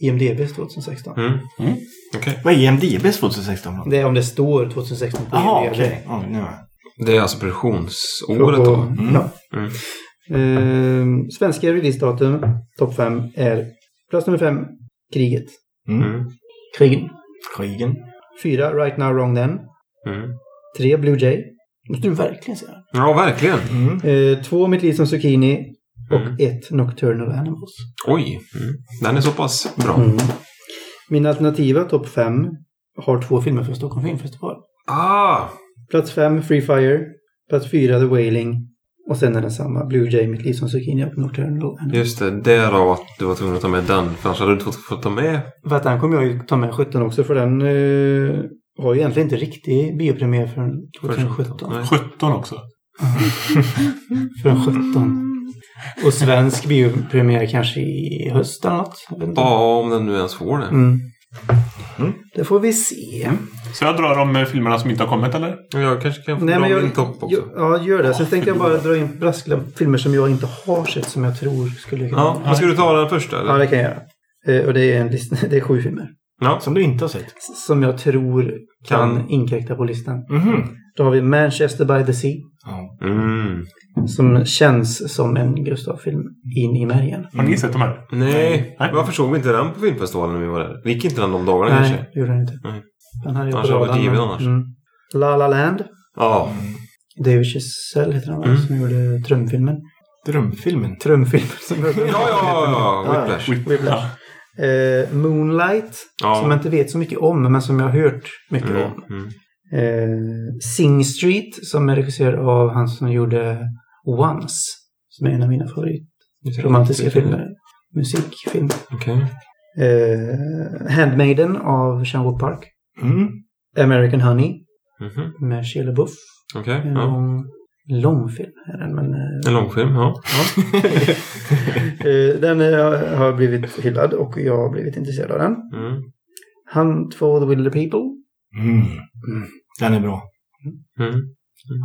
IMDBs 2016. Mm. Mm. Okej. Vad är IMDBs 2016? då? Det är om det står 2016 på Jaha, IMDb. nu är jag. Det är alltså produktionsåret då. Mm. Ja. Mm. Eh, svenska releasedatum, topp fem, är plats nummer fem, Kriget. Mm. Mm. Krigen. Krigen. Fyra, Right Now Wrong Then. Mm. Tre, Blue Jay. måste du verkligen säga. Ja, verkligen. Mm. Eh, två, Mitt liv som zucchini. Och Mm. ett, Nocturnal Animals. Oj, mm. den är så pass bra. Mm. Min alternativa topp fem har två filmer från Stockholm Filmfestival. Ah! Plats fem, Free Fire. Plats fyra, The Wailing. Och sen är den samma, Blue Jay, Mitt liv som zucchini och Nocturnal Animals. Just det, därav att du var tvungen att ta med den. För annars hade du inte fått, ta med... För att den kommer jag ju ta med 17 också för den eh, har ju egentligen inte riktig biopremiär förrän 2017. Nej. 17 också. Förrän 17. Och svensk biopremiär kanske i höst eller något. Ja, om den nu ens får det. Mm. Mm. Det får vi se. Så jag drar de eh, filmerna som inte har kommit, eller? Jag kanske kan få Nej, dra men jag, min topp också. ja, gör det. Sen tänkte jag bara dra in brasklapp filmer som jag inte har sett som jag tror skulle kunna... Ja, men ska du ta den första eller? Ja, det kan jag göra. Eh, och det är, en lista, det är sju filmer. Ja. Som du inte har sett. Som jag tror kan, Kan. inkräkta på listan. Mhm. Då har vi Manchester by the Sea. Ja. Mm. Som känns som en Gustav-film in i märgen. Har ni sett de här? Nej. Nej. varför såg vi inte den på filmfestivalen när vi var där? Gick inte den de dagarna kanske? Nej, gjorde den inte. Nej. Den hade jag Annars på hade varit men- annars. Mm. La La Land. Ja. David Chazelle heter han? Mm. Som gjorde Trumfilmen. Drömfilmen. Trumfilmen. Som Ja, ja, ja, ja. Whiplash. Whiplash. Eh, Moonlight. Ja. Som jag inte vet så mycket om, men som jag har hört mycket Mm, om. Mm. Eh, Sing Street. Som är regisserad av han som gjorde Once. Som är en av mina favorit romantiska filmer. Musikfilm. Okej. Eh, Handmaiden av Chan Park. Mm. American Honey Mhm. med Shia LaBeouf. Okej, En ja. lång, lång film är den, men eh, En långfilm, ja. eh, den eh, har blivit hyllad och jag har blivit intresserad av den. Mm. Hunt for the Wilder People. Mm. Den är bra. Mm.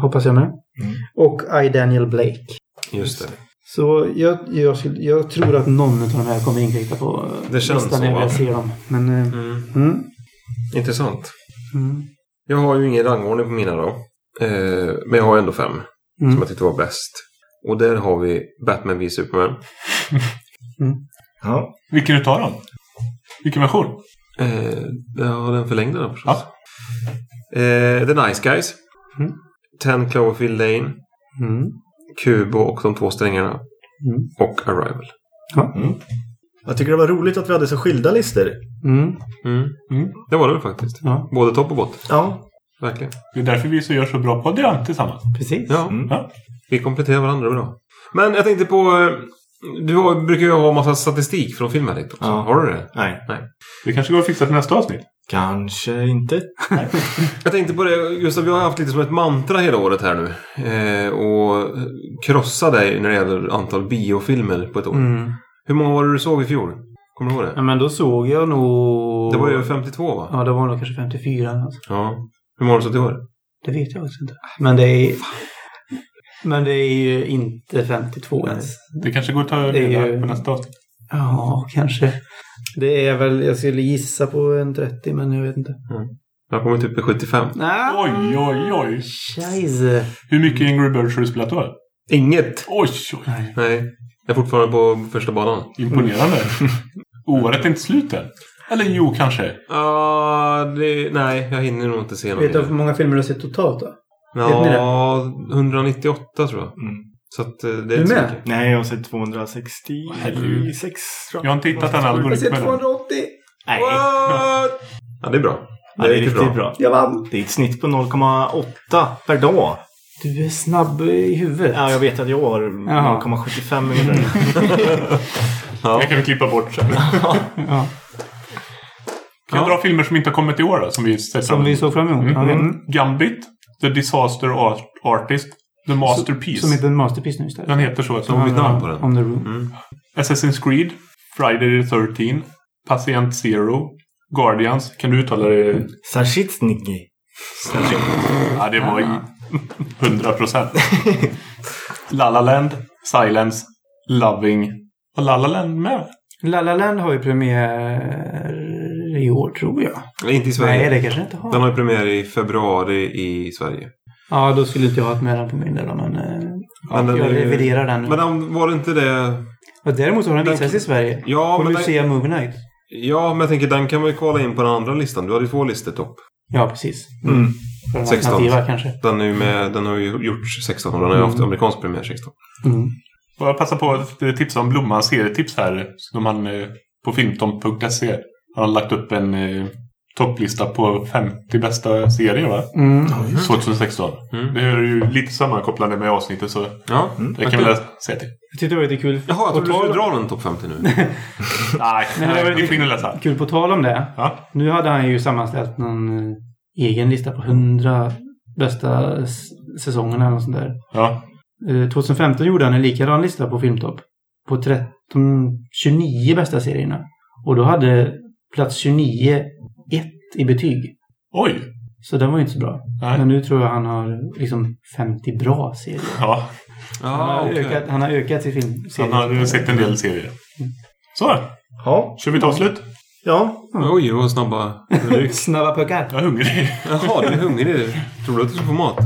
Hoppas jag med. Mm. Och I Daniel Blake. Just det. Så jag, jag, skulle, jag tror att någon av de här kommer inkräkta på eh, Det känns listan när jag ser dem. Men, eh, Mm. mm, Intressant. mm, Jag har ju ingen rangordning på mina då. Eh, men jag har ändå fem som mm. jag tyckte var bäst. Och där har vi Batman v Superman. Ja. Vilken utav dem? Vilken version? Eh, ja, den förlängde den förstås. Ja. Eh, The Nice Guys. Mm. Ten Cloverfield Lane. Mm. Kubo och de två strängarna. Mm. Och Arrival. Jag tycker det var roligt att vi hade så skilda listor. Mm. Mm. Mm. Det var det väl faktiskt. Ja, Både topp och bott. Ja. Verkligen. Det är därför vi så gör så bra podd tillsammans. precis. Ja, Mm. Ja. vi kompletterar varandra bra. Men jag tänkte på... eh, Du har, brukar ju ha massa statistik från Filmaddict också. Ja. Har du det? Nej. Det kanske går att fixa till nästa avsnitt. Kanske inte. Jag tänkte på det, Gustav, vi har haft lite som ett mantra hela året här nu. Eh, och krossa dig när det gäller antal biofilmer på ett år. Mm. Hur många var det du såg i fjol? Kommer du ihåg Ja, det? men då såg jag nog... Det var ju 52 va? Ja, det var nog kanske 54 eller något. Ja. Hur många har du sett i år? Det vet jag faktiskt inte. Men det är... Men det är ju inte 52 ens. Det kanske går att ta reda ju- på nästa avsnitt. Ja, kanske. Det är väl, jag skulle gissa på en 30 men jag vet inte. Jag kommer typ i 75. Nej. Oj, oj, oj. Scheisse. Hur mycket Angry Birds har du spelat då? Inget! Oj, oj. Nej. Jag är fortfarande på första banan. Imponerande. Året är inte slut än. Eller jo, kanske. Ja, det... Nej, jag hinner nog inte se någon Vet du hur många filmer du har sett totalt då? Ja, 198 tror jag. Mm. Så att eh, det är Du inte så med? mycket. Nej, jag har sett 266 Herregud. tror Jag har inte hittat den Jag har algoritmen. sett än. 280. Nej, What? Ja, det är bra. ja, det är riktigt bra. Jag vann. Det är ett snitt på 0,8 per dag. Du är snabb i huvudet. Ja, jag vet att jag har Jaha. 0,75 ungefär. Ja. Det kan vi klippa bort sen. Ja. Kan jag Ja. dra filmer som inte har kommit i år då? Som vi sett Som fram vi emot? såg fram emot. Mm. Ja, mm. Gambit. The Disaster Art- Artist. The Masterpiece. Som heter en masterpiece nu istället. Den heter så. Som mitt namn på den. On the room. Mm. Assassin's Creed. Friday the 13 Patient Zero. Guardians. Kan du uttala det? Sashitsniki. Ja, det var i 100 procent. La La Land. Silence. Loving. Var La La Land med? La La Land har ju premiär i år tror jag. Inte i Sverige. Nej, det kanske inte har. Den har ju premiär i februari i Sverige. Ja, då skulle inte jag ha haft med den på min del. Men, eh, Men den jag är ju- reviderar den nu. Men den- var det inte det... Och däremot har den Den- visats i Sverige. Ja, på men den, Lucia Movie Night. ja, men jag tänker den kan man ju kvala in på den andra listan. Du hade ju två listor topp. Ja, precis. Mm. Den 16. alternativa kanske. Den, är ju med, den har ju gjorts 16 och den har ju haft amerikansk premiär 16. Mm. Får jag passa på att tipsa om Blommans serietips här. Som han eh, på filmtom.se har han lagt upp en eh, topplista på 50 bästa serier va? Mm. 2016. Mm. Det är ju lite sammankopplande med avsnittet så Ja. det kan vi säga till. Jag tyckte det var lite kul. Jaha, jag trodde du skulle dra den topp 50 nu. Nej, Nej, vi får in läsa. Kul på tal om det. Ja. Nu hade han ju sammanställt någon eh, egen lista på 100 bästa säsongerna eller något sånt där. Ja. Eh, 2015 gjorde han en likadan lista på Filmtopp. På 13, 29 bästa serierna. Och då hade plats 29 1 i betyg. Oj! Så den var ju inte så bra. Nej. Men nu tror jag han har liksom 50 bra serier. Ja, Han Ja, har, okej. ökat, han har ökat sin film. han har sett en del serier. Så, Ja. kör vi ett avslut? Ja. Oj, vad snabba. Snabba puckar. Jag är hungrig. Jaha, du är hungrig. Tror du att du ska få mat?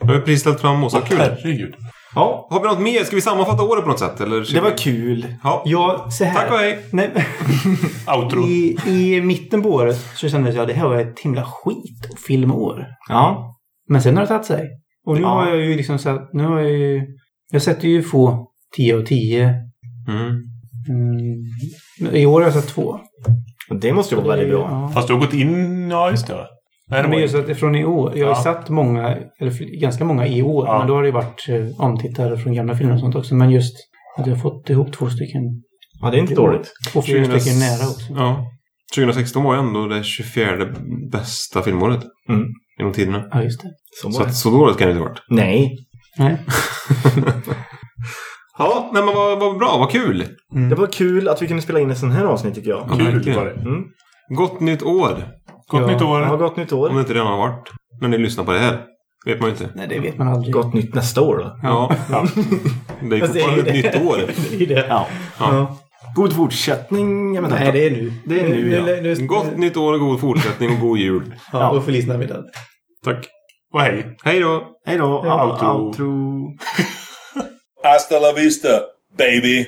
Jag har precis ställt fram massa kul. Herregud. Ja. Har vi något mer? Ska vi sammanfatta året på något sätt? Eller? Det var kul. Ja. Ja, så här. Tack och hej. Nej, Outro. i, I mitten på året så kände jag att det här var ett himla skit och filmår. Ja. Men sen har det tagit sig. Och nu Ja. har jag ju liksom satt, nu har jag ju, jag sätter ju få 10 av 10. Mm. Mm, I år har jag satt två. Det måste ju vara väldigt bra. Ja. Fast du har gått in... Ja, just det. Nej, det Men just att från i år. Jag har Ja. satt många, eller ganska många i år. Ja. Men då har det varit eh, omtittare från gamla filmer och sånt också. Men just att jag har fått ihop två stycken. Ja, det är inte dåligt. Två, fyra stycken nära också. Ja. 2016 var ju ändå det 24 bästa filmåret. Mm. Genom tiderna. Ja, just det. Så Så, att, så dåligt kan det inte ha varit. Nej. Nej. Ja, nej men vad, vad bra, vad kul. Mm. Det var kul att vi kunde spela in ett sånt här avsnitt tycker jag. Ja, Kul var det. Mm. Gott nytt år. Gott Ja. nytt år. Ja, gott nytt Om år. det inte redan har varit. När ni lyssnar på det här. Vet man ju inte. Nej, det vet man aldrig. Gott nytt nästa år då. Ja. Det är Fast det är fortfarande ju ett nytt år. Det är det. Ja. Ja. God fortsättning. Jag menar, Nej, det är nu. Det är nu, ja. Gott nytt år och god fortsättning och god jul. Ja, och Feliz Navidad. Tack. Och hej. Hej då. Hej då. Ja, outro. outro. Hasta la vista, baby.